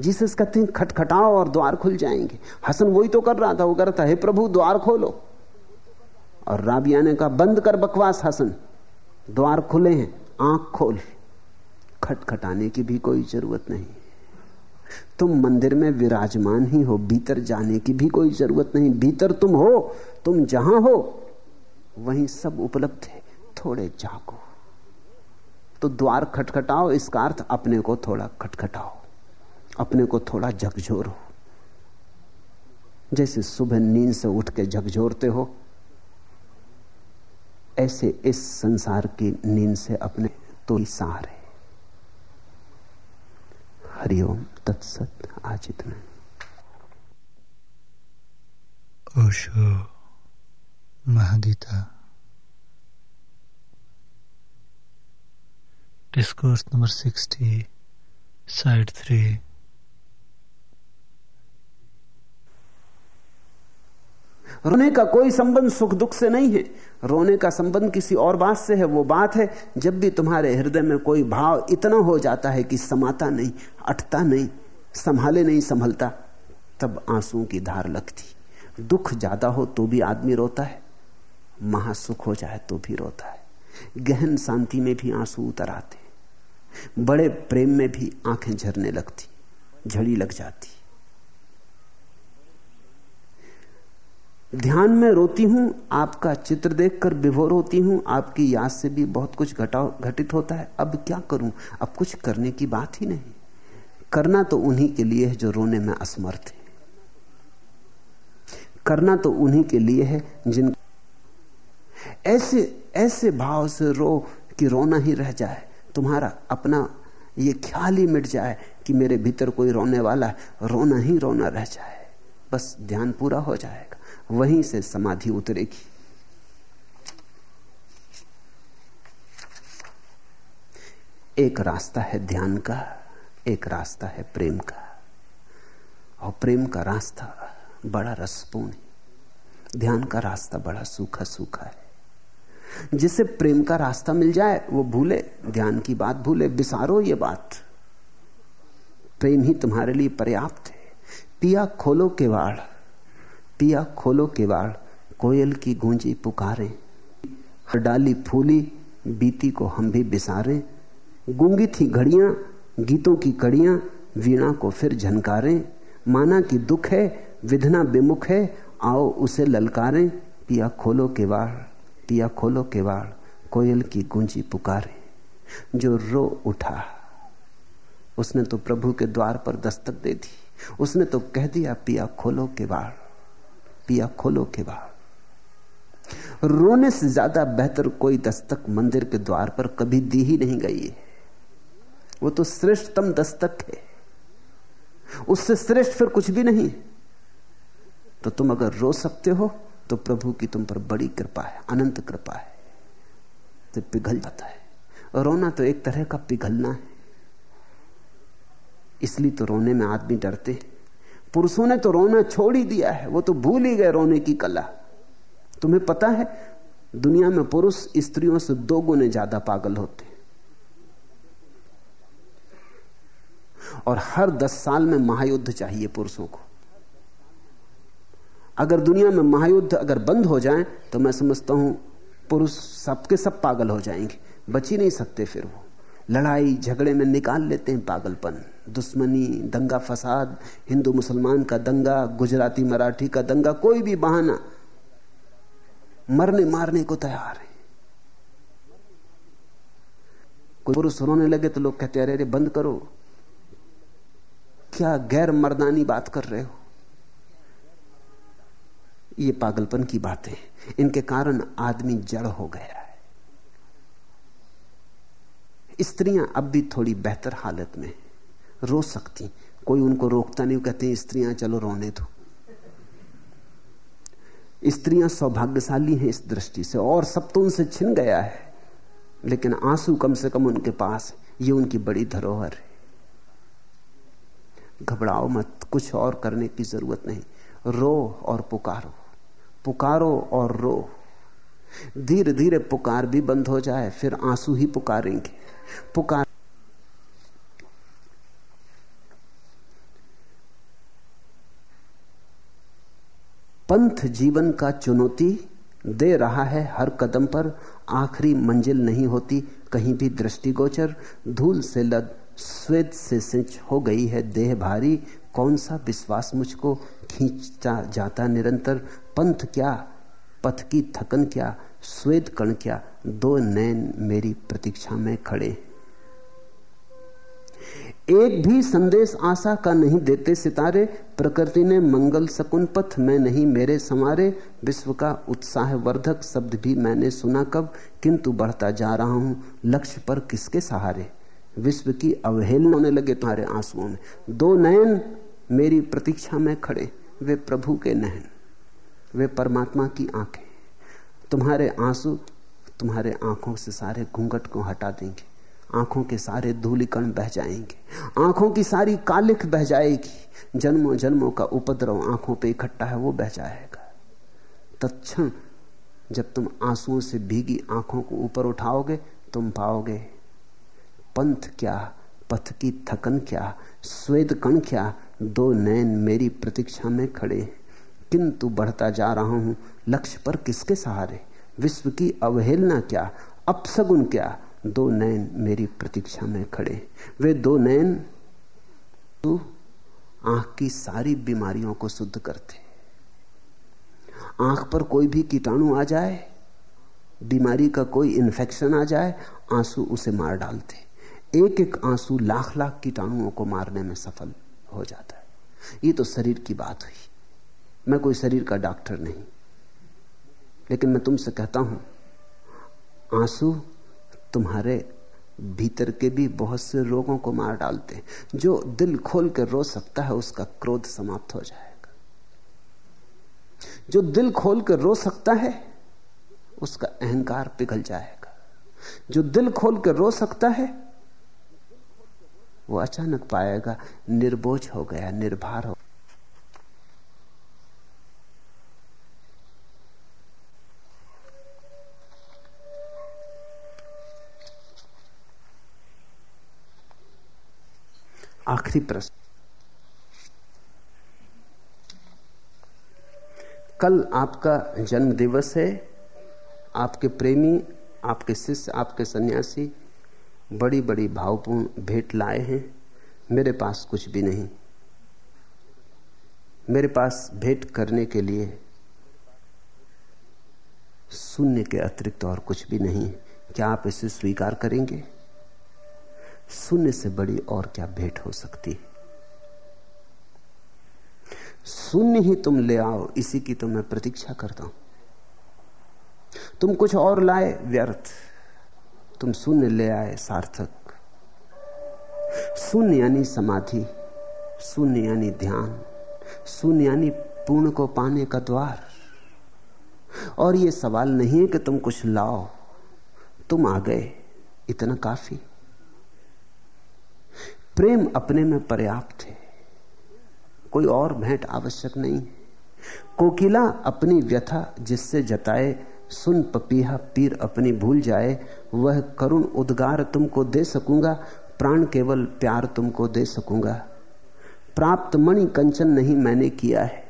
Speaker 2: जीसस कहते हैं, खटखटाओ और द्वार खुल जाएँगे। हसन वही तो कर रहा था। वो कर रहा था, हे प्रभु, द्वार खोलो। और राबिया ने कहा, बंद कर बकवास हसन। द्वार खुले हैं, आँख खोल। खटखटाने की भी कोई ज़रूरत नहीं। तुम मंदिर में विराजमान ही हो, भीतर जाने की भी कोई ज़रूरत नहीं। भीतर तुम हो, तुम जहाँ हो, वहीं सब उपलब्ध है। थोड़े जागो। तो द्वार खटखटाओ, इसका अर्थ अपने को थोड़ा खटखटाओ। अपने को थोड़ा झकझोरो जैसे सुबह नींद से उठ के झकझोरते हो, ऐसे इस संसार की नींद से अपने तो है। हरिओम तत्सत आज इतना।
Speaker 3: Osho महादीता discourse number sixty side three.
Speaker 2: रोने का कोई संबंध सुख दुख से नहीं है। रोने का संबंध किसी और बात से है, वो बात है, जब भी तुम्हारे हृदय में कोई भाव इतना हो जाता है कि समाता नहीं, अटता नहीं, संभाले नहीं, संभलता, तब आंसुओं की धार लगती। दुख ज़्यादा हो तो भी आदमी रोता है, महासुख हो जाए तो भी रोता है। गहन शांति में भी आँसू उतर आते बड़े प्रेम में भी आँखें झरने लगती, झड़ी लग जाती। ध्यान में रोती हूँ, आपका चित्र देखकर विभोर होती हूँ, आपकी याद से भी बहुत कुछ घटा, घटित होता है। अब क्या करूँ? अब कुछ करने की बात ही नहीं। करना तो उन्हीं के लिए है जो रोने में असमर्थ है। करना तो उन्हीं के लिए है जिन ऐसे ऐसे भाव से रो कि रोना ही रह जाए। तुम्हारा अपना ये ख्याल ही मिट जाए कि मेरे भीतर कोई रोने वाला है। रोना ही रोना रह जाए। बस ध्यान पूरा हो जाएगा वहीं से समाधि उतरेगी। एक रास्ता है ध्यान का, एक रास्ता है प्रेम का। और प्रेम का रास्ता बड़ा रसपूर्ण है। ध्यान का रास्ता बड़ा सूखा सूखा है। जिसे प्रेम का रास्ता मिल जाए, वो भूले, ध्यान की बात भूले, बिसारो ये बात। प्रेम ही तुम्हारे लिए पर्याप्त है। पिया खोलो केवाड़। पिया खोलो केवाड़, कोयल की गूंजी पुकारे। डाली फूली, बीती को हम भी बिसारे। गूँगी थी घड़ियाँ, गीतों की कड़ियाँ, वीणा को फिर झनकारें। माना कि दुख है, विधना विमुख है, आओ उसे ललकारें। पिया खोलो केवाड़, पिया खोलो केवाड़, कोयल की गूंजी पुकारे। जो रो उठा, उसने तो प्रभु के द्वार पर दस्तक दे दी। उसने तो कह दिया, पिया खोलो केवाड़। पिया खोलो के बाहर। रोने से ज़्यादा बेहतर कोई दस्तक मंदिर के द्वार पर कभी दी ही नहीं गई है। वो तो श्रेष्ठतम दस्तक है। उससे श्रेष्ठ फिर कुछ भी नहीं तो तुम अगर रो सकते हो तो प्रभु की तुम पर बड़ी कृपा है, अनंत कृपा है। तो पिघल जाता है। रोना तो एक तरह का पिघलना है। इसलिए तो रोने में आदमी डरते पुरुषों ने तो रोना छोड़ ही दिया है, वो तो भूल ही गए रोने की कला। तुम्हें पता है, दुनिया में पुरुष स्त्रियों से दो गुने ज़्यादा पागल होते और हर दस साल में महायुद्ध चाहिए पुरुषों को। अगर दुनिया में महायुद्ध अगर बंद हो जाए तो मैं समझता हूँ पुरुष सबके सब पागल हो जाएँगे, बच ही नहीं सकते फिर वो। लड़ाई झगड़े में निकाल लेते हैं पागलपन। दुश्मनी, दंगा फसाद, हिंदू मुसलमान का दंगा, गुजराती मराठी का दंगा, कोई भी बहाना मरने मारने को तैयार है। कोई पुरुष रोने लगे तो लोग कहते अरे बंद करो। क्या गैर मर्दानी बात कर रहे हो? ये पागलपन की बातें इनके कारण आदमी जड़ हो गया है स्त्रियाँ अब भी थोड़ी बेहतर हालत में रो सकती कोई उनको रोकता नहीं कहते स्त्रियाँ, चलो रोने दो। स्त्रियाँ सौभाग्यशाली हैं इस दृष्टि से, और सब तो उनसे छिन गया है, लेकिन आँसू कम से कम उनके पास ये उनकी बड़ी धरोहर है। घबराओ मत, कुछ और करने की ज़रूरत नहीं। रो और पुकारो। पुकारो और रो। धीरे धीरे पुकार भी बंद हो जाए, फिर आँसू ही पुकारेंगे। पुकार। पंथ जीवन का चुनौती दे रहा है हर कदम पर। आखिरी मंजिल नहीं होती, कहीं भी दृष्टिगोचर। धूल से लद श्वेत से सिंच हो गई है देह भारी। कौन सा विश्वास मुझको खींचता जाता निरंतर? पंथ क्या, पथ की थकन क्या? श्वेत कण क्या दो नैन मेरी प्रतीक्षा में खड़े। एक भी संदेश आशा का नहीं देते सितारे, प्रकृति ने मंगल सकुन पथ में नहीं मेरे समारे विश्व का उत्साह वर्धक शब्द भी मैंने सुना कब, किंतु बढ़ता जा रहा हूँ लक्ष्य पर किसके सहारे? विश्व की अवहेलना होने लगे तुम्हारे आंसुओं में। दो नयन मेरी प्रतीक्षा में खड़े, वे प्रभु के नयन वे परमात्मा की आँखें। तुम्हारे आँसू तुम्हारे आँखों से सारे घूंघट को हटा देंगे। आँखों के सारे धूलिकण बह जाएँगे। आँखों की सारी कालिख बह जाएगी। जन्मों जन्मों का उपद्रव आँखों पे इकट्ठा है, वो बह जाएगा। तत्क्षण जब तुम आंसुओं से भीगी आँखों को ऊपर उठाओगे, तुम पाओगे, पंथ क्या, पथ की थकन क्या, स्वेद कण क्या, दो नैन मेरी प्रतीक्षा में खड़े किंतु बढ़ता जा रहा हूँ लक्ष्य पर किसके सहारे? विश्व की अवहेलना क्या? अपसगुन क्या? दो नयन मेरी प्रतीक्षा में खड़े। वे दो नयन तू आँख की सारी बीमारियों को शुद्ध करते। आँख पर कोई भी कीटाणु आ जाए, बीमारी का कोई इन्फेक्शन आ जाए, आँसू उसे मार डालते। एक एक आँसू लाख लाख कीटाणुओं को मारने में सफल हो जाता है। ये तो शरीर की बात हुई। मैं कोई शरीर का डॉक्टर नहीं। लेकिन मैं तुमसे कहता हूँ, आँसू तुम्हारे भीतर के भी बहुत से रोगों को मार डालते हैं। जो दिल खोल कर रो सकता है, उसका क्रोध समाप्त हो जाएगा। जो दिल खोल कर रो सकता है, उसका अहंकार पिघल जाएगा। जो दिल खोल कर रो सकता है, वो अचानक पाएगा, निर्बोझ हो गया, निर्भर हो आखिरी प्रश्न। कल आपका जन्म दिवस है, आपके प्रेमी, आपके शिष्य, आपके सन्यासी बड़ी बड़ी भावपूर्ण भेंट लाए हैं। मेरे पास कुछ भी नहीं। मेरे पास भेंट करने के लिए शून्य के अतिरिक्त और कुछ भी नहीं। क्या आप इसे स्वीकार करेंगे? शून्य से बड़ी और क्या भेंट हो सकती है? शून्य ही तुम ले आओ, इसी की तो मैं प्रतीक्षा करता हूँ। तुम कुछ और लाए, व्यर्थ। तुम शून्य ले आए, सार्थक। शून्य यानी समाधि शून्य यानी ध्यान शून्य यानी पूर्ण को पाने का द्वार। और यह सवाल नहीं है कि तुम कुछ लाओ, तुम आ गए, इतना काफ़ी। प्रेम अपने में पर्याप्त है। कोई और भेंट आवश्यक नहीं। कोकिला अपनी व्यथा जिससे जताए, सुन पपीहा पीर अपनी भूल जाए, वह करुण उद्गार तुमको दे सकूँगा, प्राण केवल प्यार तुमको दे सकूँगा। प्राप्त मणि कंचन नहीं मैंने किया है।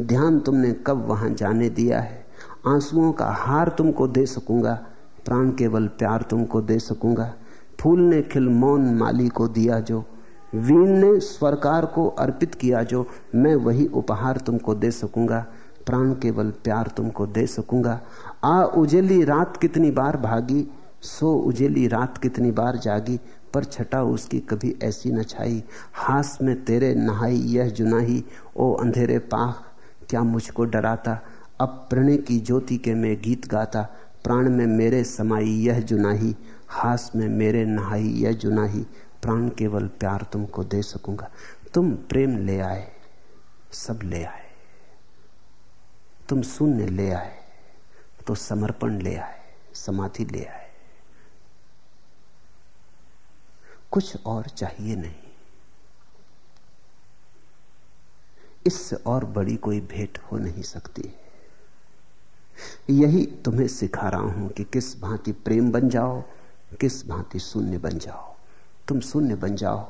Speaker 2: ध्यान तुमने कब वहाँ जाने दिया है। आंसुओं का हार तुमको दे सकूँगा, प्राण केवल प्यार तुमको दे सकूँगा। फूल ने खिल मौन माली को दिया जो वीण ने स्वरकार को अर्पित किया जो मैं वही उपहार तुमको दे सकूँगा, प्राण केवल प्यार तुमको दे सकूँगा। आ उजेली रात कितनी बार भागी, सो उजेली रात कितनी बार जागी, पर छटा उसकी कभी ऐसी न छाई। हास में तेरे नहाई यह जुनाही, ओ अंधेरे पाख क्या मुझको डराता? अब प्रणय की ज्योति के मैं गीत गाता, प्राण में मेरे समाई यह जुनाही, हास में मेरे नहाई यह जुनाही। प्राण केवल प्यार तुमको दे सकूँगा। तुम प्रेम ले आए, सब ले आए। तुम शून्य ले आए तो समर्पण ले आए, समाधि ले आए। कुछ और चाहिए नहीं। इससे और बड़ी कोई भेंट हो नहीं सकती। यही तुम्हें सिखा रहा हूँ कि किस भांति प्रेम बन जाओ, किस भांति शून्य बन जाओ। तुम शून्य बन जाओ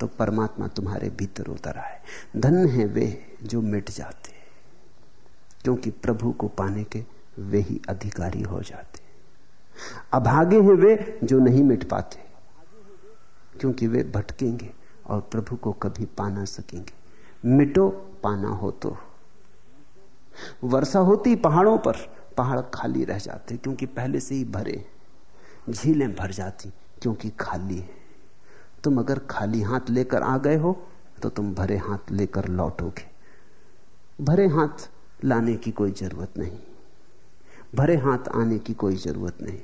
Speaker 2: तो परमात्मा तुम्हारे भीतर उतर आए। धन है वे जो मिट जाते, क्योंकि प्रभु को पाने के वे ही अधिकारी हो जाते। अभागे हैं वे जो नहीं मिट पाते, क्योंकि वे भटकेंगे और प्रभु को कभी पा ना सकेंगे। मिटो, पाना हो तो। वर्षा होती पहाड़ों पर, पहाड़ खाली रह जाते, क्योंकि पहले से ही भरे, झीलें भर जाती। क्योंकि खाली है। तुम अगर खाली हाथ लेकर आ गए हो तो तुम भरे हाथ लेकर लौटोगे। भरे हाथ लाने की कोई ज़रूरत नहीं। भरे हाथ आने की कोई ज़रूरत नहीं।